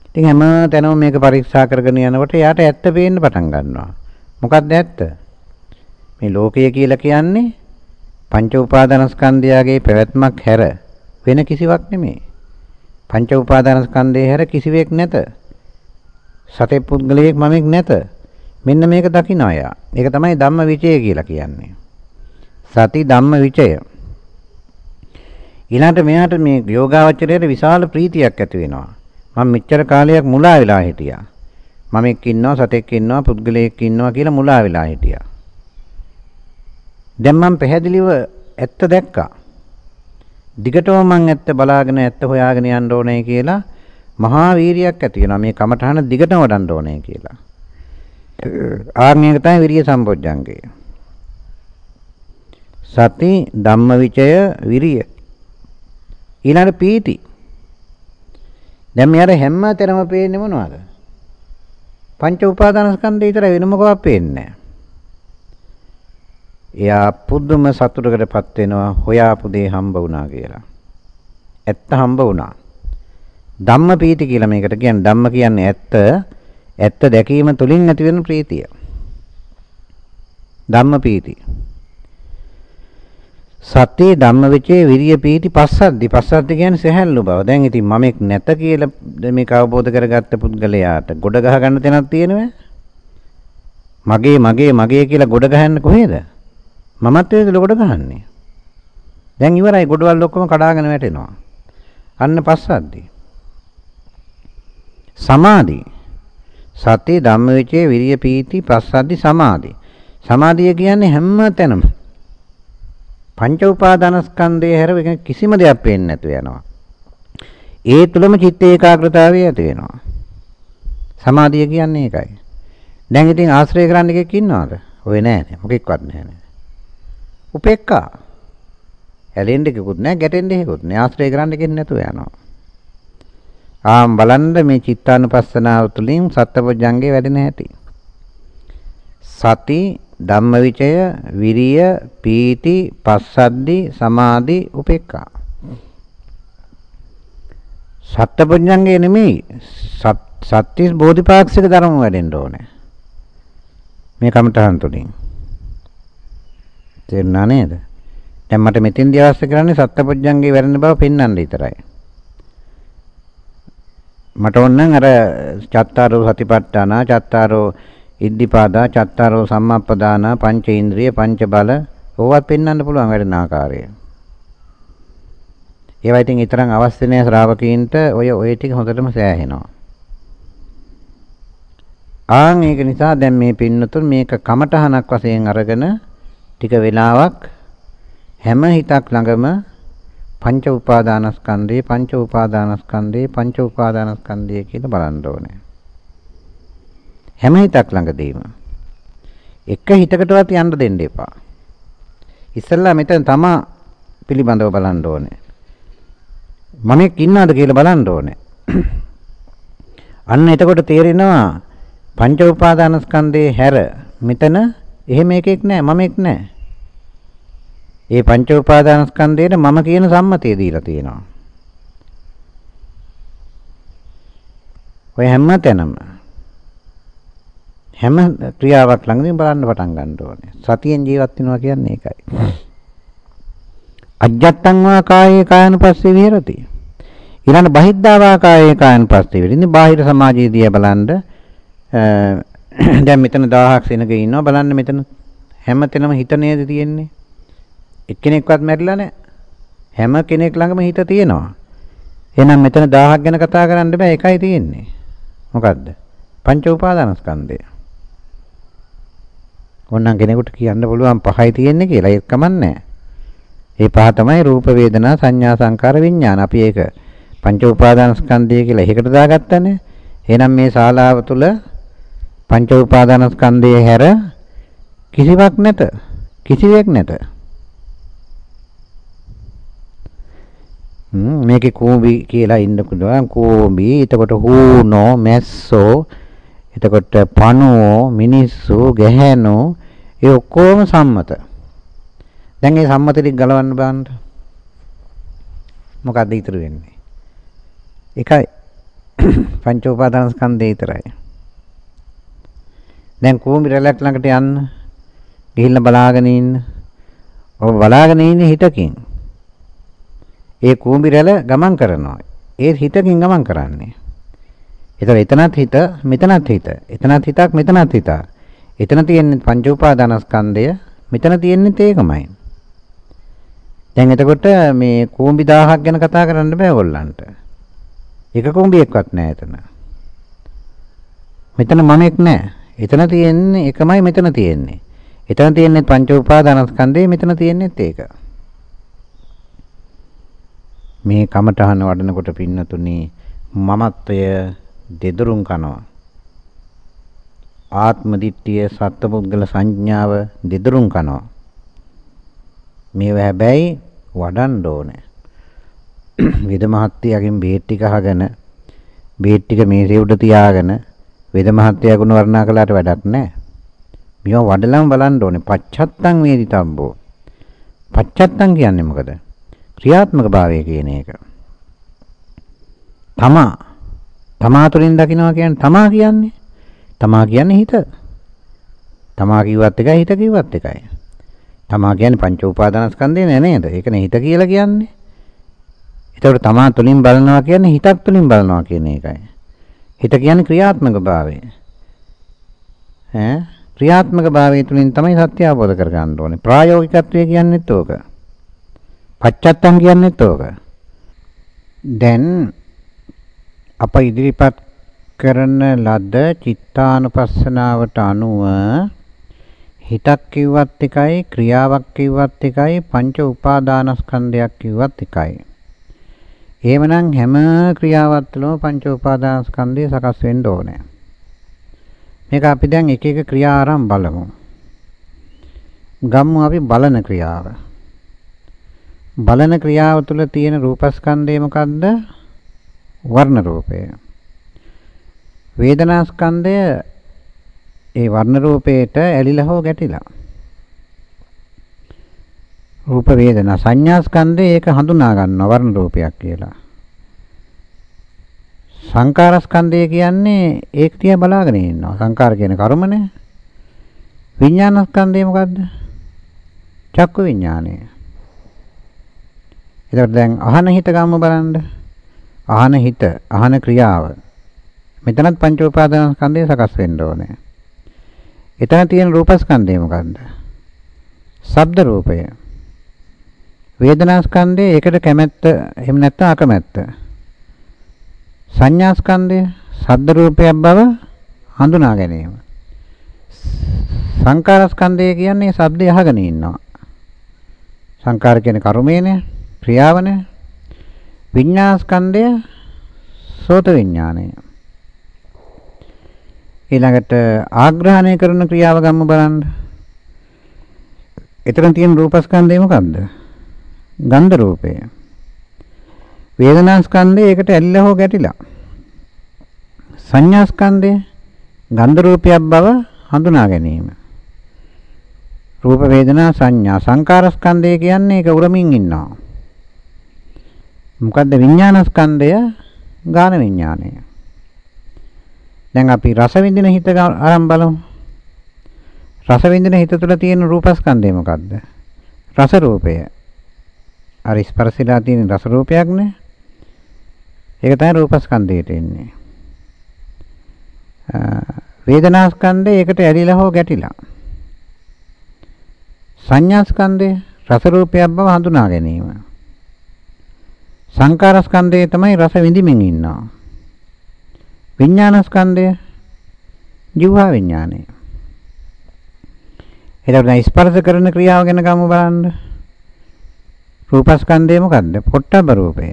ඉතින් හැම තැනම මේක පරීක්ෂා කරගෙන යනකොට යාට ඇත්ත පේන්න පටන් ගන්නවා. මොකක්ද ඇත්ත? මේ ලෝකය කියලා කියන්නේ පංච උපාදානස්කන්ධයගේ පැවැත්මක් හැර වෙන කිසිවක් නෙමෙයි. පංච උපාදානස්කන්ධයේ හැර කිසිවෙක් නැත. සතේ පුද්ගලයෙක් මමෙක් නැත. මෙන්න මේක දකින්න අය. ඒක තමයි ධම්ම විචය කියලා කියන්නේ. සති ධම්ම විචය. ඊළඟට මෙයාට මේ යෝගාවචරයට විශාල ප්‍රීතියක් ඇති වෙනවා. මම මෙච්චර කාලයක් මුලා වෙලා හිටියා. මම එක්ක ඉන්නවා සතෙක් ඉන්නවා පුද්ගලයෙක් ඉන්නවා කියලා මුලා වෙලා හිටියා. දැන් මම පැහැදිලිව ඇත්ත දැක්කා. දිගටම මම ඇත්ත බලාගෙන ඇත්ත හොයාගෙන යන්න ඕනේ කියලා මහා වීරියක් ඇති වෙනවා. මේ කමඨහන දිගටම වඩන්න ඕනේ කියලා. ආර්ණියක තමයි විරිය සම්පොඥංගය. සති ධම්මවිචය විරිය ඊළඟ පීති දැන් මෙයාට හැම තැනම පේන්නේ මොනවද පංච උපාදානස්කන්ධය විතර වෙන මොකවත් පේන්නේ නැහැ එයා පුදුම සතුටකටපත් වෙනවා හොයාපු දේ හම්බ වුණා කියලා. ඇත්ත හම්බ වුණා. ධම්ම පීති කියලා මේකට කියන්නේ. ධම්ම කියන්නේ ඇත්ත. ඇත්ත දැකීම තුලින් ඇති වෙන ප්‍රීතිය. ධම්ම පීති සත්‍යේ ධම්මවිචේ විරිය පීති පස්සද්දි පස්සද්දි කියන්නේ සහැල්ලු බව. දැන් ඉතින් මමෙක් නැත කියලා මේක අවබෝධ කරගත්ත පුද්ගලයාට ගොඩ ගහ ගන්න තැනක් තියෙනවද? මගේ මගේ මගේ කියලා ගොඩ ගහන්න කොහෙද? මමත් ඒක ගොඩ ගහන්නේ. දැන් ඉවරයි ගොඩවල් ඔක්කොම කඩාගෙන වැටෙනවා. අන්න පස්සද්දි. සමාධි සති ධම්මවිචේ විරිය පීති පස්සද්දි සමාධි. සමාධිය කියන්නේ හැම තැනම පංච උපාදානස්කන්ධයේ හැර වෙන කිසිම දෙයක් පේන්නේ නැතු වෙනවා. ඒ තුලම චිත්ත ඒකාග්‍රතාවය ඇති වෙනවා. සමාධිය කියන්නේ ඒකයි. දැන් ඉතින් ආශ්‍රය කරන්න එකෙක් ඉන්නවද? ඔය නෑනේ. මොකෙක්වත් නෑනේ. උපේක්ඛා. ඇලෙන්න එකකුත් නෑ, ගැටෙන්න එකකුත් නෑ. ආශ්‍රය කරන්න එකෙක් නැතුව යනවා. ආම් බලන්න මේ චිත්තානුපස්සනාව තුළින් සත්පුජ්ජංගේ වැඩෙන හැටි. සති ධම්මවිචය විරිය පීති පස්සද්දි සමාධි උපේක්ඛා සත්පුඤ්ඤංගේ නෙමෙයි සත්‍තිස් බෝධිපාක්ෂික ධර්ම වැඩෙන්න ඕනේ මේ කමඨහන් තුලින් තේරුණා නේද දැන් මට මෙතෙන්දී අවශ්‍ය කරන්නේ සත්පුඤ්ඤංගේ වැඩෙන බව පෙන්වන්න විතරයි මට ඕන අර චත්තාරෝ සතිපට්ඨාන චත්තාරෝ ඉද්ධිපාදා චත්තාරෝ සම්මප්පදාන පංච ඉන්ද්‍රිය පංච බල ඕවත් පෙන්වන්න පුළුවන් වැඩන ආකාරය. ඒවා ඉතින් ඊතරම් අවශ්‍ය නැහැ ශ්‍රාවකීන්ට ඔය ඔය ටික හොඳටම සෑහෙනවා. ආන් ඒක නිසා දැන් මේ පින්නතුන් මේක කමටහනක් වශයෙන් අරගෙන ටික වෙලාවක් හැම හිතක් ළඟම පංච උපාදානස්කන්ධේ පංච උපාදානස්කන්ධේ පංච උපාදානස්කන්ධය කියලා බලන්න ඕනේ. හැම හිතක් ළඟදීම එක හිතකටවත් යන්න දෙන්න එපා. ඉස්සෙල්ලා මෙතන තමා පිළිබඳව බලන්න ඕනේ. මමෙක් ඉන්නවද කියලා බලන්න ඕනේ. අන්න එතකොට තේරෙනවා පංච උපාදානස්කන්ධේ හැර මෙතන එහෙම එකෙක් නැහැ මමෙක් නැහැ. ඒ පංච උපාදානස්කන්ධයට මම කියන සම්මතය දීලා තියෙනවා. ඔය හැම තැනම හැම ක්‍රියාවක් ළඟදීම බලන්න පටන් ගන්න ඕනේ. සතියෙන් ජීවත් වෙනවා කියන්නේ ඒකයි. අජ්ජත්තං වා කායේ කායනුපස්සේ විහෙරති. ඊළඟ බහිද්ධා වා කායේ කායනුපස්සේ විහෙරති. ඉතින් බාහිර සමාජයේදී බලන්න දැන් මෙතන 1000ක් සෙනග ඉන්නවා බලන්න මෙතන හැමතැනම හිත නේද තියෙන්නේ. එක්කෙනෙක්වත් මැරිලා නැහැ. හැම කෙනෙක් ළඟම හිත තියෙනවා. එහෙනම් මෙතන 1000ක් ගැන කතා කරන්න බෑ එකයි තියෙන්නේ. මොකද්ද? පංච උපාදානස්කන්ධය. ඕනනම් කෙනෙකුට කියන්න පුළුවන් පහයි තියෙන්නේ කියලා ඒක කමන්නේ ඒ පහ තමයි රූප වේදනා සංඥා සංකාර විඥාන. අපි ඒක පංච උපාදානස්කන්ධය කියලා එකකට දාගත්තනේ. එහෙනම් මේ ශාලාව තුල පංච උපාදානස්කන්ධයේ හැර කිසිවක් නැත. කිසිවෙක් නැත. මේකේ කූඹි කියලා ඉන්න පුළුවන් කූඹි එතකොට හූනෝ මැස්සෝ එතකොට පණුවෝ මිනිස්සු ගැහැණෝ ඒ ඔක්කොම සම්මත. දැන් මේ සම්මත ටික ගලවන්න බලන්න. මොකක්ද ඉතුරු වෙන්නේ? එකයි පංච උපාදාන ස්කන්ධය විතරයි. දැන් කූඹි රැලක් ළඟට යන්න ගිහිල්ලා බලාගෙන ඉන්න. ඔබ බලාගෙන ඉන්නේ හිතකින්. ඒ කූඹි රැළ ගමන් කරනවා. ඒ හිතකින් ගමන් කරන්නේ. ඒතර එතනත් හිත මෙතනත් හිත. එතනත් හිතක් මෙතනත් හිතක්. එතන තියෙන්නේ පංච උපාදානස්කන්ධය මෙතන තියෙන්නේ ඒකමයි. දැන් එතකොට මේ කූඹි 1000ක් ගැන කතා කරන්න බෑ ඔයගොල්ලන්ට. එක කූඹියක්වත් නෑ එතන. මෙතන මමෙක් නෑ. එතන තියෙන්නේ එකමයි මෙතන තියෙන්නේ. එතන තියෙන්නේ පංච උපාදානස්කන්ධය මෙතන තියෙන්නේත් ඒක. මේ කමඨහන වඩනකොට පින්නතුනි මමත්වය දෙදරුම් කනවා. ආත්ම දිට්ඨිය සත්පුද්ගල සංඥාව දෙදරුම් කනවා. මේව හැබැයි වඩන්න ඕනේ. වේද මහත්තයාගෙන් බේත් ටික අහගෙන බේත් ටික මේසේ උඩ තියාගෙන වේද මහත්තයා ගුණ වර්ණනා කළාට වැඩක් නැහැ. මේවා වඩලම බලන්න ඕනේ. පච්චත්තං වේදිතම්බෝ. පච්චත්තං කියන්නේ මොකද? ක්‍රියාත්මක භාවය කියන එක. තමා තමා තුළින් දකින්නවා කියන්නේ තමා කියන්නේ තමා කියන්නේ හිත. තමා කිව්වත් එකයි හිත කිව්වත් එකයි. තමා කියන්නේ පංච උපාදානස්කන්ධය නෑ නේද? ඒකනේ හිත කියලා කියන්නේ. ඒතකොට තමා තුලින් බලනවා කියන්නේ හිතක් තුලින් බලනවා කියන එකයි. හිත කියන්නේ ක්‍රියාත්මක භාවය. ඈ ක්‍රියාත්මක භාවය තුලින් තමයි සත්‍ය අවබෝධ කරගන්න ඕනේ. ප්‍රායෝගිකත්වය කියන්නේත් ඕක. පච්චත්තම් කියන්නේත් ඕක. දැන් අප ඉදිරිපත් කරන ලද චිත්තානුපස්සනාවට අනුව හිතක් කිව්වත් එකයි ක්‍රියාවක් කිව්වත් එකයි පංච උපාදානස්කන්ධයක් කිව්වත් එකයි. එහෙමනම් හැම ක්‍රියාවක් තුළම පංච උපාදානස්කන්ධය සකස් වෙන්න ඕනේ. මේක අපි දැන් එක එක ක්‍රියා ආරම්භ බලමු. ගම්මු අපි බලන ක්‍රියාව. බලන ක්‍රියාව තුළ තියෙන රූපස්කන්ධය මොකද්ද? වර්ණ රූපය. වේදනාස්කන්ධය ඒ වර්ණ රූපේට ඇලිලා හෝ ගැටිලා. රූප වේදනා සංඥා ස්කන්ධය ඒක හඳුනා ගන්නවා වර්ණ රූපයක් කියලා. සංකාර ස්කන්ධය කියන්නේ ඒක තියා බලාගෙන ඉන්නවා. සංකාර කියන කර්මනේ. විඥාන ස්කන්ධය මොකද්ද? චක්කු විඥානය. ඒකට දැන් අහන හිත ගම්ම බලන්න. අහන හිත, අහන ක්‍රියාව. මෙතනත් පංච උපාදාන ස්කන්ධය සකස් වෙන්න ඕනේ. එතන තියෙන රූපස්කන්ධය මොකද්ද? ශබ්ද රූපය. වේදනා ස්කන්ධය ඒකට කැමැත්ත එහෙම නැත්නම් අකමැත්ත. සංඥා ස්කන්ධය ශබ්ද රූපයක් බව හඳුනා ගැනීම. සංකාර ස්කන්ධය කියන්නේ ශබ්දය අහගෙන ඉන්නවා. සංකාර කියන්නේ කර්මයනේ, ක්‍රියාවනේ. විඥාන ස්කන්ධය සෝත විඥානය. ඊළඟට ආග්‍රහණය කරන ක්‍රියාව ගම්ම බලන්න. එතන තියෙන රූපස්කන්ධය මොකද්ද? ගන්ධ රූපය. වේදනා ස්කන්ධය ඒකට ඇල්ල හෝ ගැටිලා. සංඥා ස්කන්ධය ගන්ධ රූපයක් බව හඳුනා ගැනීම. රූප වේදනා සංඥා සංකාර ස්කන්ධය කියන්නේ ඒක උරමින් ඉන්නවා. මොකද්ද විඥාන ස්කන්ධය? ගාන විඥානය. දැන් අපි රස විඳින හිත ආරම්භ බලමු. රස විඳින හිත තුළ තියෙන රූපස්කන්ධය මොකද්ද? රස රූපය. අර ස්පර්ශලා තියෙන රස රූපයක් නේ. ඒක තමයි රූපස්කන්ධයට එන්නේ. වේදනාස්කන්ධය ඒකට ඇලිලා හෝ ගැටිලා. සංඥාස්කන්ධය රස රූපයක් බව හඳුනා ගැනීම. සංකාරස්කන්ධය තමයි රස විඳිමින් ඉන්නවා. විඥානස්කන්ධය ජීවා විඥානය. එතකොට ස්පර්ශ කරන ක්‍රියාව ගැන ගමු බලන්න. රූපස්කන්ධය මොකද්ද? පොට්ටබ්බ රූපය.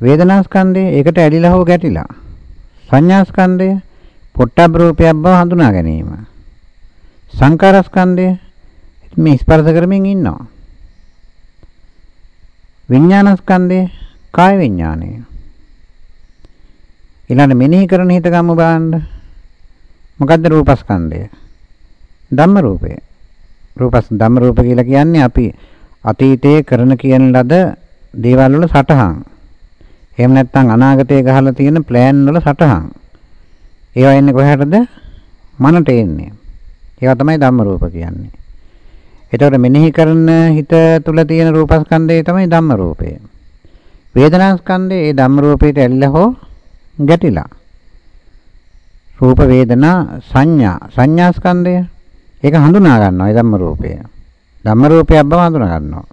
වේදනාස්කන්ධය ඒකට ඇලිලා හෝ ගැටිලා. සංඥාස්කන්ධය පොට්ටබ්බ රූපයක් බව හඳුනා ගැනීම. සංකාරස්කන්ධය මේ ස්පර්ශ කරමින් ඉන්නවා. විඥානස්කන්ධය කාය විඥානය. ඊළඟ මෙනෙහි කරන හිත ගමු බලන්න. මොකද්ද රූපස්කන්ධය? ධම්ම රූපය. රූපස් ධම්ම රූප කියලා කියන්නේ අපි අතීතයේ කරන කියන ලද දේවල් වල සටහන්. එහෙම නැත්නම් අනාගතයේ ගහලා තියෙන ප්ලෑන් වල සටහන්. ඒවා එන්නේ කොහටද? මනට එන්නේ. ඒවා තමයි ධම්ම රූප කියන්නේ. එතකොට මෙනෙහි කරන හිත තුල තියෙන රූපස්කන්ධය තමයි ධම්ම රූපය. වේදනාස්කන්ධය ඒ ධම්ම රූපයට ඇලිලා හෝ ගැටිලා. රූප වේදනා සංඥා සංඥා ස්කන්ධය ඒක හඳුනා ගන්නවා ඒ ධම්ම රූපය ධම්ම රූපයක් බව හඳුනා ගන්නවා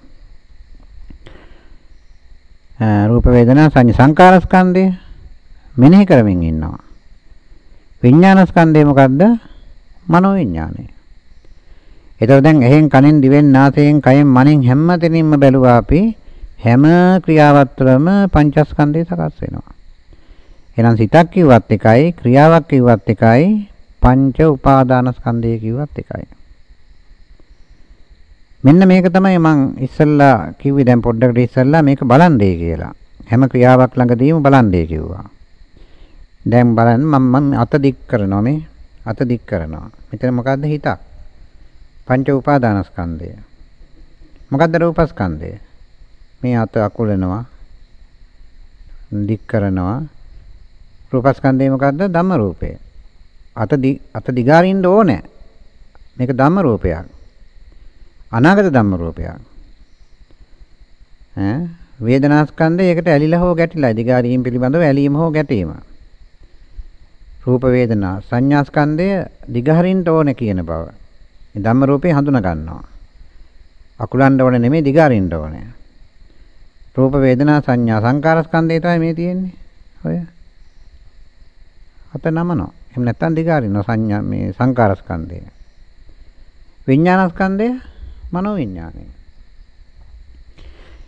රූප වේදනා සංඥා සංකාර ස්කන්ධය මෙනෙහි කරමින් ඉන්නවා විඥාන ස්කන්ධය මොකද්ද මනෝ විඥානය එතකොට දැන් එහෙන් කනෙන් දිවෙන් නාසයෙන් කයෙන් මනෙන් හැම තැනින්ම බැලුවා අපි හැම ක්‍රියාවක් තුළම පංචස්කන්ධය සකස් වෙනවා. එහෙනම් සිතක් කිව්වත් එකයි ක්‍රියාවක් කිව්වත් එකයි පංච උපාදානස්කන්ධය කිව්වත් එකයි. මෙන්න මේක තමයි මම ඉස්සල්ලා කිව්වේ දැන් පොඩ්ඩකට ඉස්සල්ලා මේක බලන්නේ කියලා. හැම ක්‍රියාවක් ළඟදීම බලන්නේ කිව්වා. දැන් බලන්න මම අත දික් කරනවා මේ අත දික් කරනවා. මෙතන මොකද්ද හිතක්? පංච උපාදානස්කන්ධය. මොකද්ද රූපස්කන්ධය? මේ අත අකුලනවා දික් කරනවා රූපස්කන්ධය මොකද්ද? ධම්ම රූපය. අත දි අත දිගාරින්න ඕනේ. මේක ධම්ම රූපයක්. අනාගත ධම්ම රූපයක්. ඈ වේදනාස්කන්ධය ඒකට ඇලිලා හෝ ගැටිලා දිගාරීම් පිළිබඳව ඇලීම හෝ ගැටීම. රූප වේදනා සංඥාස්කන්ධය දිගහරින්න ඕනේ කියන බව. මේ ධම්ම රූපේ හඳුනා ගන්නවා. අකුලන්න ඕනේ නෙමෙයි දිගාරින්න ඕනේ. රූප වේදනා සංඥා සංකාර ස්කන්ධය තමයි මේ තියෙන්නේ. ඔය. අත නමනවා. එහෙම නැත්නම් දිගාරිනවා සංඥා මේ සංකාර ස්කන්ධය. විඥාන ස්කන්ධය මනෝ විඥානය.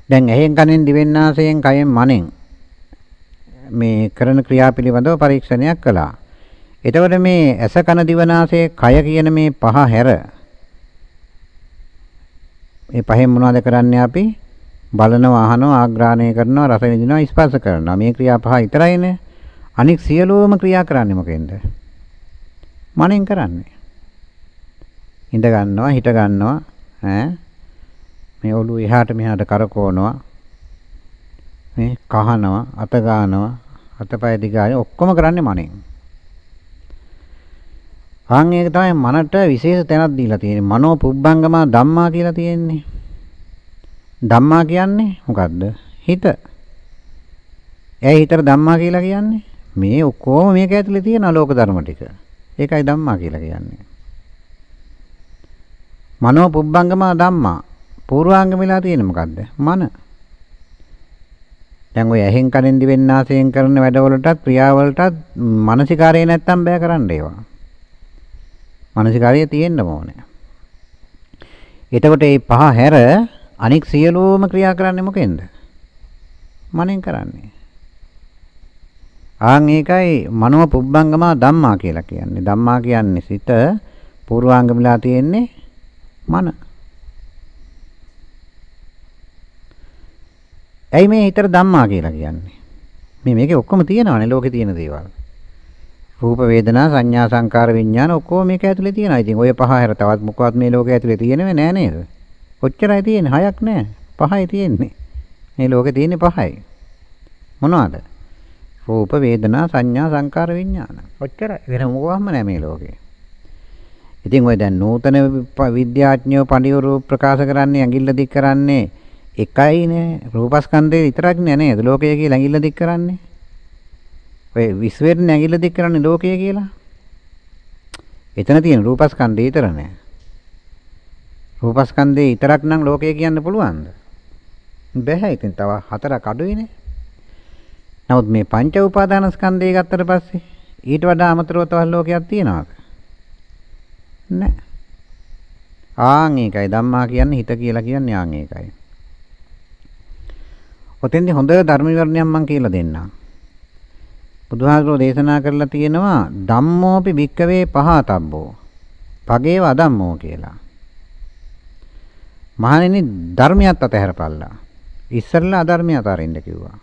දැන් ඇහෙන් කනෙන් දිවෙන් නාසයෙන් කයෙන් මනෙන් මේ කරන ක්‍රියා පිළිබඳව පරීක්ෂණයක් කළා. එතකොට මේ ඇස කන දිවනාසය කය කියන මේ පහ හැර මේ පහෙන් මොනවද කරන්නේ අපි? බලනවා අහනවා ආග්‍රහණය කරනවා රස විඳිනවා ස්පර්ශ කරනවා. මේ ක්‍රියා පහ විතරයිනේ. අනික සියලුම ක්‍රියා කරන්නේ මොකෙන්ද? මනෙන් කරන්නේ. ඉඳ ගන්නවා හිට ගන්නවා ඈ මේ ඔළුව එහාට මෙහාට කරකවනවා මේ කහනවා අත ගන්නවා අතපය දිගානේ ඔක්කොම කරන්නේ මනෙන් ආන් ඒක තමයි මනට විශේෂ තැනක් දීලා තියෙන්නේ. මනෝ පුබ්බංගමා ධම්මා කියලා තියෙන්නේ. ධම්මා කියන්නේ මොකද්ද? හිත. ඇයි හිතට ධම්මා කියලා කියන්නේ? මේ ඔක්කොම මේක ඇතුලේ තියෙන ලෝක ධර්ම ටික. ඒකයි ධම්මා කියලා කියන්නේ. මනෝ පුබ්බංගමා ධම්මා. පූර්වාංග වෙලා තියෙන්නේ මොකද්ද? මන. දැන් ඔය ඇහෙන් කනෙන් දිවෙන් නාසයෙන් කරන වැඩවලටත් ක්‍රියාවලටත් මානසිකාරය නැත්තම් බෑ කරන්න ඒවා. මානසිකාරිය තියෙන්න ඕනේ. එතකොට මේ පහ හැර අනික් සියලුම ක්‍රියා කරන්නේ මොකෙන්ද? මනෙන් කරන්නේ. ආන් ඒකයි මනෝ පුබ්බංගමා ධම්මා කියලා කියන්නේ. ධම්මා කියන්නේ සිත පූර්වාංගමලා තියෙන්නේ මන. ඇයි මේ හිතට ධම්මා කියලා කියන්නේ? මේ මේකේ ඔක්කොම තියෙනවානේ ලෝකේ තියෙන දේවල්. රූප වේදනා සංඥා සංකාර විඥාන ඔක්කොම මේක ඇතුලේ තියෙනවා. ඉතින් ඔය පහ හැර තවත් මොකවත් මේ ලෝකේ ඇතුලේ තියෙනවේ නෑ නේද? ඔච්චරයි තියෙන්නේ. හයක් නෑ. පහයි තියෙන්නේ. මේ ලෝකේ තියෙන්නේ පහයි. මොනවද? රූප වේදනා සංඥා සංකාර විඥාන. ඔච්චරයි. වෙන මොකවත්ම නෑ මේ ලෝකේ. ඉතින් ඔය දැන් නූතන විද්‍යාඥයෝ පඬිවරු ප්‍රකාශ කරන්නේ ඇඟිල්ල දික් කරන්නේ එකයිනේ රූපස්කන්ධේ විතරක් නෑ නේද? ලෝකය කියලා ඇඟිල්ල දික් කරන්නේ. ඔය විශ්වයට නැගිලා දික් කරන්නේ ලෝකය කියලා. එතන තියෙන රූපස්කන්ධය විතර නෑ. රූපස්කන්ධේ විතරක් නම් ලෝකය කියන්න පුළුවන්ද? බැහැ. ඉතින් තව හතරක් අඩුයිනේ. නමුත් මේ පංච උපාදානස්කන්ධය ගත්තට පස්සේ ඊට වඩා අමතරව තවත් ලෝකයක් තියනවාද? නැහැ. ආන් ඒකයි ධම්මා කියන්නේ හිත කියලා කියන්නේ ආන් ඒකයි. ඔතෙන්දී හොඳ ධර්ම විවරණයක් මම කියලා දෙන්නම්. බුදුහාමුදුරෝ දේශනා කරලා තියෙනවා ධම්මෝපි භික්කවේ පහතබ්බෝ. පගේව අදම්මෝ කියලා. මහණෙනි ධර්මියත් අතහැරපල්ලා. ඉස්සෙල්ලා අධර්මිය අතාරින්න කිව්වා.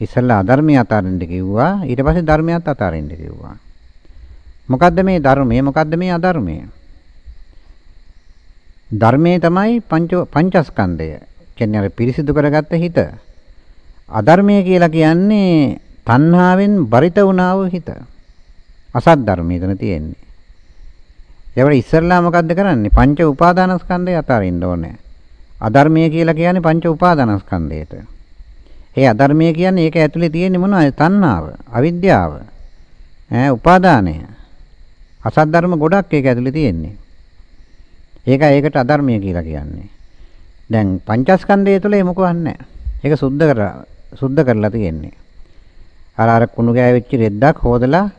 ඉස්සෙල්ලා අධර්මිය අතාරින්න කිව්වා ඊට පස්සේ ධර්මියත් අතාරින්න කිව්වා. මොකද්ද මේ ධර්මය මොකද්ද මේ අධර්මය? ධර්මයේ තමයි පංච පංචස්කන්ධය. කියන්නේ අර පිරිසිදු කරගත්ත හිත. අධර්මය කියලා කියන්නේ තණ්හාවෙන් බරිත වුණා වූ හිත. අසත් ධර්මය එතන තියෙන්නේ. ඒවට ඉස්සල්ලා මොකද්ද කරන්නේ? පංච උපාදානස්කන්ධය අතාරින්න ඕනේ. අධර්මය කියලා කියන්නේ පංච උපාදානස්කන්ධයට. ඒ අධර්මය කියන්නේ ඒක ඇතුලේ තියෙන්නේ මොනවද? තණ්හාව, අවිද්‍යාව. ඈ උපාදානය. අසත් ධර්ම ගොඩක් ඒක ඇතුලේ තියෙන්නේ. ඒකයි ඒකට අධර්මය කියලා කියන්නේ. දැන් පංචස්කන්ධය තුළ මොකවත් නැහැ. ඒක සුද්ධ කරලා සුද්ධ කරලා තියෙන්නේ. අර අර කුණු ගෑවිච්ච රෙද්දක් හොදලා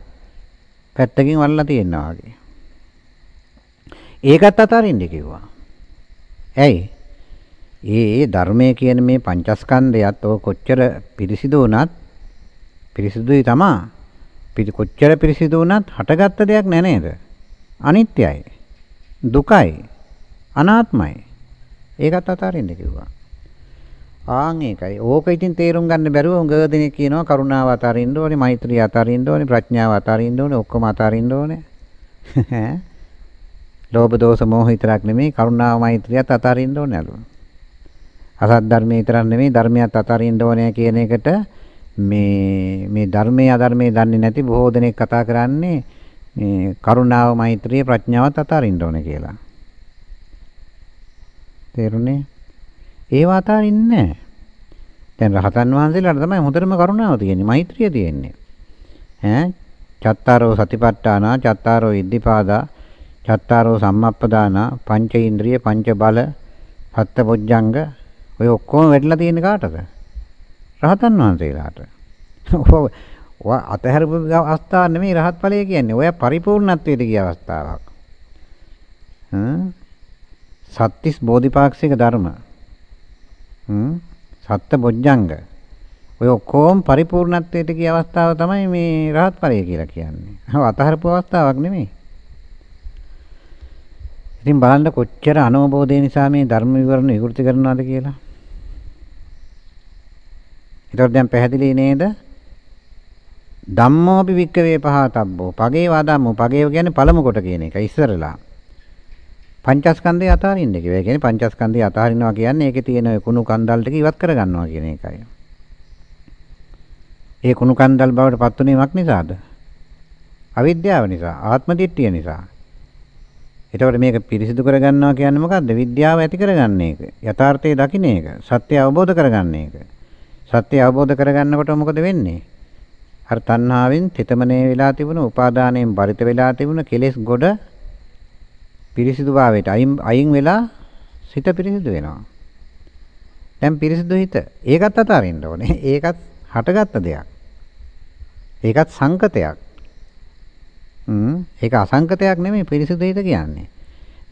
පැත්තකින් වල්ලා තියෙනවා වගේ. ඒකත් අතාරින්න කිව්වා. ඇයි? ඒ ඒ ධර්මයේ කියන මේ පංචස්කන්ධයත් ඔය කොච්චර පිරිසිදු වුණත් පිරිසිදුයි තමා. පිටි කොච්චර පිරිසිදු වුණත් හටගත්ත දෙයක් නෑ නේද? අනිත්‍යයි. දුකයි. අනාත්මයි. ඒකත් අතාරින්න කිව්වා. ආන් ඒකයි. ඕක ඉතින් තේරුම් ගන්න බැරුව උඟ දෙනෙක් කියනවා කරුණාව අතාරින්න ඕනේ, මෛත්‍රිය අතාරින්න ඕනේ, ප්‍රඥාව අතාරින්න ඕනේ, ඔක්කොම අතාරින්න ඕනේ. ඈ ලෝභ දෝෂ මෝහ විතරක් නෙමෙයි කරුණාව මෛත්‍රියත් අතාරින්න ඕනේලු. අසත් ධර්මයේ විතරක් නෙමෙයි ධර්මයත් අතාරින්න ඕනේ කියන එකට මේ මේ ධර්මයේ අධර්මයේ දන්නේ නැති බොහෝ දෙනෙක් කතා කරන්නේ මේ කරුණාව මෛත්‍රිය ප්‍රඥාවත් අතාරින්න ඕනේ කියලා. තේරුණේ? ඒව අතාරින්නේ නැහැ. දැන් රහතන් වහන්සේලාට තමයි හොඳටම කරුණාව තියෙන්නේ, මෛත්‍රිය තියෙන්නේ. ඈ චත්තාරෝ සතිපට්ඨානා, චත්තාරෝ ඉද්ධිපාදා, චත්තාරෝ සම්මප්පදාන පංච ඉන්ද්‍රිය පංච බල සත්පොඥංග ඔය ඔක්කොම වැඩිලා තියෙන්නේ කාටද? රහතන් වහන්සේලාට. ඔය අතහැරපු අවස්ථාව නෙමෙයි රහත් ඵලය කියන්නේ. ඔය පරිපූර්ණත්වයට ගිය අවස්ථාවක්. හ්ම් සත්‍තිස් බෝධිපාක්ෂික ධර්ම. හ්ම් සත්පොඥංග ඔය ඔක්කොම පරිපූර්ණත්වයට ගිය අවස්ථාව තමයි මේ රහත් ඵලය කියලා කියන්නේ. අතහැරපු අවස්ථාවක් නෙමෙයි. ඉතින් බලන්න කොච්චර අනවබෝධය නිසා මේ ධර්ම විවරණ විකෘති කරනවද කියලා. ඒතකොට දැන් පැහැදිලි නේද? ධම්මෝපි වික්කවේ පහතබ්බෝ පගේ වාදම්මෝ පගේ කියන්නේ පළමු කොට කියන එක ඉස්සරලා. පංචස්කන්ධය අතාරින්න කිව්වා. ඒ කියන්නේ පංචස්කන්ධය අතාරිනවා කියන්නේ ඒකේ තියෙන කුණු කන්දල් ටික ඉවත් කරගන්නවා කියන එකයි. ඒ කුණු කන්දල් බවට පත්ුනේ මක් නිසාද? අවිද්‍යාව නිසා, ආත්ම දිට්ඨිය නිසා. එතකොට මේක පිරිසිදු කරගන්නවා කියන්නේ මොකද්ද? විද්‍යාව ඇති කරගන්න එක. යථාර්ථය දකින්න එක. සත්‍ය අවබෝධ කරගන්න එක. සත්‍ය අවබෝධ කරගන්නකොට මොකද වෙන්නේ? අර තණ්හාවෙන් තෙතමනේ වෙලා තිබුණ උපාදානයෙන් බරිත වෙලා තිබුණ කෙලෙස් ගොඩ පිරිසිදුභාවයට අයින් අයින් වෙලා සිත පිරිසිදු වෙනවා. දැන් පිරිසිදු හිත ඒකත් අතාරින්න ඕනේ. ඒකත් හටගත්ත දෙයක්. ඒකත් සංකතයක්. හ්ම් ඒක අසංකතයක් නෙමෙයි පිරිසිදු හිත කියන්නේ.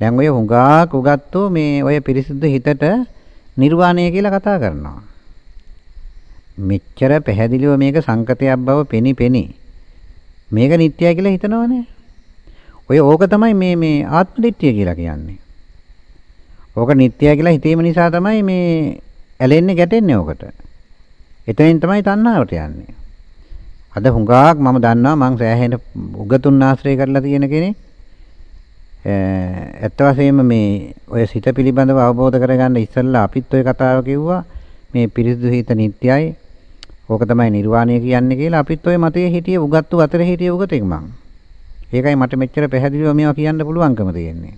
දැන් ඔය හුඟක් උගත්තෝ මේ ඔය පිරිසිදු හිතට නිර්වාණය කියලා කතා කරනවා. මෙච්චර පැහැදිලිව මේක සංකතයක් බව පෙනි පෙනි. මේක නිට්ටයයි කියලා හිතනවනේ. ඔය ඕක තමයි මේ මේ ආත්ම දිට්ඨිය කියලා කියන්නේ. ඕක නිට්ටයයි කියලා හිතීම නිසා තමයි මේ ඇලෙන්නේ ගැටෙන්නේ ඕකට. එතනින් තමයි තණ්හාවට යන්නේ. අද හුඟක් මම දන්නවා මං සෑහෙන උගතුන් ආශ්‍රය කරලා තියෙන කෙනෙක්. ඇත්ත වශයෙන්ම මේ ඔය සිත පිළිබඳව අවබෝධ කරගන්න ඉස්සෙල්ලා අපිත් ඔය කතාව කිව්වා මේ පිරිසිදු හිත නිට්ටයයි. ඕක තමයි නිර්වාණය කියන්නේ කියලා අපිත් ඔය මතයේ හිටිය උගත්තු අතර හිටිය උගතෙක් මං. ඒකයි මට මෙච්චර පැහැදිලිව මේවා කියන්න පුළුවන්කම තියෙන්නේ.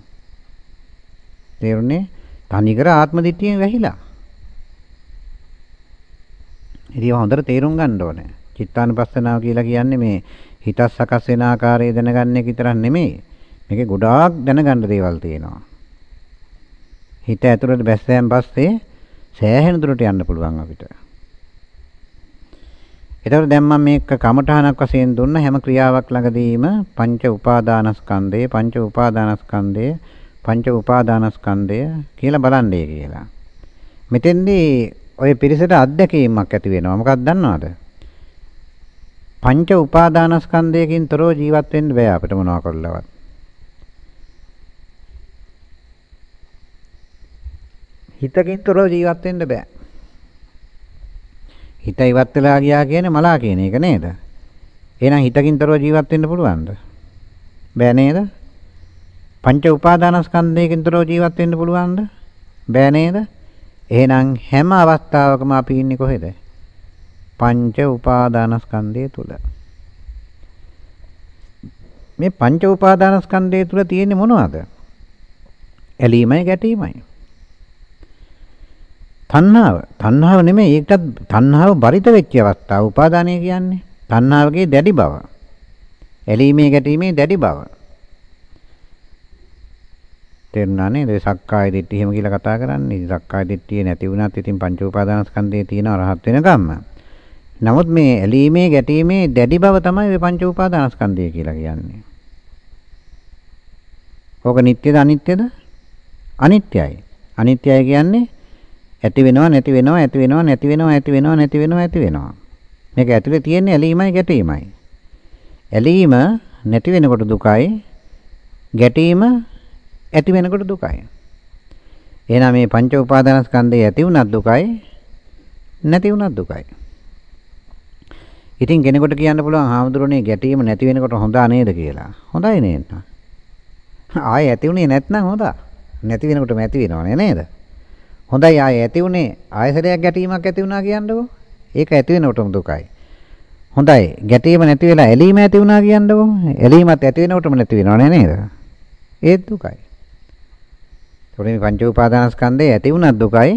තේරුණේ? තනිකර ආත්ම දිට්ඨියෙන් වැහිලා. ඉතින් හොඳට තේරුම් ගන්න ඕනේ. චිත්තානුපස්සනාව කියලා කියන්නේ මේ හිතත් සකස් වෙන ආකාරය දැනගන්න එක විතරක් නෙමෙයි. මේකේ ගොඩාක් දැනගන්න දේවල් තියෙනවා. හිත ඇතුළට බැස්සයන් පස්සේ සෑහෙන දුරට යන්න පුළුවන් අපිට. ඒතකොට දැන් මම මේක කමඨහනක් වශයෙන් දුන්න හැම ක්‍රියාවක් ළඟදීම පංච උපාදානස්කන්ධය පංච උපාදානස්කන්ධය පංච උපාදානස්කන්ධය කියලා බලන්නේ කියලා. මෙතෙන්දී ඔය පිරිසට අත්දැකීමක් ඇති වෙනවා. මොකක්ද දන්නවද? පංච උපාදානස්කන්ධයකින් තොරව ජීවත් වෙන්න බෑ අපිට මොනවා කරලවත්. හිතකින් තොරව ජීවත් වෙන්න බෑ. හිත ඉවත් වෙලා ගියා කියන්නේ මලා කියන එක නේද? එහෙනම් හිතකින් තොරව ජීවත් වෙන්න පුළුවන්ද? බෑ නේද? පංච උපාදානස්කන්ධයකින් තොරව ජීවත් වෙන්න පුළුවන්ද? බෑ නේද? එහෙනම් හැම අවස්ථාවකම අපි ඉන්නේ කොහෙද? පංච උපාදානස්කන්ධය තුල. මේ පංච උපාදානස්කන්ධය තුල තියෙන්නේ මොනවද? ඇලීමයි ගැටීමයි. තණ්හාව. තණ්හාව නෙමෙයි ඒකටත් තණ්හාව බරිත වෙච්ච අවස්ථාව. උපාදානය කියන්නේ තණ්හාවගේ දැඩි බව. ඇලීමේ ගැටීමේ දැඩි බව. තේරුණා නේද? සක්කාය දිට්ඨිය එහෙම කියලා කතා කරන්නේ. ඉතින් සක්කාය දිට්ඨිය නැති වුණත් ඉතින් පංච උපාදානස්කන්ධයේ තියෙන රහත් වෙනකම්ම. නමුත් මේ ඇලීමේ ගැටීමේ දැඩි බව තමයි මේ පංච උපාදානස්කන්ධය කියලා කියන්නේ. ඕක නිට්ටයද අනිත්‍යද? අනිත්‍යයි. අනිත්‍යයි කියන්නේ ඇති වෙනවා නැති වෙනවා ඇති වෙනවා නැති වෙනවා ඇති වෙනවා නැති වෙනවා ඇති වෙනවා. මේක ඇතුලේ තියෙන්නේ ඇලීමයි ගැටීමයි. ඇලීම නැති වෙනකොට දුකයි ගැටීම ඇති වෙනකොට දුකයි. එහෙනම් මේ පංච උපාදානස්කන්ධය ඇති වුණත් දුකයි නැති වුණත් දුකයි. ඉතින් කෙනෙකුට කියන්න පුළුවන් හාමුදුරනේ ගැටීම නැති වෙනකොට හොඳා නේද කියලා. හොඳයි නේද? ආයෙ ඇති උනේ නැත්නම් හොඳා. නැති වෙනකොටම ඇති වෙනවනේ නේද? හොඳයි ආයෙ ඇති උනේ ආයෙසරයක් ගැටීමක් ඇති වුණා කියන්නකෝ. ඒක ඇති වෙනකොටම දුකයි. හොඳයි ගැටීම නැති වෙලා ඇලීම ඇති වුණා කියන්නකෝ. ඇලීමත් ඇති වෙනකොටම නැති වෙනවනේ නේද? ඒත් දුකයි. ඒතකොට මේ පංච උපාදානස්කන්ධය ඇති වුණත් දුකයි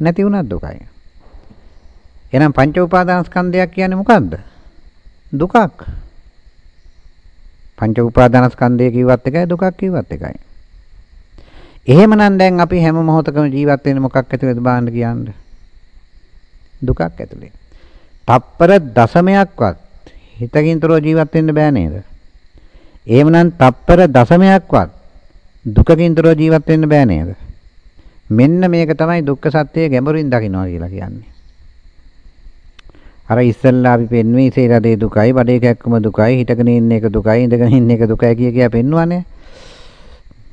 නැති වුණත් දුකයි. එහෙනම් පංච උපාදානස්කන්ධයක් කියන්නේ මොකද්ද? දුකක්. පංච උපාදානස්කන්ධය කිව්වත් එකයි දුකක් කිව්වත් එකයි. එහෙමනම් දැන් අපි හැම මොහොතකම ජීවත් වෙන්නේ මොකක් ඇතුළේද බලන්න කියන්නේ? දුකක් ඇතුලේ. තප්පර දශමයක්වත් හිතකින්තරෝ ජීවත් වෙන්න බෑ නේද? එහෙමනම් තප්පර දශමයක්වත් දුකකින්තරෝ ජීවත් වෙන්න බෑ නේද? මෙන්න මේක තමයි දුක්ඛ සත්‍යය ගැඹුරින් දකින්නවා කියලා කියන්නේ. අර ඉස්සල්ලා අපි පෙන්වී සේරදේ දුකයි, බඩේ කැක්කම දුකයි, හිටගෙන ඉන්න එක දුකයි, ඉඳගෙන ඉන්න එක දුකයි කිය කියා පෙන්වන්නේ.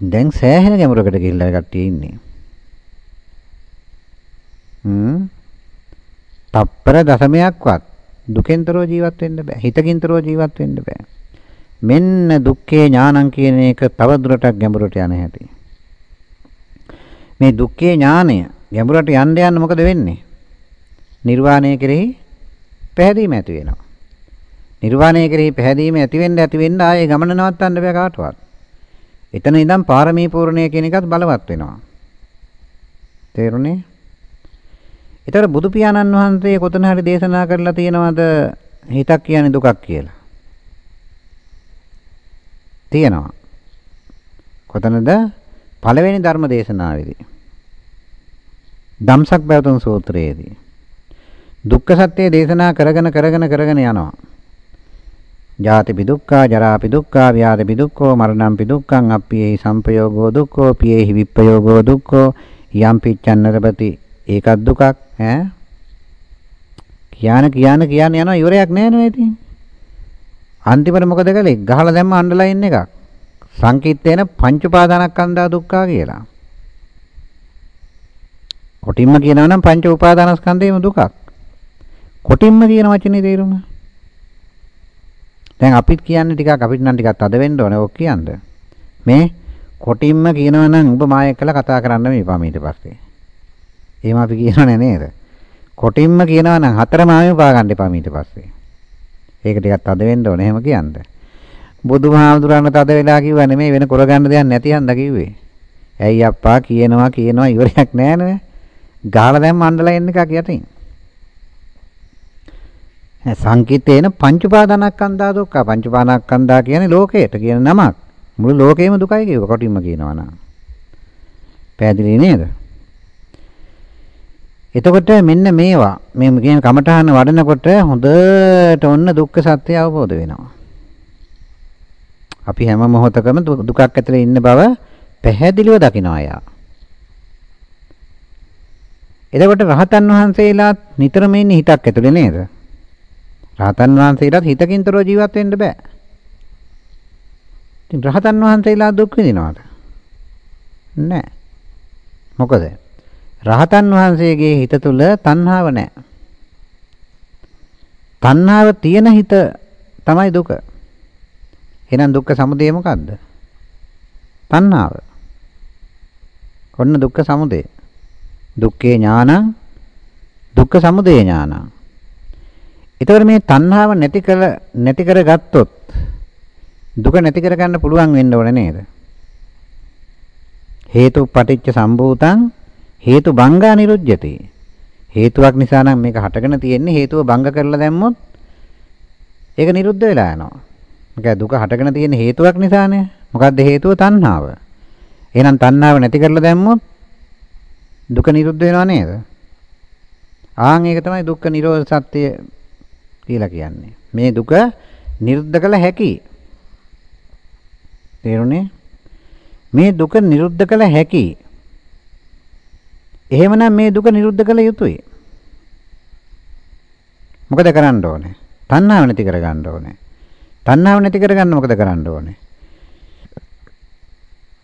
දැන් සෑහෙන ගැඹුරකට ගිහිල්ලා කට්ටිය ඉන්නේ. හ්ම් තප්පර දශමයක්වත් දුකෙන්තරෝ ජීවත් වෙන්න බෑ. හිතකින්තරෝ ජීවත් වෙන්න බෑ. මෙන්න දුක්ඛේ ඥානං කියන එක තව දුරටත් ගැඹුරට යන හැටි. මේ දුක්ඛේ ඥානය ගැඹුරට යන්න යන්න මොකද වෙන්නේ? නිර්වාණය කෙරෙහි පැහැදීම ඇති වෙනවා. නිර්වාණය කෙරෙහි පැහැදීම ඇති වෙන්න ඇති වෙන්න ආයේ ගමන නවත්තන්න බෑ කාටවත්. එතන ඉඳන් පාරමී පූර්ණය කියන එකත් බලවත් වෙනවා. තේරුණේ? ඒතර බුදු පියාණන් වහන්සේ කොතන හරි දේශනා කරලා තියෙනවද හිතක් කියන්නේ දුකක් කියලා? තියෙනවා. කොතනද? පළවෙනි ධර්ම දේශනාවේදී. ධම්සක් බවතුන් සූත්‍රයේදී. දුක්ඛ සත්‍ය දේශනා කරගෙන කරගෙන කරගෙන යනවා. ජාතිපි දුක්ඛා ජරාපි දුක්ඛා ව්‍යාධිපි දුක්ඛෝ මරණම්පි දුක්ඛං අප්පියේ සංපයෝගෝ දුක්ඛෝ පියේහි විප්පයෝගෝ දුක්ඛෝ යම් පිච්ඡන්නරපති. ඒකත් දුකක් ඈ? කියන කියන කියන යනවා ඉවරයක් නෑ නෝ ඉතින්? අන්තිමට මොකද කළේ? ගහලා දැම්ම අන්ඩර්ලයින් එකක්. සංකීර්තේන පංච උපාදානස්කන්ධා දුක්ඛා කියලා. කොටින්ම කියනවා නම් පංච උපාදානස්කන්ධේම දුකක්. කොටින්ම කියන වචනේ තේරුම දැන් අපිත් කියන්නේ ටිකක් අපිට නම් ටිකක් අද වෙන්න ඕනේ ඔක් කියන්න මේ කොටින්ම කියනවා නම් ඔබ මායෙක් කළා කතා කරන්න මේපා ඊට පස්සේ එහෙම අපි කියනවනේ නේද? කොටින්ම කියනවා නම් හතරම ආවෙම පා ගන්න එපා ඊට පස්සේ. ඒක ටිකක් තද වෙන්න ඕනේ එහෙම කියන්න. බුදුහාමුදුරන් තද වෙලා කිව්වා නෙමෙයි වෙන කරගන්න දෙයක් නැති හන්ද කිව්වේ. ඇයි අප්පා කියනවා කියනවා ඉවරයක් නැහැ නේ. ගහලා දැන් මණ්ඩලයෙන් එකක් යටින්. සංකිතේන පංච උපාදානස්කන්ධා දුක්ඛ පංච උපාදානස්කන්ධා කියන්නේ ලෝකයට කියන නමක්. මුළු ලෝකෙම දුකයි කියව කොටින්ම කියනවා නම්. පැහැදිලි නේද? එතකොට මෙන්න මේවා මේ කියන කමඨහන වඩනකොට හොඳට ඔන්න දුක්ඛ සත්‍ය අවබෝධ වෙනවා. අපි හැම මොහොතකම දුකක් ඇතුලේ ඉන්න බව පැහැදිලිව දකිනවා යා. එතකොට රහතන් වහන්සේලාත් නිතරම ඉන්නේ හිතක් ඇතුලේ නේද? රහතන් වහන්සේලාත් හිතකින්තරෝ ජීවත් වෙන්න බෑ. ඉතින් රහතන් වහන්සේලා දුක් විඳිනවද? නෑ. මොකද? රහතන් වහන්සේගේ හිත තුල තණ්හාව නැහැ. තණ්හාව තියෙන හිත තමයි දුක. එහෙනම් දුක්ඛ සමුදය මොකද්ද? තණ්හාව. කොන්න දුක්ඛ සමුදය. දුක්ඛේ ඥානං දුක්ඛ සමුදය ඥානං. ඒතකොට මේ තණ්හාව නැති කර නැති කරගත්තොත් දුක නැති කරගන්න පුළුවන් වෙන්න ඕනේ නේද? හේතු පටිච්ච සම්භූතං හේතු බංගා නිරුද්ධති. හේතුවක් නිසා නම් මේක හටගෙන තියෙන්නේ හේතුව බංග කරලා දැම්මොත් ඒක නිරුද්ධ වෙලා යනවා. මොකද දුක හටගෙන තියෙන හේතුවක් නිසානේ. මොකද්ද හේතුව? තණ්හාව. එහෙනම් තණ්හාව නැති කරලා දැම්මොත් දුක නිරුද්ධ වෙනව නේද? ආන් ඒක තමයි දුක්ඛ නිරෝධ සත්‍ය කියලා කියන්නේ. මේ දුක නිරුද්ධ කළ හැකි. තේරුණේ? මේ දුක නිරුද්ධ කළ හැකි. එහෙමනම් මේ දුක නිරුද්ධ කළ යුතුයි. මොකද කරන්න ඕනේ? තණ්හාව නැති කරගන්න ඕනේ. තණ්හාව නැති කරගන්න මොකද කරන්න ඕනේ?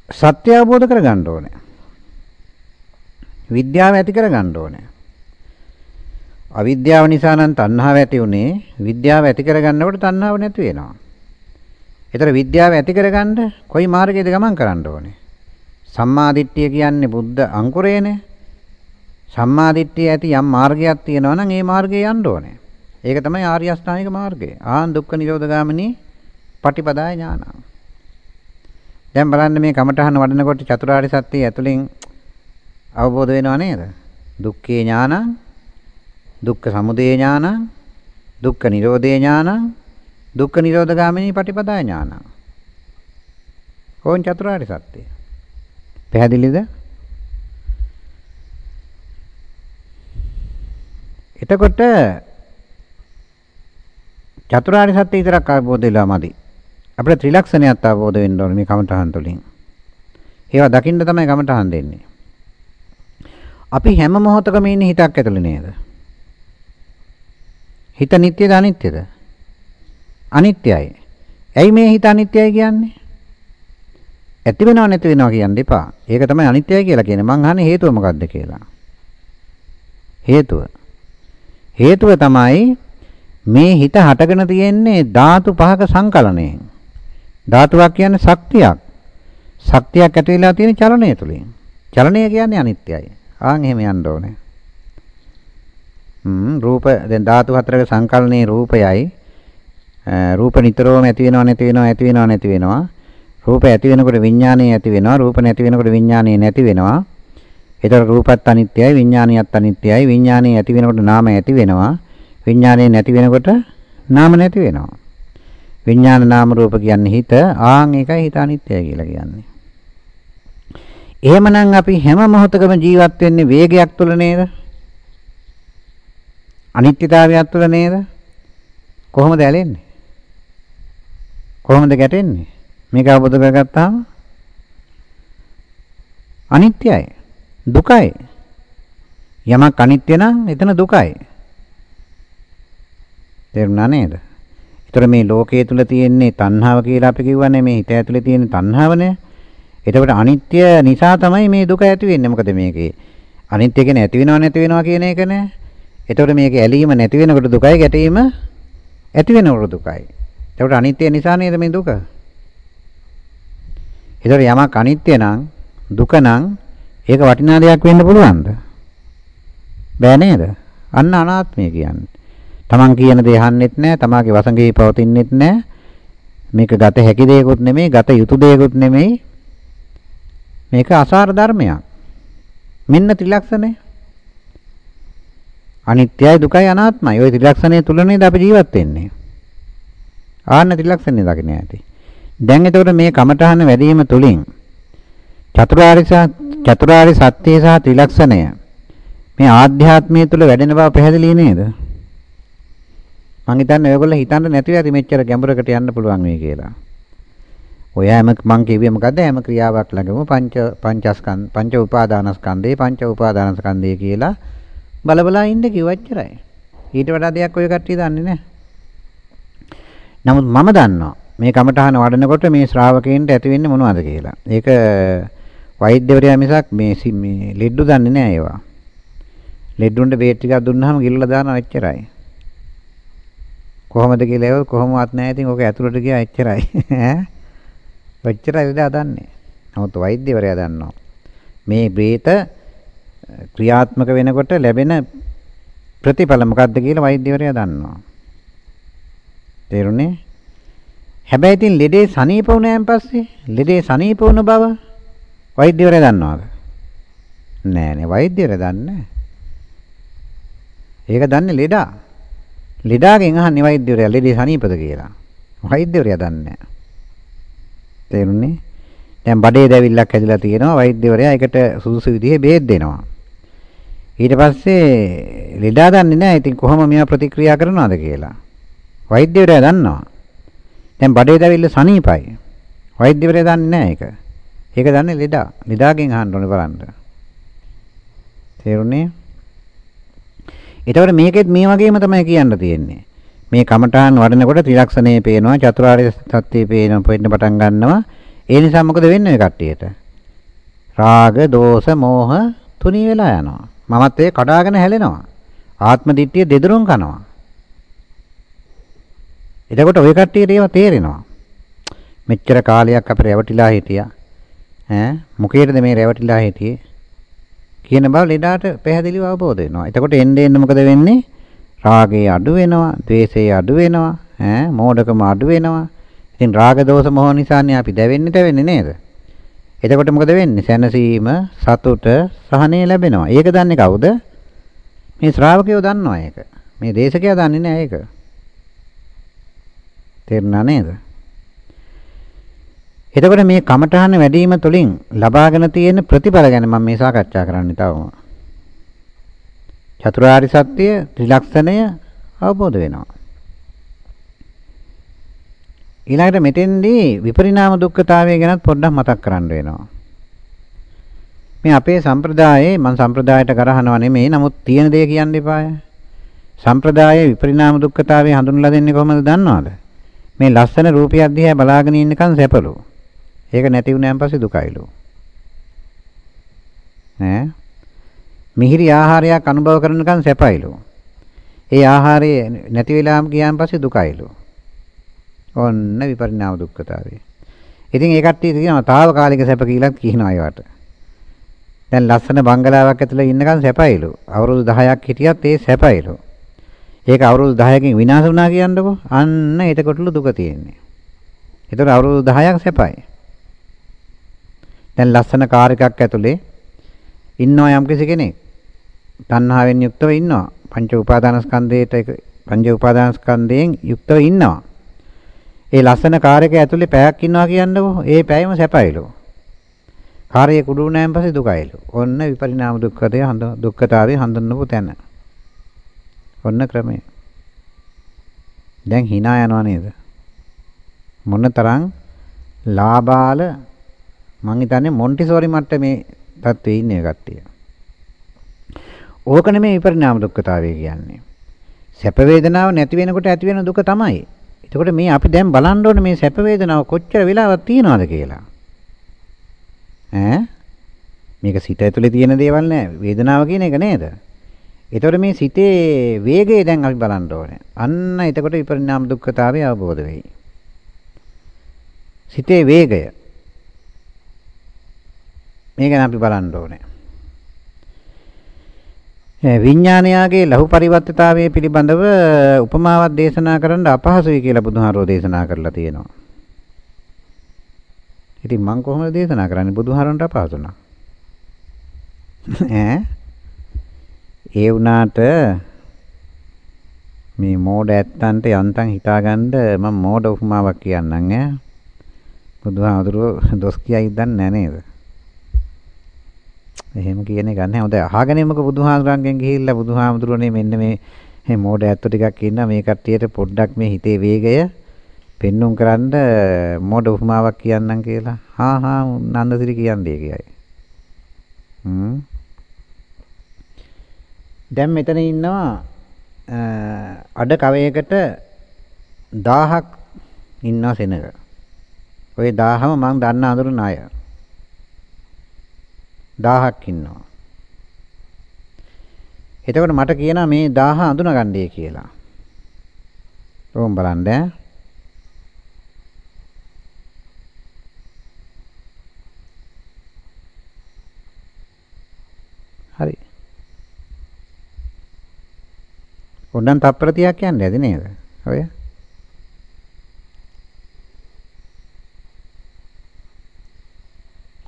සත්‍ය අවබෝධ කරගන්න ඕනේ. විද්‍යාව ඇති කරගන්න ඕනේ. අවිද්‍යාව නිසා නම් තණ්හාව ඇති උනේ විද්‍යාව ඇති කරගන්නකොට තණ්හාව නැති වෙනවා. ඒතර විද්‍යාව ඇති කරගන්න කොයි මාර්ගයේද ගමන් කරන්න ඕනේ? සම්මාදිට්ඨිය කියන්නේ බුද්ධ අංකුරේනේ. සම්මාදිට්ඨිය ඇති යම් මාර්ගයක් තියෙනවා නම් ඒ මාර්ගේ යන්න ඕනේ. ඒක තමයි ආර්ය අෂ්ටාංගික මාර්ගය. ආන් දුක්ඛ නිරෝධ ගාමිනී පටිපදාය ඥානං. දැන් බලන්න මේ කමඨහන වඩනකොට චතුරාර්ය සත්‍යය ඇතුලෙන් අවබෝධ වෙනව නේද? දුක්ඛේ ඥානං, දුක්ඛ සමුදය ඥානං, දුක්ඛ නිරෝධේ ඥානං, දුක්ඛ නිරෝධ ගාමිනී පටිපදාය ඥානං. ඕන් චතුරාර්ය සත්‍යය. පැහැදිලිද? එතකොට චතුරාර්ය සත්‍ය විතරක් අවබෝධ වෙලා මදි. අපිට ත්‍රිලක්ෂණයත් අවබෝධ වෙන්න ඕනේ මේ කමඨහන් තුළින්. ඒවා දකින්න තමයි කමඨහන් දෙන්නේ. අපි හැම මොහොතකම ඉන්නේ හිතක් ඇතුළේ නේද? හිත නිට්ටයද අනිත්‍යද? අනිත්‍යයි. ඇයි මේ හිත අනිත්‍යයි කියන්නේ? ඇති වෙනව නැති වෙනව කියන්න එපා. ඒක තමයි අනිත්‍යයි කියලා කියන්නේ. මං අහන්නේ හේතුව මොකක්ද කියලා. හේතුව. හේතුව තමයි මේ හිත හටගෙන තියෙන්නේ ධාතු පහක සංකලනයෙන්. ධාතුවක් කියන්නේ ශක්තියක්. ශක්තියක් ඇති වෙලා තියෙන චලනය තුලින්. චලනය කියන්නේ අනිත්‍යයි. ආන් එහෙම යන්න ඕනේ. හ්ම් රූප දැන් ධාතු හතරක සංකලනයේ රූපයයි රූප නිතරම ඇති වෙනව නැති වෙනව ඇති වෙනව නැති වෙනවා. රූප ඇති වෙනකොට විඥානය ඇති වෙනවා. රූප නැති වෙනකොට විඥානය නැති වෙනවා. ඒතර රූපත් අනිත්‍යයි විඥානියත් අනිත්‍යයි. විඥානය ඇති වෙනකොට නාමය ඇති වෙනවා. විඥානය නැති වෙනකොට නාම නැති වෙනවා. විඥාන නාම රූප කියන්නේ හිත. ආන් ඒකයි හිත අනිත්‍යයි කියලා කියන්නේ. එහෙමනම් අපි හැම මොහොතකම ජීවත් වෙන්නේ වේගයක් තුල නේද? අනිත්‍යතාවයක් තුල නේද? කොහොමද ඇලෙන්නේ? කොහොමද ගැටෙන්නේ? මේක අවබෝධ කරගත්තාම අනිත්‍යයි. දුකයි. යමක් අනිත්‍ය නම් එතන දුකයි. තේරුණා නේද? ඒතර මේ ලෝකයේ තුල තියෙන්නේ තණ්හාව කියලා අපි කිව්වනේ මේ හිත ඇතුලේ තියෙන තණ්හාවනේ. එතකොට අනිත්‍ය නිසා තමයි මේ දුක ඇති වෙන්නේ. මොකද මේකේ අනිත්‍ය කියන්නේ ඇති වෙනව නැති වෙනවා කියන එකනේ. එතකොට මේකේ ඇලීම නැති වෙනකොට දුකයි ගැටීම ඇති වෙනකොට දුකයි. එතකොට අනිත්‍ය නිසා නේද මේ දුක? එතකොට යමක් අනිත්‍ය නම් දුක නම් ඒක වටිනා දෙයක් වෙන්න පුළුවන්ද? බෑ නේද? අන්න අනාත්මය කියන්නේ. Taman කියන දේ අහන්නෙත් නැහැ, තමාගේ වසඟේ පවතින්නෙත් නැහැ. මේක ගත හැකි දෙයක්වත් නෙමෙයි, ගත යුතු දෙයක්වත් නෙමෙයි. මේක අසාර ධර්මයක්. මෙන්න ත්‍රිලක්ෂණය. අනිත්‍යයි, දුකයි, අනාත්මයි. ওই ත්‍රිලක්ෂණය තුල නේද අපි ජීවත් වෙන්නේ. ආන්න ත්‍රිලක්ෂණය දකින්න ඇති. දැන් එතකොට මේ කමඨහන වැඩිම තුලින් චතුරාර්ය චතුරාර්ය සත්‍ය සහ ත්‍රිලක්ෂණය මේ ආධ්‍යාත්මය තුල වැඩෙන බව පැහැදිලි නේද? මං හිතන්නේ ඔයගොල්ලෝ හිතන්න නැතුව ඇති මෙච්චර ගැඹුරකට යන්න පුළුවන් වෙයි කියලා. ඔය හැම මං කිව්වේ මොකද්ද හැම ක්‍රියාවක් ළඟම පංච පංචස්කන්ධ පංච උපාදානස්කන්ධේ පංච උපාදානස්කන්ධය කියලා බලබලා ඉන්න කිව්වච්චරයි. ඊට වඩා දෙයක් ඔය කට්ටිය දන්නේ නැහැ. නමුත් මම දන්නවා මේ කමඨහන වඩනකොට මේ ශ්‍රාවකයන්ට ඇති වෙන්නේ මොනවද කියලා. ඒක වෛද්‍යවරයා මිසක් මේ මේ ලෙඩ්ඩු දන්නේ නැහැ ඒවා. ලෙඩ්ඩුන්ට බේත් ටිකක් දුන්නාම ගිල්ලලා දානවා එච්චරයි. කොහොමද කියලා ඒව කොහොමවත් නැහැ. ඉතින් ඕක ඇතුළට ගියා එච්චරයි. ඈ. ඔච්චරයි ඉඳලා දන්නේ. නමුත් වෛද්‍යවරයා දන්නවා. මේ බ්‍රේත ක්‍රියාත්මක වෙනකොට ලැබෙන ප්‍රතිඵල මොකක්ද කියලා වෛද්‍යවරයා දන්නවා. තේරුණේ? හැබැයි ඉතින් ලෙඩේ සනීප වුණාන් පස්සේ ලෙඩේ සනීප වුණ බව වෛද්‍යවරයා දන්නවද? නෑ නේ වෛද්‍යවරයා දන්නේ ඒක දන්නේ ලෙඩා. ලෙඩාගෙන් අහන්නේ වෛද්‍යවරයා ලෙඩේ සනීපද කියලා. වෛද්‍යවරයා දන්නේ නැහැ. තේරුණේ? දැන් බඩේ දැවිල්ලක් හැදිලා තියෙනවා වෛද්‍යවරයා ඒකට සුදුසු විදිහේ බේත් දෙනවා. ඊට පස්සේ ලෙඩා දන්නේ නැහැ ඉතින් කොහොම මෙයා ප්‍රතික්‍රියා කරනවද කියලා. වෛද්‍යවරයා දන්නවා. දැන් බඩේ දැවිල්ල සනීපයි. වෛද්‍යවරයා දන්නේ නැහැ ඒක. ඒක දන්නේ ලෙඩා. ලෙඩාගෙන් අහන්න ඕනේ බලන්න. තේරුණේ? ඊටවර මේකෙත් මේ වගේම තමයි කියන්න තියෙන්නේ. මේ කමඨාන් වඩනකොට ත්‍රිලක්ෂණේ පේනවා චතුරාර්ය සත්‍ය පේනවා පෙන්න පටන් ගන්නවා. ඒ නිසා මොකද වෙන්නේ ඔය කට්ටියට? රාග, දෝෂ, මෝහ තුනී වෙලා යනවා. මමත් ඒ කඩාගෙන හැලෙනවා. ආත්ම දිට්ඨිය දෙදරුම් කනවා. එතකොට ওই කට්ටියට ඒවා තේරෙනවා. මෙච්චර කාලයක් අපි රැවටිලා හිටියා. ඈ මොකේද මේ රැවටිලා හිටියේ? කියන බව ලෙඩාට පැහැදිලිව අවබෝධ වෙනවා. එතකොට එන්න එන්න මොකද වෙන්නේ? රාගය අඩු වෙනවා, ද්වේෂය අඩු වෙනවා, ඈ මෝඩකම අඩු වෙනවා. ඉතින් රාග දෝෂ මොහ නිසානේ අපි දැවෙන්නේ තැවෙන්නේ නේද? එතකොට මොකද වෙන්නේ? සැනසීම, සතුට, සහනය ලැබෙනවා. ඒක දන්නේ කවුද? මේ ශ්‍රාවකයෝ දන්නවා ඒක. මේ දේශකයා දන්නේ නැහැ ඒක. තේරුණා නේද? එතකොට මේ කමඨහන වැඩිම තුලින් ලබාගෙන තියෙන ප්‍රතිඵල ගැන මම මේ සාකච්ඡා කරන්න තවම. චතුරාර්ය සත්‍ය ත්‍රිලක්ෂණය අවබෝධ වෙනවා. ඊළඟට මෙතෙන්දී විපරිණාම දුක්ඛතාවය ගැනත් පොඩ්ඩක් මතක් කරන්න වෙනවා. මේ අපේ සම්ප්‍රදායේ මම සම්ප්‍රදායට කරහනවා නෙමෙයි නමුත් තියෙන දේ කියන්න එපාය. සම්ප්‍රදායේ විපරිණාම දුක්ඛතාවය හඳුන්වලා දෙන්නේ කොහොමද දන්නවද? මේ ලස්සන රූපයක් දිහා බලාගෙන ඉන්නකන් සැපලු. ඒක නැති වුණාන් පස්සේ දුකයිලු. ඈ මිහිරි ආහාරයක් අනුභව කරනකන් සැපයිලු. ඒ ආහාරය නැති වෙලාම ගියාන් පස්සේ දුකයිලු. ඔන්න විපරිණාම දුක්ඛතාවය. ඉතින් ඒ කට්ටිය කියනවා తాවකාලික සැප කියලා කියනවා ඒවට. දැන් ලස්සන බංගලාවක් ඇතුළේ ඉන්නකන් සැපයිලු. අවුරුදු 10ක් හිටියත් ඒ සැපයිලු. ඒක අවුරුදු 10කින් විනාශ වුණා කියන්නකෝ. අන්න එතකොටලු දුක තියෙන්නේ. ඒතර අවුරුදු 10ක් සැපයි. දැන් ලස්සන කාර් එකක් ඇතුලේ ඉන්නවා යම්කිසි කෙනෙක්. තණ්හාවෙන් යුක්තව ඉන්නවා. පංච උපාදානස්කන්ධයට පංච උපාදානස්කන්ධයෙන් යුක්තව ඉන්නවා. ඒ ලස්සන කාර් එක ඇතුලේ පැයක් ඉන්නවා කියන්නකෝ. ඒ පැයම සැපයිලු. කාර්යය කුඩු වුණාන් පස්සේ දුකයිලු. ඔන්න විපරිණාම දුක්ඛතය හඳ දුක්ඛතාවේ හඳුන්වපු තැන. ඔන්න ක්‍රමය. දැන් hina යනවා නේද? මොනතරම් ලාබාල මං හිතන්නේ මොන්ටිසෝරි මට්ටමේ තත්ත්වයේ ඉන්නේ කට්ටිය. ඕක නෙමෙයි විපරිණාම දුක්ඛතාවය කියන්නේ. සැප වේදනාව නැති වෙනකොට ඇති වෙන දුක තමයි. එතකොට මේ අපි දැන් බලන්න ඕනේ මේ සැප වේදනාව කොච්චර වෙලාවක් තියනවද කියලා. ඈ මේක සිත ඇතුලේ තියෙන දේවල් නෑ වේදනාව කියන එක නේද? එතකොට මේ සිතේ වේගය දැන් අපි බලන්න ඕනේ. අන්න එතකොට විපරිණාම දුක්ඛතාවය අවබෝධ වෙයි. සිතේ වේගය මේක ගැන අපි බලන්න ඕනේ. විඥානයාගේ ලහු පරිවර්තිතාවයේ පිළිබඳව උපමාවක් දේශනා කරන්න අපහසුයි කියලා බුදුහාරෝ දේශනා කරලා තියෙනවා. ඉතින් මම කොහොමද දේශනා කරන්නේ බුදුහාරන්ට අපහසු නම්? ඈ ඒ වුණාට මේ මෝඩ ඇත්තන්ට යන්තම් හිතාගන්න මම මෝඩ උපමාවක් කියන්නම් ඈ. බුදුහාමුදුරුවෝ දොස් කියයි දන්නේ නේද? එහෙම කියන එක නැහැ. හොඳයි අහගෙනමක බුදුහාමුදුරන්ගෙන් ගිහිල්ලා බුදුහාමුදුරනේ මෙන්න මේ මේ මෝඩ ඇත්ත ටිකක් ඉන්න මේ කට්ටියට පොඩ්ඩක් මේ හිතේ වේගය පෙන්눔 කරන්න මෝඩ උපමාවක් කියන්නම් කියලා. හා හා නන්දසිරි කියන්නේ කියයි. හ්ම්. දැන් මෙතන ඉන්නවා අඩ කවයකට 1000ක් ඉන්නවා සෙනඟ. ওই 1000ම මම දන්න අඳුරන අය. 1000ක් ඉන්නවා. එතකොට මට කියනවා මේ 1000 අඳුනගන්නයි කියලා. ඕම් බලන්න ඈ. හරි. ඔන්නම් තප්පර 30ක් යන්නේ ඇති නේද? ඔය.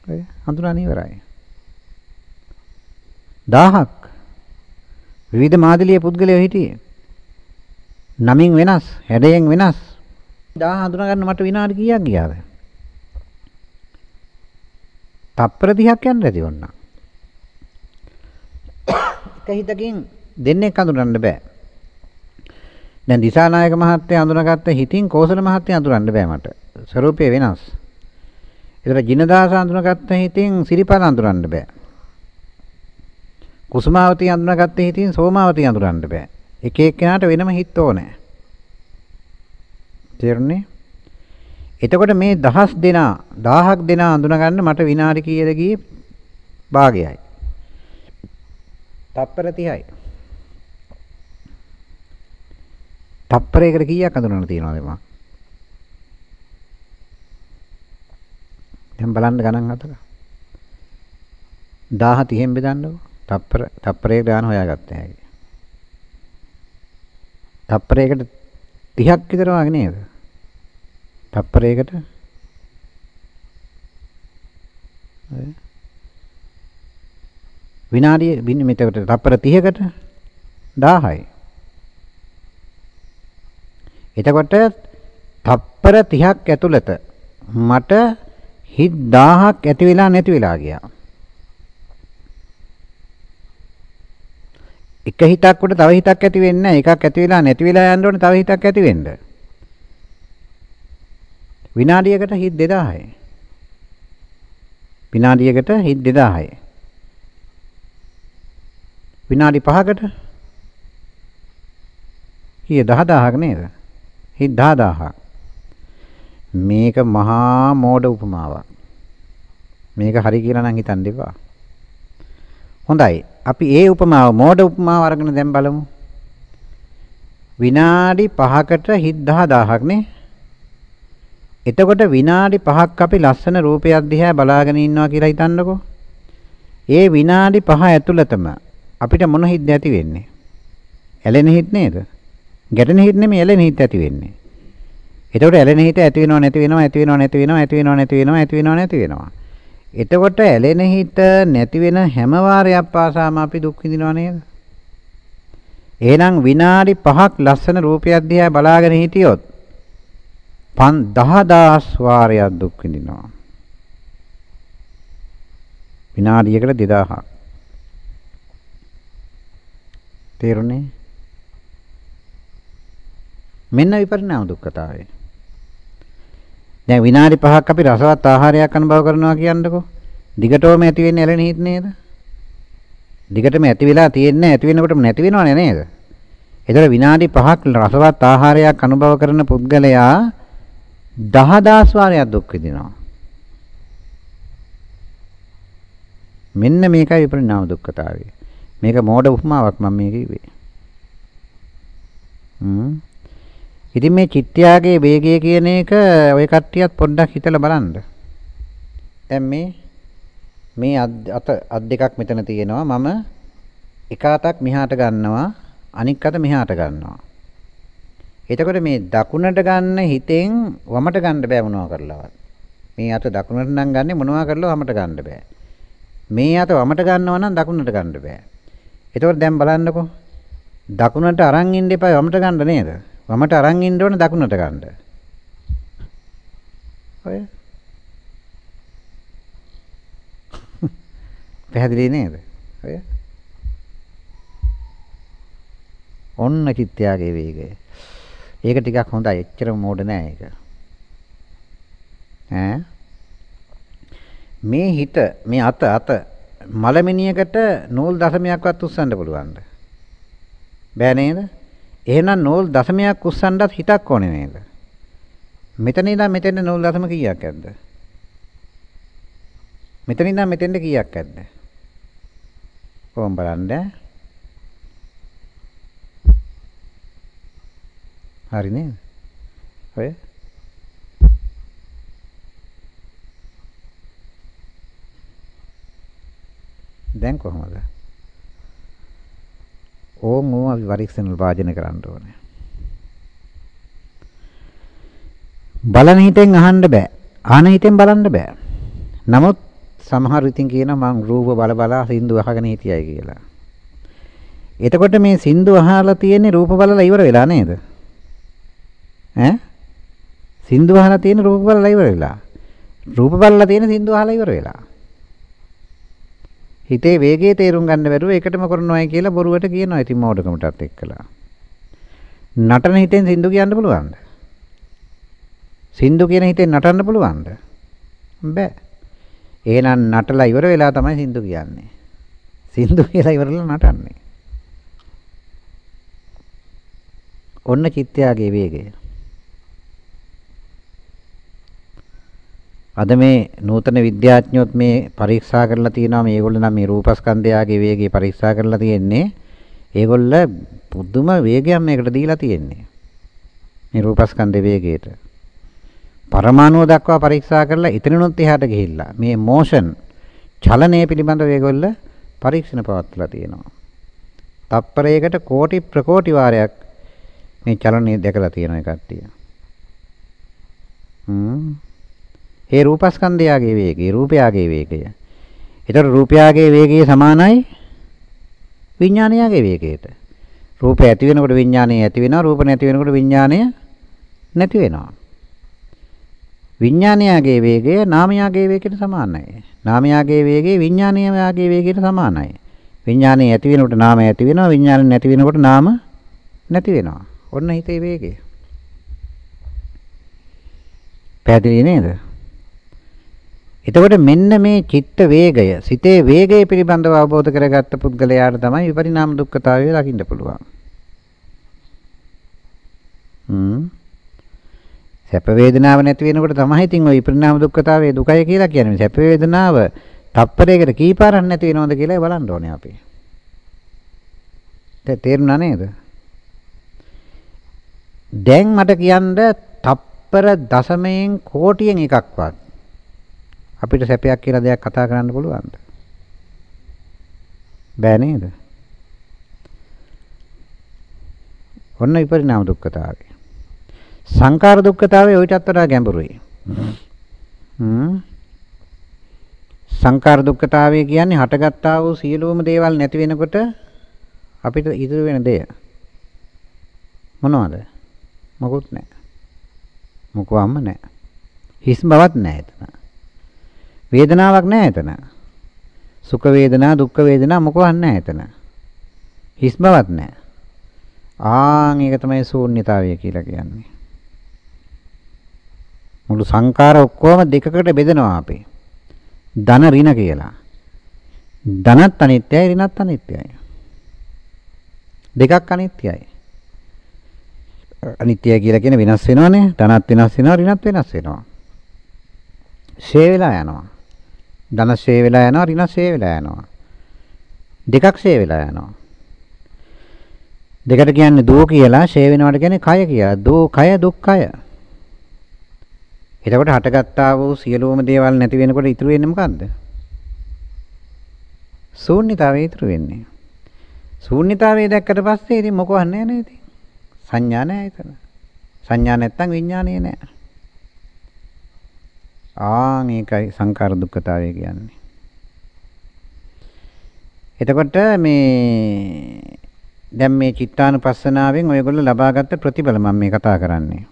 ඔය හඳුනන ඉවරයි. 1000ක් විවිධ මාදිලිය පුද්ගලයෝ හිටියේ. නමින් වෙනස්, හැඩයෙන් වෙනස්, 1000 හඳුනා ගන්න මට විනාඩි කීයක් ගියාද? තප්පර 30ක් යන්න ඇති වුණා. එක හිතකින් දෙන්නේ හඳුනන්න බෑ. දැන් දිසානායක මහත්තයා හඳුනාගත්ත හිතින් කෝසල මහත්තයා හඳුනන්න බෑ මට. ස්වරූපය වෙනස්. ඒතර ජිනදාස හඳුනාගත්ත හිතින් සිරිපාල හඳුනන්න බෑ. කුසුමාවතී හඳුනාගත්ත හිතින් සෝමාවතී හඳුනන්න බෑ. එක එක්කෙනාට වෙනම හිත ඕනේ. තේරුණේ? එතකොට මේ දහස් දෙනා 1000ක් දෙනා අඳුනගන්න මට විනාඩි කීයද ගියේ භාගයයි. තප්පර 30යි. තප්පරයකට කීයක් අඳුනන්න තියනවද මම? දැන් බලන්න ගණන් හතර. 1000 30න් බෙදන්නකො. තප්පර තප්පරයකට ගාන හොයාගත්ත හැකි. තප්පරයකට 30ක් විතර වගේ නේද? තප්පරයකට විනාඩිය මෙතකට තප්පර 30කට 1000යි. එතකොට තප්පර 30ක් ඇතුළත මට හිත් 1000ක් ඇති වෙලා නැති වෙලා ගියා. එක හිතක් උඩ තව හිතක් ඇති වෙන්නේ නැහැ. එකක් ඇති වෙලා නැති වෙලා යන්න ඕනේ තව හිතක් ඇති වෙන්න. විනාඩියකට හිත් 2000යි. විනාඩියකට හිත් 2000යි. විනාඩි 5කට කීය 10000ක් නේද? හිත් 10000ක්. මේක මහා මෝඩ උපමාවක්. මේක හරි කියලා නම් හිතන්න එපා. හොඳයි. අපි ඒ උපමාව මෝඩ උපමාව අරගෙන දැන් බලමු. විනාඩි 5කට හිත් 10000ක් නේ. එතකොට විනාඩි 5ක් අපි ලස්සන රූපයක් දිහා බලාගෙන ඉන්නවා කියලා හිතන්නකෝ. ඒ විනාඩි 5 ඇතුළතම අපිට මොන හිත්ද ඇති වෙන්නේ? ඇලෙන හිත් නේද? ගැටෙන හිත් නෙමෙයි ඇලෙන හිත් ඇති වෙන්නේ. එතකොට ඇලෙන හිත ඇති වෙනව නැති වෙනව ඇති වෙනව නැති වෙනව ඇති වෙනව නැති වෙනව ඇති වෙනව නැති වෙනවා. එතකොට ඇලෙන හිත නැති වෙන හැම වාරයක් පාසාම අපි දුක් විඳිනව නේද? එහෙනම් විනාඩි 5ක් ලස්සන රූපයක් දිහා බලාගෙන හිටියොත් 10000 වාරයක් දුක් විඳිනවා. විනාඩියකට 2000ක්. තේරුණේ? මෙන්න විපරිණාම දුක්ඛතාවය. දැන් විනාඩි 5ක් අපි රසවත් ආහාරයක් අනුභව කරනවා කියන්නකෝ. දිගටම ඇති වෙන්නේ ඇලෙන හිත් නේද? දිගටම ඇති වෙලා තියෙන්නේ ඇති වෙනකොටම නැති වෙනවනේ නේද? ඒතර විනාඩි 5ක් රසවත් ආහාරයක් අනුභව කරන පුද්ගලයා 10000 වාරයක් දුක් විඳිනවා. මෙන්න මේකයි විපරිණාම දුක්ඛතාවය. මේක මෝඩ උපමාවක් මම මේ කිව්වේ. හ්ම්. ඉතින් මේ චිත්තයාගේ වේගය කියන එක ඔය කට්ටියත් පොඩ්ඩක් හිතලා බලන්න. දැන් මේ මේ අත අත් දෙකක් මෙතන තියෙනවා මම එක අතක් මෙහාට ගන්නවා අනික් අත මෙහාට ගන්නවා. එතකොට මේ දකුණට ගන්න හිතෙන් වමට ගන්න බෑ මොනවා කරලවත්. මේ අත දකුණට නම් ගන්නෙ මොනවා කරලා වමට ගන්න බෑ. මේ අත වමට ගන්නවා නම් දකුණට ගන්න බෑ. එතකොට දැන් බලන්නකෝ. දකුණට අරන් ඉන්න එපා වමට ගන්න නේද? වමට අරන් ඉන්න ඕන දකුණට ගන්න. ඔය පැහැදිලි නේද? ඔය ඔන්න චිත්තයාගේ වේගය. ඒක ටිකක් හොඳයි. එච්චර මෝඩ නෑ ඒක. ඈ මේ හිත මේ අත අත මලමිනියකට නූල් දශමයක්වත් උස්සන්න පුළුවන්ද? බෑ නේද? එහෙනම් නූල් දශමයක් උස්සන්නත් හිතක් ඕනේ නේද? මෙතන ඉඳන් මෙතෙන්ට නූල් දශම කීයක් ඇද්ද? මෙතන ඉඳන් මෙතෙන්ට කීයක් ඇද්ද? කොහොම බලන්න? හරි නේද? ඔය දැන් කොහොමද? ඕම් ඕම් අපි පරීක්ෂණ වාජන කරන්න ඕනේ. බලන හිතෙන් අහන්න බෑ. ආන හිතෙන් බලන්න බෑ. නමුත් සමහර ඉතින් කියනවා මං රූප බල බලා සින්දු අහගෙන හිටියයි කියලා. එතකොට මේ සින්දු අහලා තියෙන්නේ රූප බලලා ඉවර වෙලා නේද? ඈ සින්දු අහලා තියෙන රූප බලලා ඉවර වෙලා. රූප බලලා තියෙන සින්දු අහලා ඉවර වෙලා. හිතේ වේගය තේරුම් ගන්න බැරුව එකටම කරනවායි කියලා බොරුවට කියනවා ඉතින් මෝඩකමටත් එක්කලා. නටන හිතෙන් සින්දු කියන්න පුළුවන්ද? සින්දු කියන හිතෙන් නටන්න පුළුවන්ද? බෑ. එහෙනම් නටලා ඉවර වෙලා තමයි සින්දු කියන්නේ. සින්දු කියලා ඉවරලා නටන්නේ. ඔන්න චිත්තයාගේ වේගය. අද මේ නූතන විද්‍යාඥයොත් මේ පරීක්ෂා කරලා තියෙනවා මේගොල්ලෝ නම් මේ රූපස්කන්ධයාගේ වේගය පරීක්ෂා කරලා තියෙන්නේ. ඒගොල්ල පුදුම වේගයක් මේකට දීලා තියෙන්නේ. මේ රූපස්කන්ධේ වේගයට. පරමාණුව දක්වා පරීක්ෂා කරලා ඉතිනුත් එහාට ගිහිල්ලා මේ මෝෂන් චලනය පිළිබඳව ඒගොල්ල පරීක්ෂණ පවත්වලා තියෙනවා. තප්පරයකට කෝටි ප්‍රකෝටි වාරයක් මේ චලනය දැකලා තියෙන කට්ටිය. හ්ම්. ඒ රූපස්කන්ධයාගේ වේගය, රූපයාගේ වේගය. ඒතර රූපයාගේ වේගය සමානයි විඥානයාගේ වේගයට. රූපය ඇති වෙනකොට විඥානය ඇති වෙනවා, රූප නැති වෙනකොට විඥානය නැති වෙනවා. විඥානයාගේ වේගය නාමයාගේ වේගයට සමානයි. නාමයාගේ වේගය විඥානයාගේ වේගයට සමානයි. විඥානය ඇති වෙනකොට නාමය ඇති වෙනවා, විඥානය නැති වෙනකොට නාම නැති වෙනවා. ඔන්න හිතේ වේගය. පැහැදිලි නේද? එතකොට මෙන්න මේ චිත්ත වේගය, සිතේ වේගය පිළිබඳව අවබෝධ කරගත්ත පුද්ගලයාට තමයි විපරිණාම දුක්ඛතාවය දකින්න පුළුවන්. හ්ම්. සැප වේදනාව නැති වෙනකොට තමයි ඉතින් ওই විපරිණාම දුක්ඛතාවයේ දුකයි කියලා කියන්නේ. සැප වේදනාව තප්පරයකට කීපාරක් නැති වෙනවද කියලා බලන්න ඕනේ අපි. තේරුණා නේද? දැන් මට කියන්න තප්පර දශමයෙන් කෝටියෙන් එකක්වත් අපිට සැපයක් කියලා දෙයක් කතා කරන්න පුළුවන්ද? බෑ නේද? ඔන්න විපරිණාම දුක්ඛතාවය. සංකාර දුක්ඛතාවය ඔయితත් වඩා ගැඹුරුයි. හ්ම්. සංකාර දුක්ඛතාවය කියන්නේ හටගත්තා වූ සියලුම දේවල් නැති වෙනකොට අපිට ඉතුරු වෙන දෙය මොනවද? මොකුත් නැහැ. මොකවම්ම නැහැ. හිස් බවක් නැහැ එතන. වේදනාවක් නැහැ එතන. සුඛ වේදනා, දුක්ඛ වේදනා මොකවත් නැහැ එතන. හිස් බවක් නැහැ. ආන් ඒක තමයි ශූන්‍යතාවය කියලා කියන්නේ. මුළු සංකාර ඔක්කොම දෙකකට බෙදනවා අපි. ධන ඍණ කියලා. ධනත් අනිත්‍යයි ඍණත් අනිත්‍යයි. දෙකක් අනිත්‍යයි. අනිත්‍යයි කියලා කියන වෙනස් වෙනවනේ. ධනත් වෙනස් වෙනවා ඍණත් වෙනස් වෙනවා. ෂේ වෙලා යනවා. ධන ෂේ වෙලා යනවා ඍණ ෂේ වෙලා යනවා. දෙකක් ෂේ වෙලා යනවා. දෙකට කියන්නේ දෝ කියලා ෂේ වෙනවට කියන්නේ කය කියලා. දෝ කය දුක්ඛය. එතකොට හටගත්තා වූ සියලුම දේවල් නැති වෙනකොට ඉතුරු වෙන්නේ මොකද්ද? ශූන්‍යතාවය ඉතුරු වෙන්නේ. ශූන්‍යතාවය දැක්කට පස්සේ ඉතින් මොකවත් නැහැ නේද? සංඥා නැහැ එතන. සංඥා නැත්තම් විඥානය නැහැ. ආන් ඒකයි සංකාර දුක්ඛතාවය කියන්නේ. එතකොට මේ දැන් මේ චිත්තානුපස්සනාවෙන් ඔයගොල්ලෝ ලබාගත්ත ප්‍රතිඵල මම මේ කතා කරන්නේ.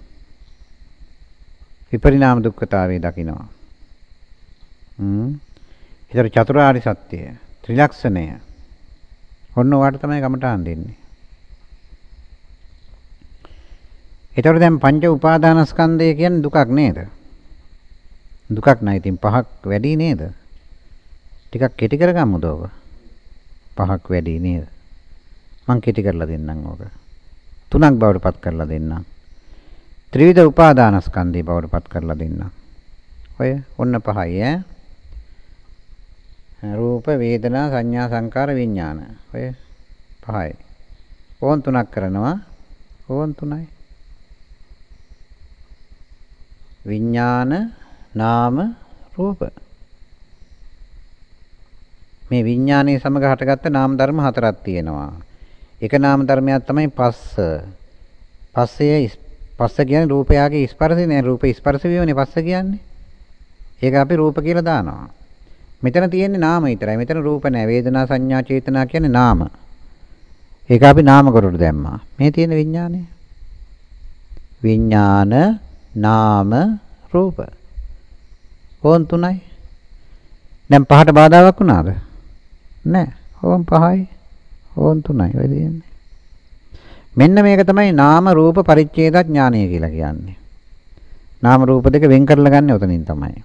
විපරිණාම දුක්ඛතාවය දකිනවා. හ්ම්. ඒතර චතුරාර්ය සත්‍යය, ත්‍රිලක්ෂණය. ඔන්න ඔයාලට තමයි කමටහන් දෙන්නේ. ඒතර දැන් පංච උපාදානස්කන්ධය කියන්නේ දුකක් නේද? දුකක් නෑ ඉතින් පහක් වැඩි නේද? ටිකක් කෙටි කරගමුද ඔබ? පහක් වැඩි නේද? මං කෙටි කරලා දෙන්නම් ඕක. තුනක් බවට පත් කරලා දෙන්නම්. ත්‍රිවිධ උපාදානස්කන්ධය බවට පත් කරලා දෙන්න. ඔය ඔන්න පහයි ඈ. රූප වේදනා සංඥා සංකාර විඥාන. ඔය පහයි. ඕන් තුනක් කරනවා. ඕන් තුනයි. විඥාන නාම රූප. මේ විඥානයේ සමග හටගත්ත නාම ධර්ම හතරක් තියෙනවා. එක නාම ධර්මයක් තමයි පස්ස. පස්සේ පස්ස කියන්නේ රූපයාගේ ස්පර්ශය නේ රූපේ ස්පර්ශ වීමනේ පස්ස කියන්නේ. ඒක අපි රූප කියලා දානවා. මෙතන තියෙන්නේ නාම විතරයි. මෙතන රූප නෑ. වේදනා සංඥා චේතනා කියන්නේ නාම. ඒක අපි නාම කරුට දැම්මා. මේ තියෙන විඥානය. විඥාන නාම රූප. ඕන් තුනයි. දැන් පහට බාධාවක් වුණාද? නැහැ. ඕන් පහයි. ඕන් තුනයි ඔය දෙන්නේ. මෙන්න මේක තමයි නාම රූප පරිච්ඡේද ඥානය කියලා කියන්නේ. නාම රූප දෙක වෙන් කරලා ගන්න උතනින් තමයි.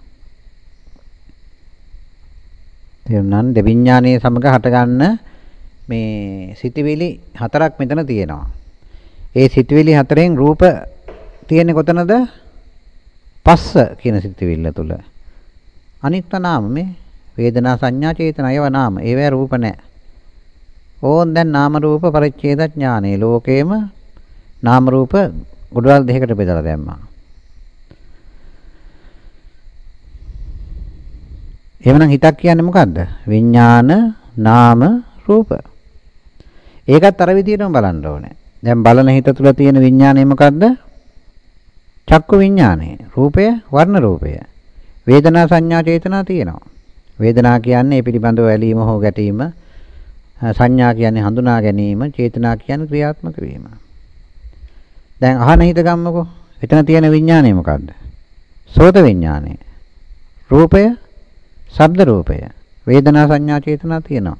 තේරුණාන් දෙවිඥානයේ සමග හටගන්න මේ සිටිවිලි හතරක් මෙතන තියෙනවා. ඒ සිටිවිලි හතරෙන් රූප තියෙන්නේ කොතනද? පස්ස කියන සිටිවිල්ල තුල. අනිත්ත නාම මේ වේදනා සංඥා චේතන ඒව නාම. ඒවැ රූප නැහැ. ඕන් දැන් නාම රූප පරිච්ඡේද ඥානේ ලෝකේම නාම රූප ගොඩවල් දෙකකට බෙදලා දැම්මා. එහෙමනම් හිතක් කියන්නේ මොකද්ද? විඥාන නාම රූප. ඒකත් අර විදිහටම බලන්න ඕනේ. දැන් බලන හිත තුල තියෙන විඥානය මොකද්ද? චක්කු විඥානය. රූපය, වර්ණ රූපය. වේදනා සංඥා චේතනා තියෙනවා. වේදනා කියන්නේ ඒ පිළිබඳව ඇලීම හෝ ගැටීම. සංඥා කියන්නේ හඳුනා ගැනීම, චේතනා කියන්නේ ක්‍රියාත්මක වීම. දැන් අහන හිත ගම්මකෝ. එතන තියෙන විඥානය මොකද්ද? සෝත විඥානය. රූපය, ශබ්ද රූපය. වේදනා සංඥා චේතනා තියෙනවා.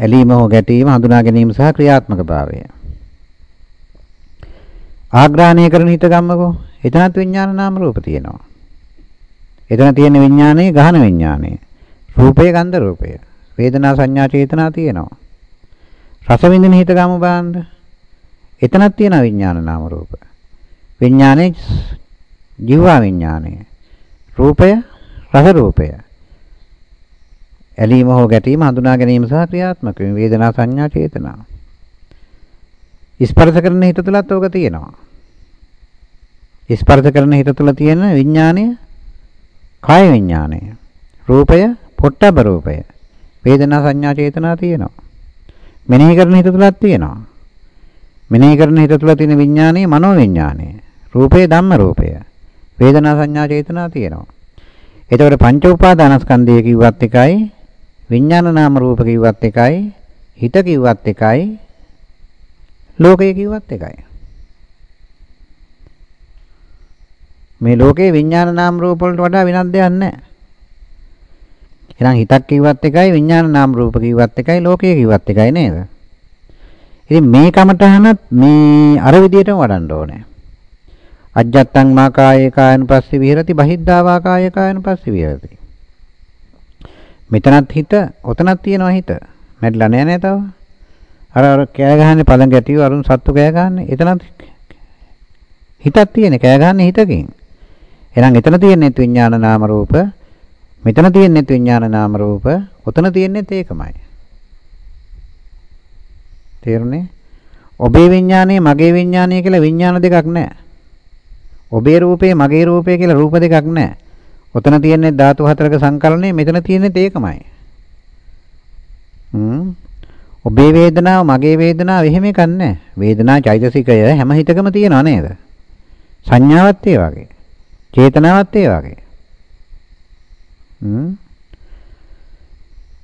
ඇලීම හෝ ගැටීම හඳුනා ගැනීම සහ ක්‍රියාත්මක භාවය. ආග්‍රහණය කරන හිත ගම්මකෝ. එතනත් විඥාන නාම රූප තියෙනවා. එතන තියෙන විඥානයේ ගහන විඥානය. රූපය ගන්ධ රූපය. වේදනා සංඥා චේතනා තියෙනවා. රස විඳින හිත ගමු බලන්න. එතනක් තියෙන විඥාන නාම රූප. විඥානේ ජීවා විඥානය. රූපය රස රූපය. ඇලීම හෝ ගැටීම හඳුනා ගැනීම සහ ක්‍රියාත්මක වීම වේදනා සංඥා චේතනා. ස්පර්ශ කරන හිත තුලත් ඕක තියෙනවා. ස්පර්ශ කරන හිත තුල තියෙන විඥානය කාය විඥානය. රූපය පොට්ටබ රූපය. වේදනා සංඥා චේතනා තියෙනවා. මෙනෙහි කරන හිත තුලත් තියෙනවා. මෙනෙහි කරන හිත තුල තියෙන විඥානය මනෝ විඥානය. රූපය ධම්ම රූපය. වේදනා සංඥා චේතනා තියෙනවා. එතකොට පංච උපාදානස්කන්ධය කිව්වත් එකයි විඥාන නාම රූප කිව්වත් එකයි හිත කිව්වත් එකයි ලෝකය කිව්වත් එකයි. මේ ලෝකේ විඥාන නාම රූප වලට වඩා වෙනත් දෙයක් නැහැ. එහෙනම් හිතක් කිව්වත් එකයි විඥාන නාම රූප කිව්වත් එකයි ලෝකය කිව්වත් එකයි නේද? ඉතින් මේ කමටහනත් මේ අර විදියටම වඩන්න ඕනේ. අජ්ජත්තං මා කායේ කායන පස්සේ විහෙරති බහිද්ධා වා කායේ කායන පස්සේ විහෙරති. මෙතනත් හිත, ඔතනත් තියෙනවා හිත. මැරිලා නෑ නෑ තව. අර අර කෑ ගහන්නේ පළඟ ගැටියෝ අරුන් සත්තු කෑ ගහන්නේ. එතනත් හිතක් තියෙන කෑ ගහන්නේ හිතකින්. එහෙනම් එතන තියෙන්නේ විඥාන නාම රූප. මෙතන තියෙන්නේ විඥාන නාම රූප. ඔතන තියෙන්නේත් ඒකමයි. තේරුණේ? ඔබේ විඥානයේ මගේ විඥානය කියලා විඥාන දෙකක් නැහැ. ඔබේ රූපේ මගේ රූපේ කියලා රූප දෙකක් නැහැ. ඔතන තියෙන්නේ ධාතු හතරක සංකලනය මෙතන තියෙන්නේ ඒකමයි. හ්ම්. ඔබේ වේදනාව මගේ වේදනාව එහෙම එකක් නැහැ. වේදනා චෛතසිකය හැම හිතකම තියෙනව නේද? සංඥාවත් ඒ වගේ. චේතනාවත් ඒ වගේ. හ්ම්.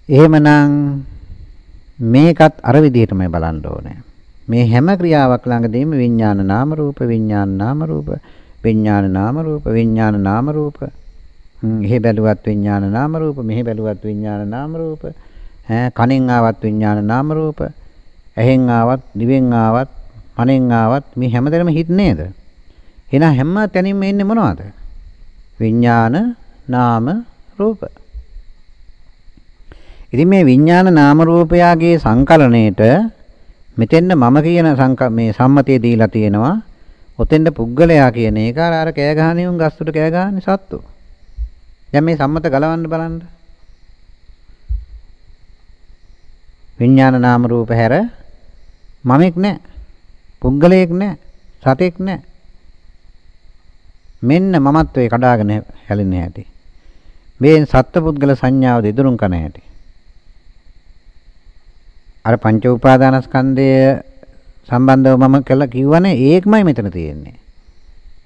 එහෙමනම් මේකත් අර විදිහටමයි බලන්න ඕනේ. මේ හැම ක්‍රියාවක් ළඟදීම විඥාන නාම රූප විඥාන නාම රූප විඥාන නාම රූප විඥාන නාම රූප එහෙ බැලුවත් විඥාන නාම රූප මෙහෙ බැලුවත් විඥාන නාම රූප ඈ කනෙන් ආවත් විඥාන නාම රූප ඇහෙන් ආවත් දිවෙන් ආවත් මනෙන් ආවත් මේ හැමදේම හිත නේද? එහෙනම් හැම තැනින්ම එන්නේ මොනවද? විඥාන නාම රූප. ඉතින් මේ විඥාන නාම රූපයාගේ සංකලණයට මෙතෙන්න මම කියන මේ සම්මතිය දීලා තියෙනවා. ඔතෙන්ද පුද්ගලයා කියන එක අර කෑ ගහන්නේ උන් ගස්තුට කෑ ගහන්නේ සත්තු. දැන් මේ සම්මත ගලවන්න බලන්න. විඥාන නාම රූප හැර මමෙක් නැහැ. පුද්ගලයෙක් නැහැ. සතෙක් නැහැ. මෙන්න මමත්වයේ කඩාගෙන හැලෙන්නේ හැටි. මේ සත්පුද්ගල සංඥාව දෙදුරුම් කන හැටි. අර පංච උපාදානස්කන්ධය සම්බන්ධව මම කළා කිව්වනේ ඒකමයි මෙතන තියෙන්නේ.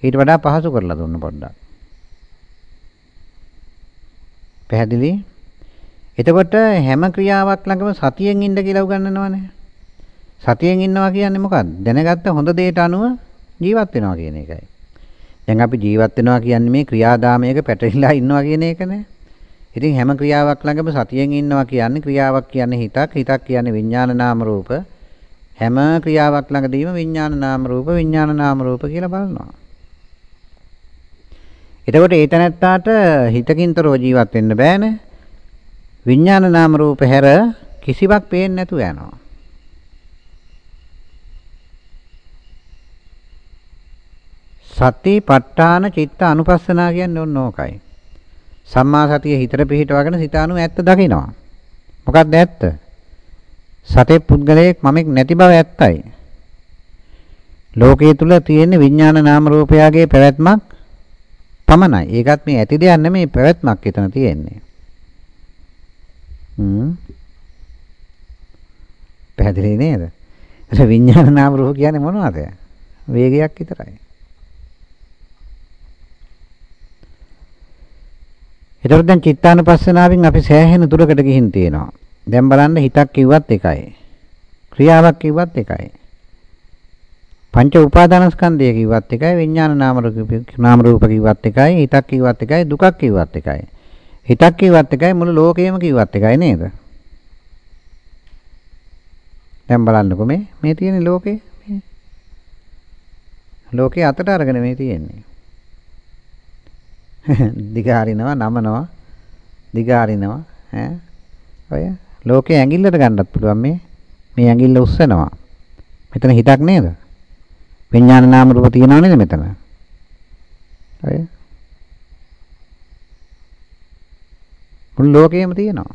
ඊට වඩා පහසු කරලා දුන්න පොඩ්ඩක්. පැහැදිලි? එතකොට හැම ක්‍රියාවක් ළඟම සතියෙන් ඉන්න කියලා උගන්වනවනේ. සතියෙන් ඉන්නවා කියන්නේ මොකක්ද? දැනගත්ත හොඳ දෙයට අනුව ජීවත් වෙනවා කියන එකයි. දැන් අපි ජීවත් වෙනවා කියන්නේ මේ ක්‍රියාදාමයක පැටලිලා ඉන්නවා කියන එකනේ. ඉතින් හැම ක්‍රියාවක් ළඟම සතියෙන් ඉන්නවා කියන්නේ ක්‍රියාවක් කියන්නේ හිතක්, හිතක් කියන්නේ විඥාන නාම රූප. හැම ක්‍රියාවක් ළඟදීම විඥාන නාම රූප, විඥාන නාම රූප කියලා බලනවා. එතකොට ඒ තැනත්තාට හිතකින්තරෝ ජීවත් වෙන්න බෑනේ. විඥාන නාම රූප හැර කිසිවක් පේන්නේ නැතුව යනවා. සති ප ဋ ාණ චිත්ත අනුපස්සනා කියන්නේ ඔන්න ඕකයි. සම්මා සතිය හිතට පිහිටවගෙන සිතානු ඇත්ත දකිනවා. මොකක්ද ඇත්ත? සතේ පුද්ගලයෙක් මමෙක් නැති බව ඇත්තයි. ලෝකයේ තුල තියෙන විඥාන නාම රූපයගේ පැවැත්මක් පමණයි. ඒකත් මේ ඇති දෙයක් නෙමෙයි පැවැත්මක් එතන තියෙන්නේ. හ්ම්. පැහැදිලි නේද? ඒ විඥාන නාම රූප කියන්නේ මොනවද? වේගයක් විතරයි. එතකොට දැන් චිත්තානුපස්සනාවෙන් අපි සෑහෙන දුරකට ගිහින් තියෙනවා. දැන් බලන්න හිතක් කිව්වත් එකයි. ක්‍රියාවක් කිව්වත් එකයි. පංච උපාදානස්කන්ධය කිව්වත් එකයි විඥාන නාම රූප නාම රූප කිව්වත් එකයි හිතක් කිව්වත් එකයි දුකක් කිව්වත් එකයි. හිතක් කිව්වත් එකයි මුළු ලෝකයම කිව්වත් එකයි නේද? දැන් බලන්නකො මේ මේ තියෙන ලෝකේ? මේ ලෝකේ අතට අරගෙන මේ තියෙන්නේ. දිගාරිනවා නමනවා දිගාරිනවා ඈ? ඔය ලෝකේ ඇඟිල්ලට ගන්නත් පුළුවන් මේ. මේ ඇඟිල්ල උස්සනවා. මෙතන හිතක් නේද? විඥාන නාම රූප තියනව නේද මෙතන? ඔය මුළු ලෝකෙම තියෙනවා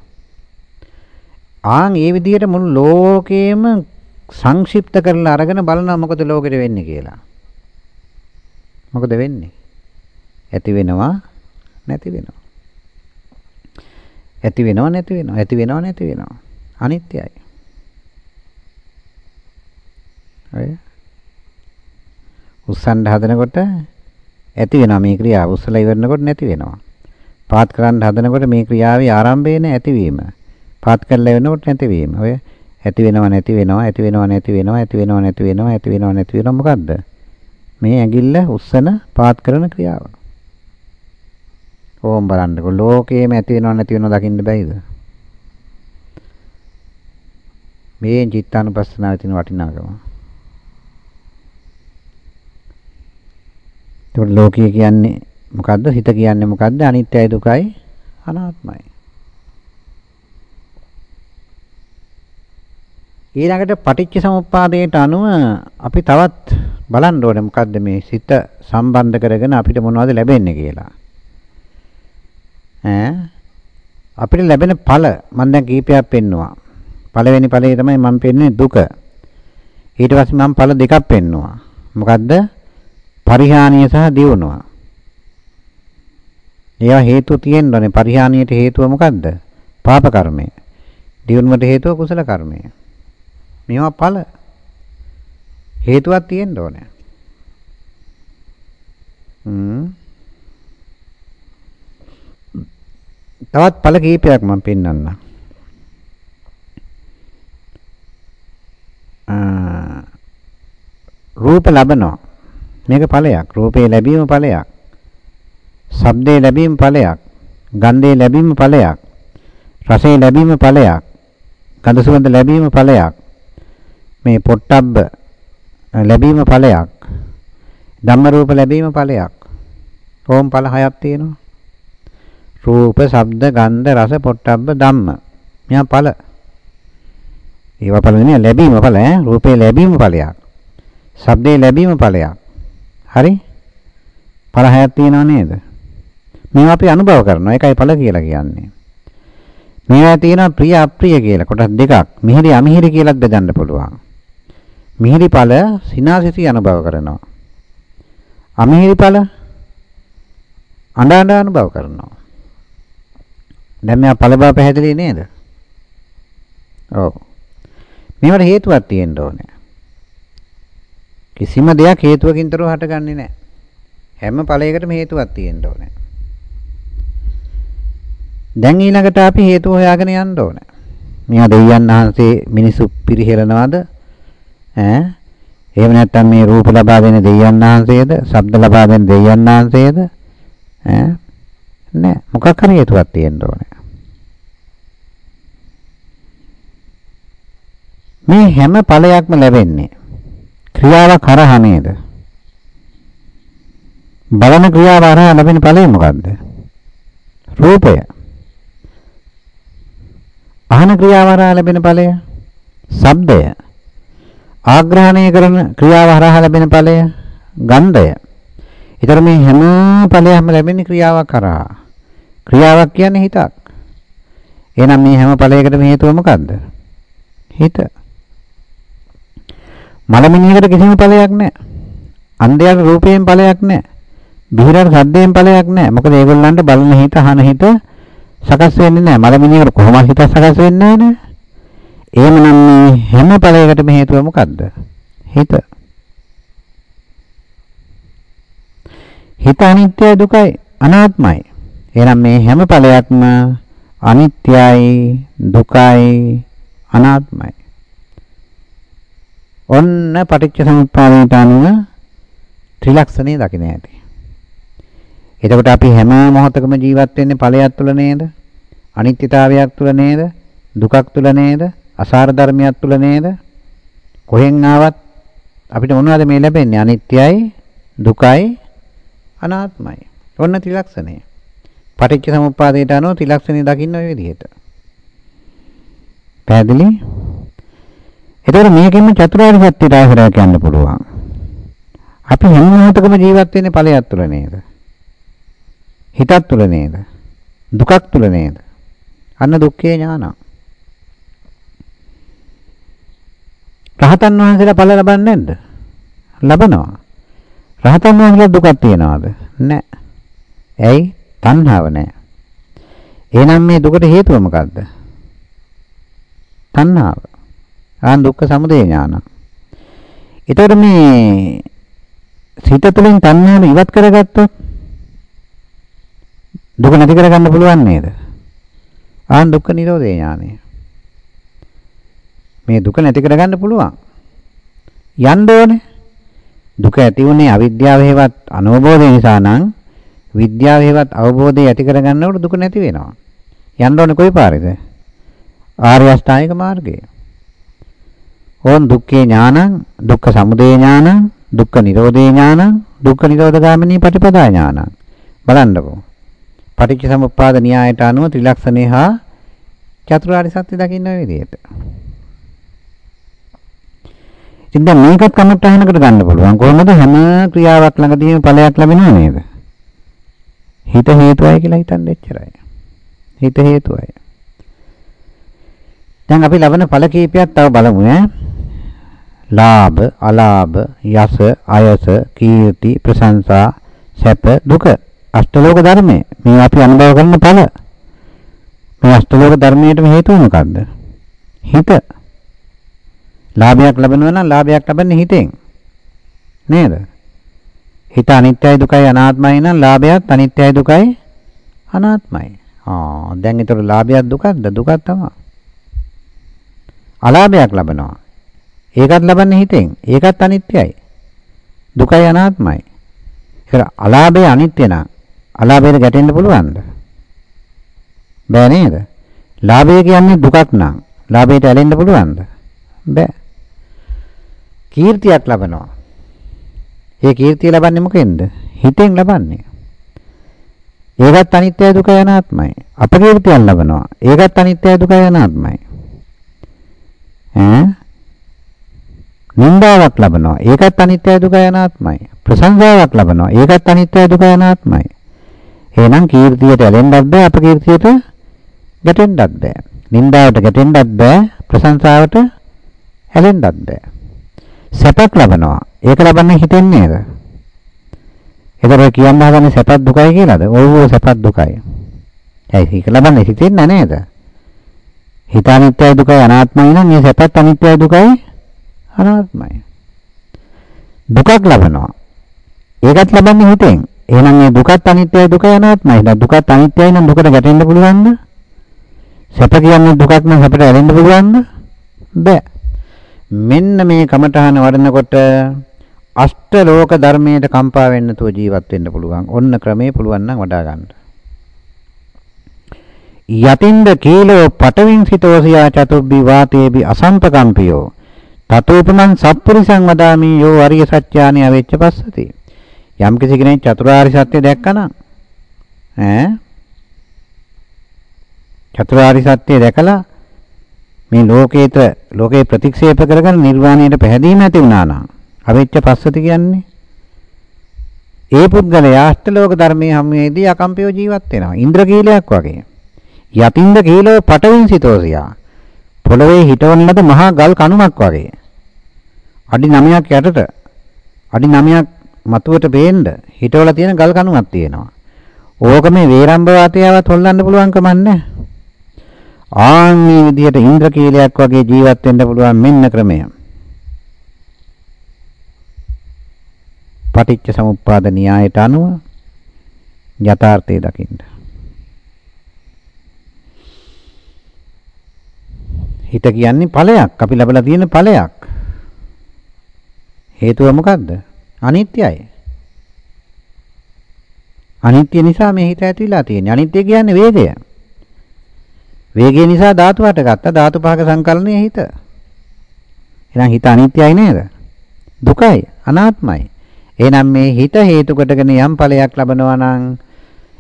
ආන් ඒ විදිහට මුළු ලෝකෙම සංක්ෂිප්ත කරලා අරගෙන බලනවා මොකද ලෝකෙට වෙන්නේ කියලා මොකද වෙන්නේ ඇති වෙනවා නැති වෙනවා. ඇති වෙනවා නැති වෙනවා. ඇති වෙනවා නැති වෙනවා. අනිත්‍යයි. ඔය උස්සන්න හදනකොට ඇති වෙනවා මේ ක්‍රියාව. උස්සලා ඉවරනකොට නැති වෙනවා. පාත් කරන්න හදනකොට මේ ක්‍රියාවේ ආරම්භය නේ ඇතිවීම. පාත් කරලා ඉවරනකොට නැතිවීම. ඔය ඇති වෙනවා නැති වෙනවා ඇති වෙනවා නැති වෙනවා ඇති වෙනවා නැති වෙනවා ඇති වෙනවා නැති වෙනවා මොකද්ද? මේ ඇඟිල්ල උස්සන පාත් කරන ක්‍රියාව. ඕම් බලන්නකො ලෝකේම ඇති වෙනව නැති වෙනව දකින්න බැයිද? මේ චිත්තානුපස්සනාවේ තියෙන වටිනාකම. ඒකට ලෝකය කියන්නේ මොකද්ද? හිත කියන්නේ මොකද්ද? අනිත්‍යයි දුකයි අනාත්මයි. ඊළඟට පටිච්ච සමුප්පාදයට අනුව අපි තවත් බලන්න ඕනේ මොකද්ද මේ සිත සම්බන්ධ කරගෙන අපිට මොනවද ලැබෙන්නේ කියලා. ඈ අපිට ලැබෙන ඵල මම දැන් කීපයක් පෙන්නවා. පළවෙනි ඵලය තමයි මම පෙන්වන්නේ දුක. ඊට පස්සේ මම ඵල දෙකක් පෙන්නවා. මොකද්ද? පරිහානිය සහ දියුණුව. ඒවා හේතු තියෙන්න ඕනේ. පරිහානියට හේතුව මොකද්ද? පාප කර්මය. දියුණුවට හේතුව කුසල කර්මය. මේවා ඵල. හේතුවක් තියෙන්න ඕනේ. හ්ම් තවත් ඵල කීපයක් මම පෙන්වන්නම්. රූප ලබනවා. මේක ඵලයක්. රූපේ ලැබීම ඵලයක්. ශබ්දේ ලැබීම ඵලයක්. ගන්ධේ ලැබීම ඵලයක්. රසේ ලැබීම ඵලයක්. ගඳ සුවඳ ලැබීම ඵලයක්. මේ පොට්ටබ්බ ලැබීම ඵලයක්. ධම්ම රූප ලැබීම ඵලයක්. ඕම් ඵල හයක් තියෙනවා. රූප, ශබ්ද, ගන්ධ, රස, පොට්ටබ්බ, ධම්ම. මෙහා ඵල. ඒවා ඵල නෙමෙයි ලැබීම ඵල ඈ. රූපේ ලැබීම ඵලයක්. ශබ්දේ ලැබීම ඵලයක්. හරි? ඵල හයක් තියෙනව නේද? මේවා අපි අනුභව කරනවා. ඒකයි ඵල කියලා කියන්නේ. මේවා තියෙනවා ප්‍රිය අප්‍රිය කියලා කොටස් දෙකක්. මිහිරි අමිහිරි කියලාත් බෙදන්න පුළුවන්. මිහිරි ඵල සිනාසිතී අනුභව කරනවා. අමිහිරි ඵල අඬ අඬ අනුභව කරනවා. දැන් මෙයා ඵලබව පැහැදිලි නේද? ඔව්. මේවට හේතුවක් තියෙන්න ඕනේ. කිසිම දෙයක් හේතුවකින් තොරව හටගන්නේ නැහැ. හැම ඵලයකටම හේතුවක් තියෙන්න ඕනේ. දැන් ඊළඟට අපි හේතුව හොයාගෙන යන්න ඕනේ. මේවා දෙවියන් වහන්සේ මිනිසු පිරිහෙලනවාද? ඈ එහෙම නැත්නම් මේ රූප ලබා දෙන දෙයයන් වහන්සේද, ශබ්ද ලබා දෙන දෙයයන් වහන්සේද? ඈ නෑ මොකක් හරි හේතුවක් තියෙන්න ඕනේ. මේ හැම ඵලයක්ම ලැබෙන්නේ ක්‍රියාවක් හරහා නේද? බලන ක්‍රියාව හරහා ලැබෙන ඵලය මොකද්ද? රූපය. අහන ක්‍රියාව හරහා ලැබෙන ඵලය ශබ්දය. ආග්‍රහණය කරන ක්‍රියාව හරහා ලැබෙන ඵලය ගන්ධය. ඊතර මේ හැම ඵලයක්ම ලැබෙන්නේ ක්‍රියාවක් කරා. ක්‍රියාවක් කියන්නේ හිතක්. එහෙනම් මේ හැම ඵලයකටම හේතුව මොකද්ද? හිත. මලමිනියකට කිසිම ඵලයක් නැහැ. අන්ධයාට රූපයෙන් ඵලයක් නැහැ. බිහිරට සද්දයෙන් ඵලයක් නැහැ. මොකද ඒගොල්ලන්ට බලන හිත, අහන හිත සකස් වෙන්නේ නැහැ. මලමිනියකට කොහොමද හිත සකස් වෙන්නේ නැහැ එහෙමනම් මේ හැම ඵලයකටම හේතුව මොකද්ද? හිත. හිත අනිත්‍යයි දුකයි අනාත්මයි. එහෙනම් මේ හැම ඵලයක්ම අනිත්‍යයි දුකයි අනාත්මයි. ඔන්න පටිච්ච සමුප්පාදයට අනුව ත්‍රිලක්ෂණේ දකින්න ඇති. එතකොට අපි හැම මොහොතකම ජීවත් වෙන්නේ ඵලයක් තුල නේද? අනිත්‍යතාවයක් තුල නේද? දුකක් තුල නේද? අසාර ධර්මයක් තුල නේද? කොහෙන් ආවත් අපිට මොනවද මේ ලැබෙන්නේ? අනිත්‍යයි, දුකයි, අනාත්මයි. ඔන්න ත්‍රිලක්ෂණය. පටිච්ච සමුප්පාදයට අනුව ත්‍රිලක්ෂණය දකින්න ඔය විදිහට. පැහැදිලි? එතකොට මේකෙන්ම චතුරාර්ය සත්‍යයට ආශ්‍රය කියන්න පුළුවන්. අපි හැම මොහොතකම ජීවත් වෙන්නේ ඵලයක් තුල නේද? හිතක් තුල නේද? දුකක් තුල නේද? අන්න දුක්ඛේ ඥාන. රහතන් වහන්සේලා ඵල ලබන්නේ නැද්ද? ලබනවා. රහතන් වහන්සේලා දුකක් තියනවාද? නැහැ. ඇයි? තණ්හාව නැහැ. එහෙනම් මේ දුකට හේතුව මොකද්ද? තණ්හාව. ආන් දුක්ඛ සමුදය ඥාන. ඊටර මේ සිත තුළින් තණ්හාව ඉවත් කරගත්තොත් දුක නැති කරගන්න පුළුවන් නේද? ආන් දුක්ඛ නිරෝධේ ඥානය. මේ දුක නැති කරගන්න පුළුවන්. යන්න ඕනේ. දුක ඇති වුණේ අවිද්‍යාව හේවත් අනවබෝධය නිසා නම් විද්‍යාව හේවත් අවබෝධය ඇති කරගන්නකොට දුක නැති වෙනවා. යන්න ඕනේ කොයි පාරේද? ආර්ය අෂ්ටාංගික මාර්ගයේ. ඕන් දුක්ඛේ ඥානං, දුක්ඛ සමුදය ඥානං, දුක්ඛ නිරෝධේ ඥානං, දුක්ඛ නිරෝධගාමිනී පටිපදා ඥානං. බලන්නකෝ. පටිච්ච සමුප්පාද න්‍යායට අනුව ත්‍රිලක්ෂණේ හා චතුරාර්ය සත්‍ය දකින්න විදිහට. ඉතින් දැන් මේකත් කමටහනකට ගන්න පුළුවන්. කොහොමද හැම ක්‍රියාවක් ළඟදීම ඵලයක් ලැබෙනව නේද? හිත හේතුවයි කියලා හිතන්න එච්චරයි. හිත හේතුවයි. දැන් අපි ලබන ඵල කීපයක් තව බලමු ඈ. ලාභ, අලාභ, යස, අයස, කීර්ති, ප්‍රශංසා, සැප, දුක. අෂ්ටලෝක ධර්මයේ මේ අපි අනුභව කරන ඵල. මේ අෂ්ටලෝක ධර්මයේටම හේතුව මොකද්ද? හිත. ලාභයක් ලැබෙනවා නම් ලාභයක් ලබන්නේ හිතෙන්. නේද? හිත අනිත්‍යයි දුකයි අනාත්මයි නම් ලාභයත් අනිත්‍යයි දුකයි අනාත්මයි. ආ දැන් ඒතර ලාභයක් දුකක්ද? දුකක් තමයි. අලාභයක් ලබනවා. ඒකත් ලබන්නේ හිතෙන්. ඒකත් අනිත්‍යයි. දුකයි අනාත්මයි. ඒතර අලාභය අනිත්‍ය නම් අලාභයට ගැටෙන්න පුළුවන්ද? බෑ නේද? ලාභය කියන්නේ දුකක් නම් ලාභයට ඇලෙන්න පුළුවන්ද? බෑ. කීර්තියක් ලබනවා. ඒ කීර්තිය ලබන්නේ මොකෙන්ද? හිතෙන් ලබන්නේ. ඒකත් අනිත්‍යයි දුකයි අනාත්මයි. අපකීර්තියක් ලබනවා. ඒකත් අනිත්‍යයි දුකයි අනාත්මයි. ඈ නින්දාවක් ලබනවා. ඒකත් අනිත්‍යයි දුකයි අනාත්මයි. ප්‍රශංසාවක් ලබනවා. ඒකත් අනිත්‍යයි දුකයි අනාත්මයි. එහෙනම් කීර්තියට ඇලෙන්නත් බෑ අපකීර්තියට ගැටෙන්නත් බෑ. නින්දාවට ගැටෙන්නත් බෑ ප්‍රශංසාවට ඇලෙන්නත් බෑ. සැපක් ලබනවා. ඒක ලබන්නේ හිතෙන් නේද? ඒතර කියන්න හදන්නේ සැපත් දුකයි කියලාද? ඔව් සැපත් දුකයි. ඇයි ඒක ලබන්නේ හිතෙන් නේද? හිත අනිත්‍යයි දුකයි අනාත්මයි නම් මේ සැපත් අනිත්‍යයි දුකයි අනාත්මයි. දුකක් ලබනවා. ඒකත් ලබන්නේ හිතෙන්. එහෙනම් මේ දුකත් අනිත්‍යයි දුකයි අනාත්මයි. දැන් දුකත් අනිත්‍යයි නම් දුකට ගැටෙන්න පුළුවන්ද? සැප කියන්නේ දුකක් නම් සැපට ඇලෙන්න පුළුවන්ද? බෑ. මෙන්න මේ කමඨහන වඩනකොට අෂ්ට ලෝක ධර්මයට කම්පා වෙන්න තුව ජීවත් වෙන්න පුළුවන්. ඔන්න ක්‍රමේ පුළුවන් නම් වඩා ගන්න. යතින්ද කීලෝ පටවින් සිතෝසියා චතුබ්බි වාතේබි අසම්පකම්පියෝ තතෝපමං සප්පුරිසං වදාමි යෝ අරිය සත්‍යානි අවෙච්ච පස්සති යම් කිසි කෙනෙක් චතුරාර්ය සත්‍ය දැක්කනම් ඈ? චතුරාර්ය සත්‍ය දැකලා මේ ලෝකේත ලෝකේ ප්‍රතික්ෂේප කරගෙන නිර්වාණයට පැහැදීම ඇති වුණා නම් අවෙච්ච පස්සති කියන්නේ? ඒ පුද්ගලයා අෂ්ටලෝක ධර්මයේ හැමෙදී අකම්පියෝ ජීවත් වෙනවා. ඉන්ද්‍රකීලයක් වගේ. යතින්ද කීලෝ පටවින් සිතෝසියා. පොළවේ හිටවන ලද මහා ගල් කණුමක් වගේ. අඩි 9ක් යටට අඩි 9ක් මතුවට පේන්න හිටවලා තියෙන ගල් කණුමක් තියෙනවා ඕක මේ වේරම්බ වාතයාවත් හොල්ලන්න පුළුවන් කමක් නැහැ ආන් මේ විදිහට ඉන්ද්‍රකීලයක් වගේ ජීවත් වෙන්න පුළුවන් මෙන්න ක්‍රමය. පටිච්ච සමුප්පාද න්‍යායට අනුව යථාර්ථය දකින්න. හිත කියන්නේ ඵලයක්. අපි ලබලා තියෙන ඵලයක්. හේතුව මොකද්ද? අනිත්‍යයි. අනිත්‍ය නිසා මේ හිත ඇතිලා තියෙන්නේ. අනිත්‍ය කියන්නේ වේගය. වේගය නිසා ධාතු හටගත්තා ධාතු පහක සංකලනයේ හිත. එහෙනම් හිත අනිත්‍යයි නේද? දුකයි අනාත්මයි. එහෙනම් මේ හිත හේතු කොටගෙන යම් ඵලයක් ලබනවා නම්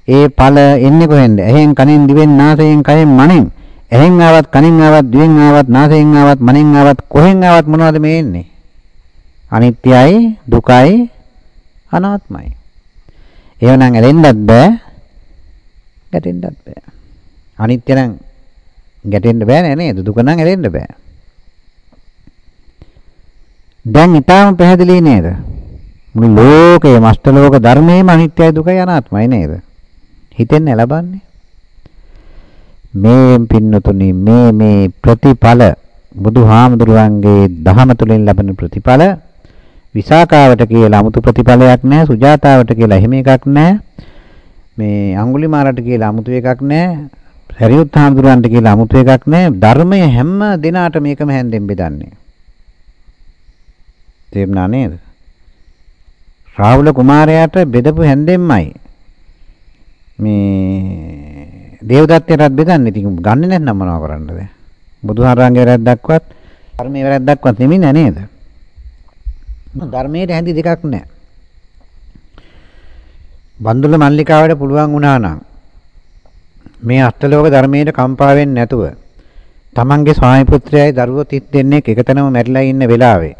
ඒ ඵල එන්නේ කොහෙන්ද? එහෙන් කනෙන් දිවෙන් නාසයෙන් කයෙන් මනෙන්. එහෙන් ආවත් කනෙන් ආවත් දිවෙන් ආවත් නාසයෙන් ආවත් මනෙන් ආවත් කොහෙන් ආවත් මොනවද මේ එන්නේ? අනිත්‍යයි දුකයි අනාත්මයි. එහෙනම් ඇලෙන්නත් බෑ ගැටෙන්නත් බෑ. අනිත්‍ය නම් ගැටෙන්න බෑ නේද? දුක නම් ඇලෙන්න බෑ. දැන් ඊටාම පැහැදිලි නේද? මුළු ලෝකයේම අෂ්ටලෝක ධර්මයේම අනිත්‍යයි දුකයි අනාත්මයි නේද? හිතෙන් ලැබන්නේ. මේ පින්නතුනි මේ මේ ප්‍රතිඵල බුදුහාමුදුරුවන්ගේ දහම තුලින් ලැබෙන ප්‍රතිඵල විසාකාවට කියලා 아무තු ප්‍රතිඵලයක් නැහැ සුජාතාවට කියලා එහෙම එකක් නැහැ මේ අඟුලිමාලට කියලා 아무තු එකක් නැහැ හැරියුත් හාමුදුරන්ට කියලා 아무තු එකක් නැහැ ධර්මය හැම දිනාට මේකම හැන්දෙන් බෙදන්නේ තේරුණා නේද රාහුල කුමාරයාට බෙදපු හැන්දෙන්මයි මේ දේවදත්තයටත් බෙදන්නේ. ඉතින් ගන්නෙ නැත්නම් මොනව කරන්නද? බුදුහාරංගේ වැරද්දක්වත්, ධර්මයේ වැරද්දක්වත් නෙමෙයි නේද? ධර්මයේ හැන්දි දෙකක් නැහැ. බන්දුල මල්ලිකාවට පුළුවන් වුණා නම් මේ අෂ්ටලෝක ධර්මයේ කම්පා වෙන්නේ නැතුව තමන්ගේ ස්වාමි පුත්‍රයයි දරුවෝ 30 දෙනෙක් එකතැනම මැරිලා ඉන්න වෙලාවේ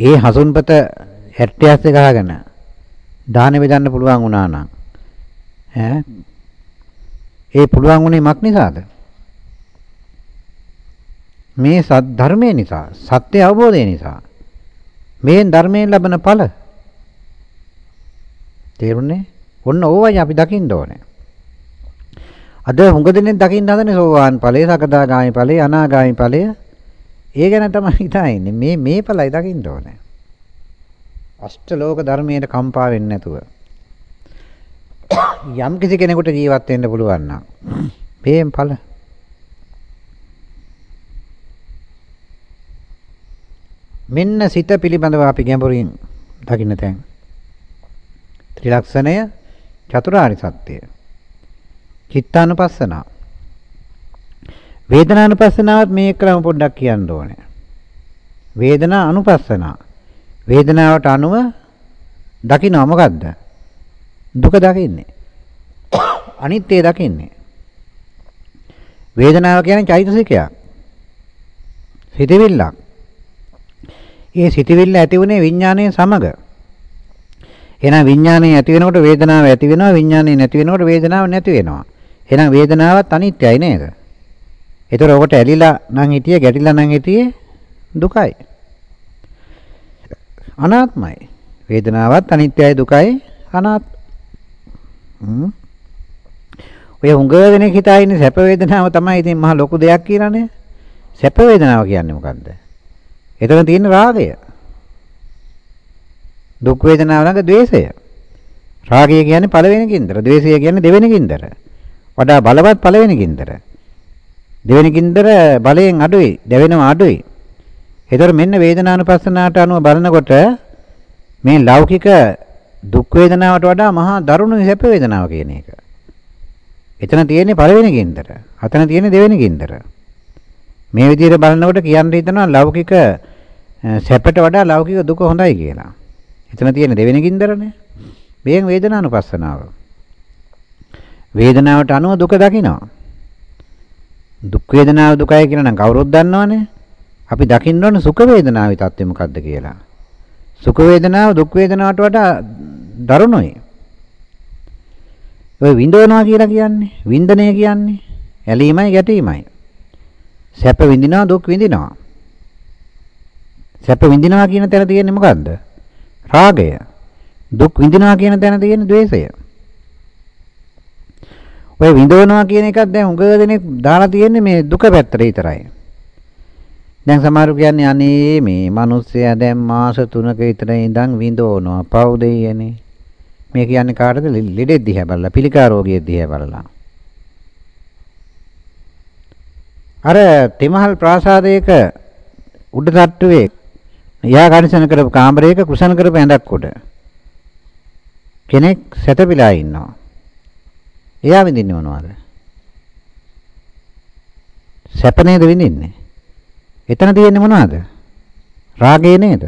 ඒ හසුන්පත හැට්ටියස්ස ගහගෙන දාන බෙදන්න පුළුවන් වුණා නම් ඈ? ඒ පුළුවන් වුණේ මක් නිසාද? මේ සත් ධර්මයේ නිසා සත්‍ය අවබෝධය නිසා. මේ ධර්මයෙන් ලබන ඵල තේරුණේ ඔන්න ඕවයි අපි දකින්න ඕනේ අද හුඟ දෙනෙක් දකින්න හදනේ සෝවාන් ඵලය, සකදාගාමි ඵලය, අනාගාමි ඵලය. ඒ ගැන තමයි හිතන්නේ. මේ මේ ඵලයි දකින්න ඕනේ. අෂ්ටලෝක ධර්මයට කම්පා වෙන්නේ නැතුව. යම් කිසි කෙනෙකුට ජීවත් වෙන්න පුළුවන් නම් මේන් ඵල මෙන්න සිත පිළිබඳව අපි ගැඹුරින් දකින්න තැන් ත්‍රිලක්ෂණය චතුරාර්ය සත්‍යය චිත්තානුපස්සනාව. වේදනානුපස්සනාවත් මේ ක්‍රම පොඩ්ඩක් කියන්න ඕනේ. වේදනා අනුපස්සනාව. වේදනාවට අනුව දකින්න මොකද්ද? දුක දකින්නේ. අනිත්‍ය දකින්නේ. වේදනාව කියන්නේ චෛතසිකයක්. සිතවිල්ලක්. ඒ සිතවිල්ල ඇති වුණේ විඥාණයෙන් සමග. එහෙනම් විඥාණය ඇති වෙනකොට වේදනාව ඇති වෙනවා විඥාණය නැති වෙනකොට වේදනාව නැති වෙනවා. එහෙනම් වේදනාවත් අනිත්‍යයි නේද? ඒතර ඔකට ඇලිලා නම් හිටියේ ගැටිලා නම් හිටියේ දුකයි. අනාත්මයි. වේදනාවත් අනිත්‍යයි දුකයි අනාත් ඔය හුඟ දෙනෙක් හිතා ඉන්නේ සැප වේදනාව තමයි ඉතින් මහ ලොකු දෙයක් කියලානේ. සැප වේදනාව කියන්නේ මොකද්ද? එතන තියෙන රාගය. දුක් වේදනාව ළඟ ද්වේෂය. රාගය කියන්නේ පළවෙනි කින්දර, ද්වේෂය කියන්නේ දෙවෙනි කින්දර. වඩා බලවත් පළවෙනි ගින්දර. දෙවෙනි ගින්දර බලයෙන් අඩුයි, දෙවෙනම අඩුයි. ඒතර මෙන්න වේදනානුපස්සනාවට අනුව බලනකොට මේ ලෞකික දුක් වේදනාවට වඩා මහා දරුණු සැප වේදනාව කියන එක. එතන තියෙන්නේ පළවෙනි ගින්දර. අතන තියෙන්නේ දෙවෙනි ගින්දර. මේ විදිහට බලනකොට කියන්න හිතනවා ලෞකික සැපට වඩා ලෞකික දුක හොඳයි කියලා. එතන තියෙන්නේ දෙවෙනි ගින්දරනේ. මේෙන් වේදනානුපස්සනාව. වේදනාවට අනුව දුක දකිනවා. දුක් වේදනාව දුකයි කියලා නම් කවුරුත් දන්නවනේ. අපි දකින්න ඕනේ සුඛ වේදනාවේ தත්ත්වය මොකද්ද කියලා. සුඛ වේදනාව දුක් වේදනාවට වඩා දරුණුයි. ඔය විඳවනවා කියලා කියන්නේ වින්දනය කියන්නේ ඇලීමයි ගැටීමයි. සැප විඳිනවා දුක් විඳිනවා. සැප විඳිනවා කියන තැන තියෙන්නේ මොකද්ද? රාගය. දුක් විඳිනවා කියන තැන තියෙන්නේ ද්වේෂය. ඔය විඳවනවා කියන එකත් දැන් උගව දෙනෙක් දාලා තියෙන්නේ මේ දුක පැත්තට විතරයි. දැන් සමහරු කියන්නේ අනේ මේ මිනිස්සයා දැන් මාස 3ක විතර ඉඳන් විඳවනවා පව් දෙයනේ. මේ කියන්නේ කාටද ලෙඩෙක් දිහා බලලා පිළිකා රෝගියෙක් දිහා බලලා. අර තෙමහල් ප්‍රාසාදයක උඩ තට්ටුවේ යා කනිසන කරපු කාමරයක කුසන කරපු ඇඳක් උඩ කෙනෙක් සැතපීලා ඉන්නවා. එයා විඳින්නේ මොනවද? සැප නේද විඳින්නේ? එතන තියෙන්නේ මොනවද? රාගය නේද?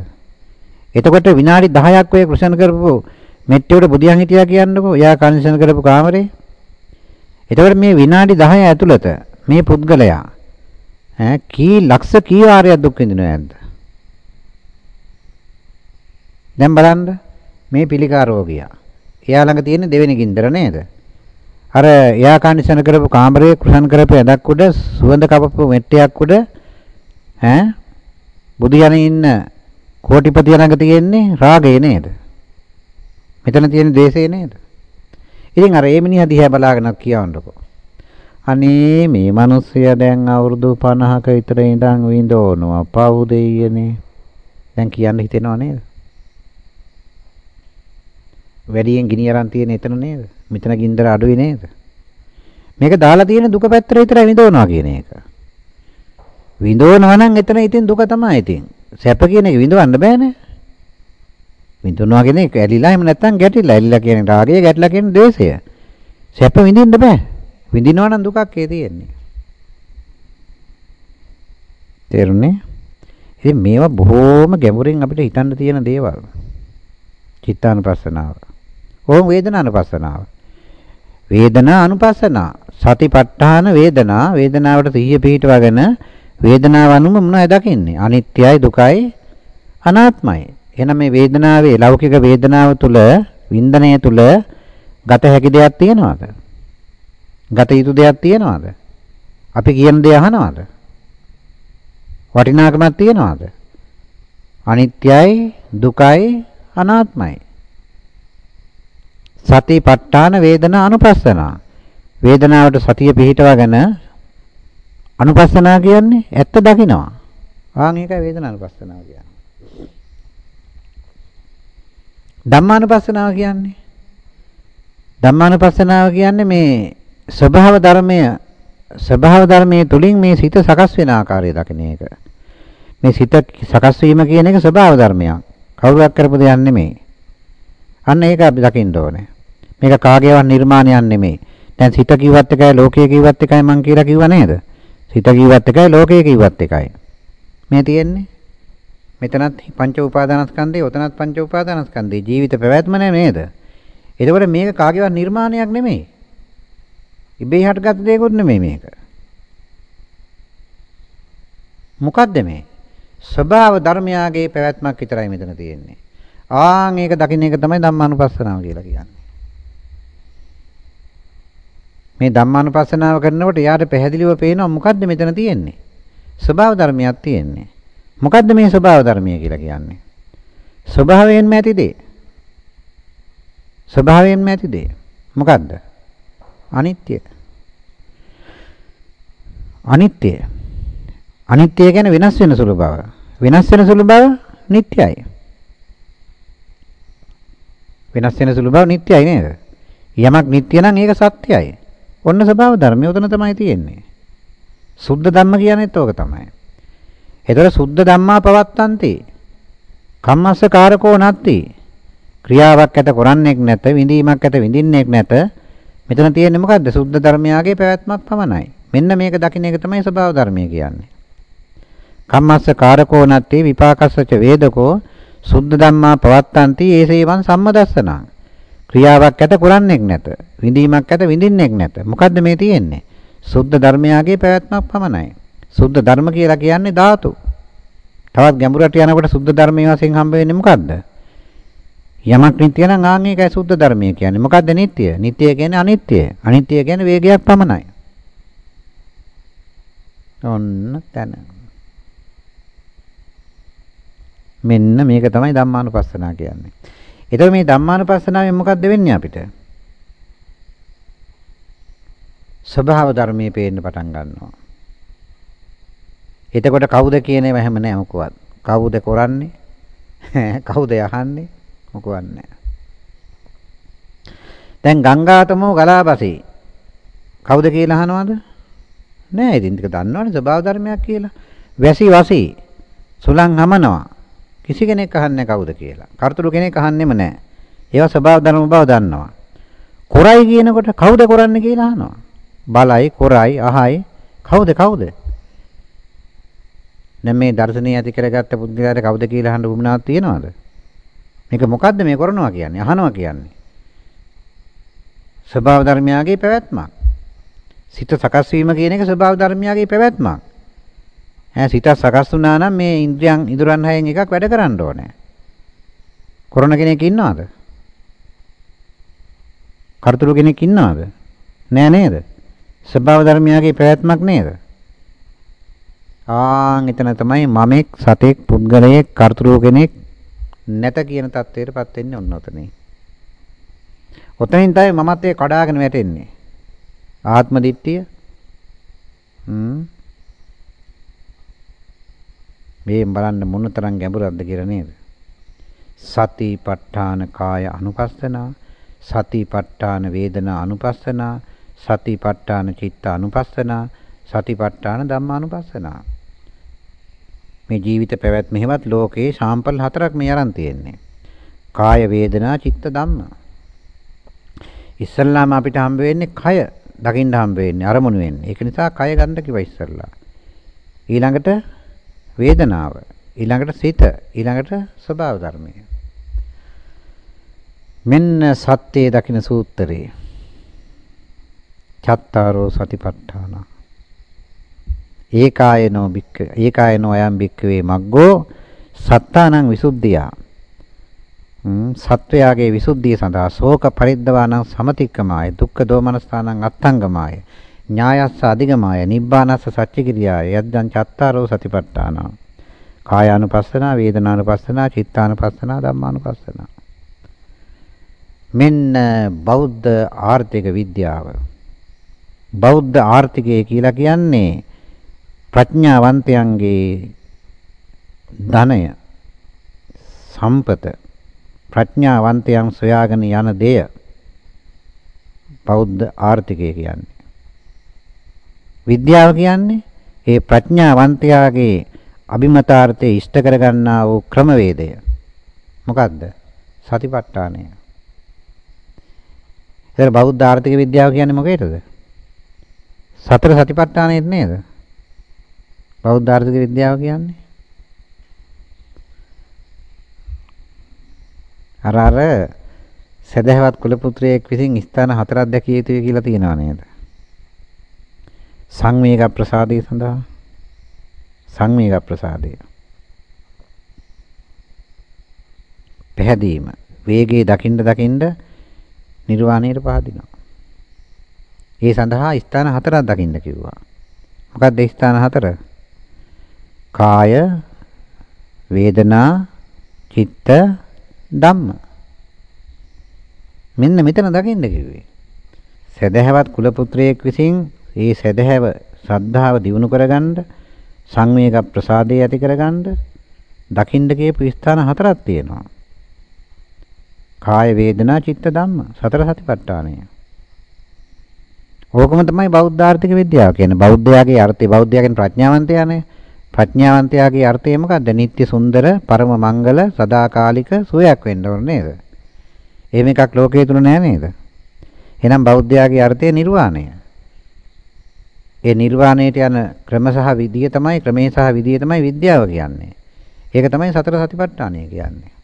එතකොට විනාඩි 10ක් ඔය කෘෂණ කරපු මෙට්ටියට බුදියන් හිටියා කියන්නකෝ. එයා කන්සන් කරපු කාමරේ. එතකොට මේ විනාඩි 10 ඇතුළත මේ පුද්ගලයා ඈ කී ලක්ෂ කී වාරයක් දුක් විඳිනවද නැද්ද? දැන් බලන්න මේ පිළිකා රෝගියා. එයා ළඟ තියෙන දෙවෙනි ගින්දර නේද? අර එයා කන්ඩිෂන් කරපු කාමරයේ කුසන් කරපු ඇඳක් උඩ සුවඳ කපපු මෙට්ටයක් උඩ ඈ බුදු යන ඉන්න කෝටිපති ළඟ තියෙන්නේ රාගය නේද? මෙතන තියෙන දේශය නේද? ඉතින් අර ඒ මිනිහා දිහා බලාගෙන කියවන්නකෝ. අනේ මේ මිනිස්සයා දැන් අවුරුදු 50ක විතර ඉඳන් විඳවනවා පව් දෙයියනේ. දැන් කියන්න හිතෙනව නේද? වැඩියෙන් ගිනි අරන් තියෙන එතන නේද? මෙතන ගින්දර අඩුයි නේද? මේක දාලා තියෙන දුක පැත්තට විතරයි විඳවනවා කියන එක. විඳවනවා නම් එතන ඉතින් දුක තමයි ඉතින්. සැප කියන එක විඳවන්න බෑනේ. විඳවනවා කියන එක ඇලිලා එහෙම නැත්නම් ගැටිලා. ඇලිලා කියන්නේ රාගය, ගැටිලා කියන්නේ ද්වේෂය. සැප විඳින්න බෑ. විඳිනවා නම් දුකක් ඒ තියෙන්නේ. තේරුණේ? ඉතින් මේවා බොහෝම ගැඹුරින් අපිට හිතන්න තියෙන දේවල්. චිත්තානුපස්සනාව. ඕම් වේදනානුපස්සනාව. වේදනා අනුපස්සනා. සතිපට්ඨාන වේදනා වේදනාවට සිහිය පිහිටවගෙන වේදනාව අනුම මොනවද දකින්නේ? අනිත්‍යයි දුකයි අනාත්මයි. එහෙනම් මේ වේදනාවේ ලෞකික වේදනාව තුල වින්දනය තුල ගත හැකි දෙයක් තියනවද? ගත යුතු දෙයක් තියනවද? අපි කියන දේ අහනවද? වටිනාකමක් තියනවද? අනිත්‍යයි දුකයි අනාත්මයි. සතිපට්ඨාන වේදනා අනුපස්සනා. වේදනාවට සතිය පිහිටවගෙන අනුපස්සනා කියන්නේ ඇත්ත දකිනවා. ආන් ඒකයි වේදනා අනුපස්සනාව කියන්නේ. ධම්මානුපස්සනාව කියන්නේ ධම්මානුපස්සනාව කියන්නේ මේ ස්වභාව ධර්මය ස්වභාව ධර්මයේ තුලින් මේ සිත සකස් වෙන ආකාරය දකින එක. මේ සිත සකස් වීම කියන එක ස්වභාව ධර්මයක්. කවුරුවක් කරපු දෙයක් නෙමෙයි. අන්න ඒක අපි දකින්න ඕනේ. මේක කාගේවත් නිර්මාණයක් නෙමෙයි. දැන් සිත කිව්වත් එකයි ලෝකය කිව්වත් එකයි මං කියලා කිව්වා නේද? සිත කිව්වත් එකයි ලෝකය කිව්වත් එකයි. මේ තියෙන්නේ මෙතනත් පංච උපාදානස්කන්ධේ උතනත් පංච උපාදානස්කන්ධේ ජීවිත පැවැත්ම නේද? එතකොට මේක කාගේවත් නිර්මාණයක් නෙමෙයි. ඉබේ හටගත් දෙයක්වත් නෙමෙයි මේක. මොකද්ද මේ? ස්වභාව ධර්මයාගේ පැවැත්මක් විතරයි මෙතන තියෙන්නේ. ආන් ඒක දකින්න එක තමයි ධම්මානුපස්සනාව කියලා කියන්නේ. මේ ධම්මානුපස්සනාව කරනකොට යාට පැහැදිලිව පේනවා මොකද්ද මෙතන තියෙන්නේ. ස්වභාව ධර්මයක් තියෙන්නේ. මොකද්ද මේ ස්වභාව ධර්මය කියලා කියන්නේ? ස්වභාවයෙන්ම ඇති දේ. ස්වභාවයෙන්ම ඇති දේ. මොකද්ද? අනිත්‍ය. අනිත්‍ය. අනිත්‍ය කියන්නේ වෙනස් වෙන සුළු බව. වෙනස් වෙන සුළු බව නිට්ටයයි. වෙනස් වෙන සුළු බව නිට්ටයයි නේද? යමක් නිට්ටය නම් ඒක සත්‍යයි. ඔන්න ස්වභාව ධර්මය උතන තමයි තියෙන්නේ. සුද්ධ ධම්ම කියන්නේත් ඕක තමයි. එතකොට සුද්ධ ධම්මා පවත්තන්ති. කම්මස්ස කාරකෝ නැත්ති. ක්‍රියාවක් ඇත කරන්නේක් නැත, විඳීමක් ඇත විඳින්නේක් නැත. මෙතන තියෙන්නේ මොකද්ද? සුද්ධ ධර්මයාගේ පැවැත්මක් පමණයි. මෙන්න මේක දකින්න එක තමයි ස්වභාව ධර්මය කියන්නේ. කම්මස්ස කාරකෝ නැත්ති විපාකස්සච වේදකෝ සුද්ධ ධම්මා පවත්තන්ති ඒසේවං සම්මදස්සනං. ක්‍රියාවක් ඇත කරන්නේක් නැත. විඳීමක් ඇත විඳින්නේක් නැත. මොකද්ද මේ තියෙන්නේ? සුද්ධ ධර්මයාගේ පැවැත්මක් පමණයි. සුද්ධ ධර්ම කියලා කියන්නේ ධාතු. තවත් ගැඹුරට යනකොට සුද්ධ ධර්මයේ වශයෙන් හම්බ වෙන්නේ මොකද්ද? යමක් නිට්ටය නම් ආන් ඒකයි සුද්ධ ධර්මය කියන්නේ. මොකද්ද නිට්ටය? නිට්ටය කියන්නේ අනිත්‍ය. අනිත්‍ය කියන්නේ වේගයක් පමණයි. ඔන්න තැන. මෙන්න මේක තමයි ධම්මානුපස්සනා කියන්නේ. එතකොට මේ ධම්මානුපස්සනාවෙන් මොකද්ද වෙන්නේ අපිට? ස්වභාව ධර්මයේ පේන්න පටන් ගන්නවා. එතකොට කවුද කියන ඒවා හැම නෑ මොකවත්. කවුද කරන්නේ? කවුද යහන්නේ? මොකවත් නෑ. දැන් ගංගාතමෝ ගලාපසේ. කවුද කියලා අහනවද? නෑ ඉතින් ටික දන්නවනේ ස්වභාව ධර්මයක් කියලා. වැසි වසී. සුලං හමනවා. කිසි කෙනෙක් අහන්නේ කවුද කියලා. කර්තෘ කෙනෙක් අහන්නෙම නෑ. ඒවා ස්වභාව ධර්ම බව දන්නවා. කොරයි කියනකොට කවුද කරන්නේ කියලා අහනවා. බලයි, කොරයි, අහයි කවුද කවුද? දැන් මේ දර්ශනීය ඇති කරගත්ත පුද්ගලයාට කවුද කියලා අහන්න උවමනාවක් තියනවද? මේක මොකද්ද මේ කරනවා කියන්නේ? අහනවා කියන්නේ. ස්වභාව ධර්මයාගේ පැවැත්මක්. සිත සකස් වීම කියන එක ස්වභාව ධර්මයාගේ පැවැත්මක්. ඈ සිත සකස් වුණා නම් මේ ඉන්ද්‍රියන් ඉදurන් හයෙන් එකක් වැඩ කරන්න ඕනේ. කොරණ කෙනෙක් ඉන්නවද? කර්තෘ කෙනෙක් ඉන්නවද? නෑ නේද? ස්වභාව ධර්මයාගේ පැවැත්මක් නේද? ආන් එතන තමයි මමෙක් සතෙක් පුද්ගලයෙක් කර්තෘ කෙනෙක් නැත කියන தത്വයටපත් වෙන්නේ ඔන්න ඔතනේ. ඔතනින් තමයි මමත් ඒ කඩාගෙන වැටෙන්නේ. ආත්ම දිට්ඨිය. හ්ම්. මේ බලන්න මොනතරම් ගැඹුරක්ද කියලා නේද? සතිපට්ඨාන කාය අනුපස්සනා, සතිපට්ඨාන වේදනා අනුපස්සනා, සතිපට්ඨාන චිත්ත අනුපස්සනා, සතිපට්ඨාන ධම්මානුපස්සනා. මේ ජීවිත පැවැත්ම හැවත් ලෝකේ ශාම්පල් හතරක් මේ aran තියෙන්නේ. කාය වේදනා චිත්ත ධම්ම. ඉස්සල්ලාම අපිට හම්බ වෙන්නේ කය දකින්න හම්බ වෙන්නේ අරමුණු වෙන්නේ. ඒක නිසා කය ගන්න කිව්වා ඉස්සල්ලා. ඊළඟට වේදනාව, ඊළඟට සිත, ඊළඟට ස්වභාව ධර්මය. මෙන්න සත්‍යයේ දකින්න සූත්‍රයේ. චත්තාරෝ සතිපට්ඨානා ඒකායනෝ බික්ක ඒකායනෝ අයම් බික්කවේ මග්ගෝ සත්තානං විසුද්ධියා. සත්වයාගේ විසුද්ධිය සඳහා ශෝක පරිද්දවානං සමතික්කමාය දුක්ඛ දෝමනස්ථානං අත්තංගමාය ඥායස්ස අධිගමාය නිබ්බානස්ස සච්චිකිරියාය යද්දං චත්තාරෝ සතිපට්ඨාන. කායානුපස්සනා වේදනානුපස්සනා චිත්තානුපස්සනා ධම්මානුපස්සනා. මෙන්න බෞද්ධ ආර්ථික විද්‍යාව. බෞද්ධ ආර්ථිකය කියලා කියන්නේ ප්‍රඥාවන්තයන්ගේ ධනය සම්පත ප්‍රඥාවන්තයන් සොයාගෙන යන දෙය බෞද්ධ ආර්ථිකය කියන්නේ. විද්‍යාව කියන්නේ ඒ ප්‍රඥාවන්තයාගේ අභිමතාර්ථය ඉෂ්ට කරගන්නා වූ ක්‍රමවේදය. මොකක්ද සතිපට්ඨානය. එතන බෞද්ධ ආර්ථික විද්‍යාව කියන්නේ මොකේද? සතර සතිපට්ඨානෙත් නේද? බෞද්ධ ආර්ථික විද්‍යාව කියන්නේ අර අර සදහවත් කුල පුත්‍රයෙක් විසින් ස්ථාන හතරක් දැකිය යුතුයි කියලා තියෙනව නේද? සංවේග ප්‍රසාදය සඳහා සංවේග ප්‍රසාදය. පැහැදීම වේගයේ දකින්න දකින්න නිර්වාණයට පහදිනවා. ඒ සඳහා ස්ථාන හතරක් දකින්න කිව්වා. මොකක්ද ස්ථාන හතර? කාය වේදනා චිත්ත ධම්ම. මෙන්න මෙතන දකින්න කිව්වේ. සදහැවත් කුල පුත්‍රයෙක් විසින් ඒ සදහැව ශ්‍රද්ධාව දිනු කරගන්න සංවේග ප්‍රසාදේ ඇති කරගන්න දකින්න කියපු ස්ථාන හතරක් තියෙනවා. කාය වේදනා චිත්ත ධම්ම සතර සතිපට්ඨානය. ඕකම තමයි බෞද්ධ ආර්ථික විද්‍යාව කියන්නේ. බෞද්ධයාගේ අර්ථය බෞද්ධයාගේ ප්‍රඥාවන්තයානේ ප්‍රඥාවන්තයාගේ අර්ථය මොකද්ද? නিত্য සුන්දර, පරම මංගල, සදාකාලික සුවයක් වෙන්න ඕන නේද? එහෙම එකක් ලෝකයේ තුල නෑ නේද? එහෙනම් බෞද්ධයාගේ අර්ථය නිර්වාණය. ඒ නිර්වාණයට යන ක්‍රම සහ විදිය තමයි ක්‍රමේ සහ විදිය තමයි විද්‍යාව කියන්නේ. ඒක තමයි සතර සතිපට්ඨානය කියන්නේ.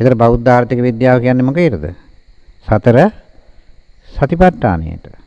එතකොට බෞද්ධ ආර්ථික විද්‍යාව කියන්නේ මොකේද? සතර සතිපට්ඨානයට.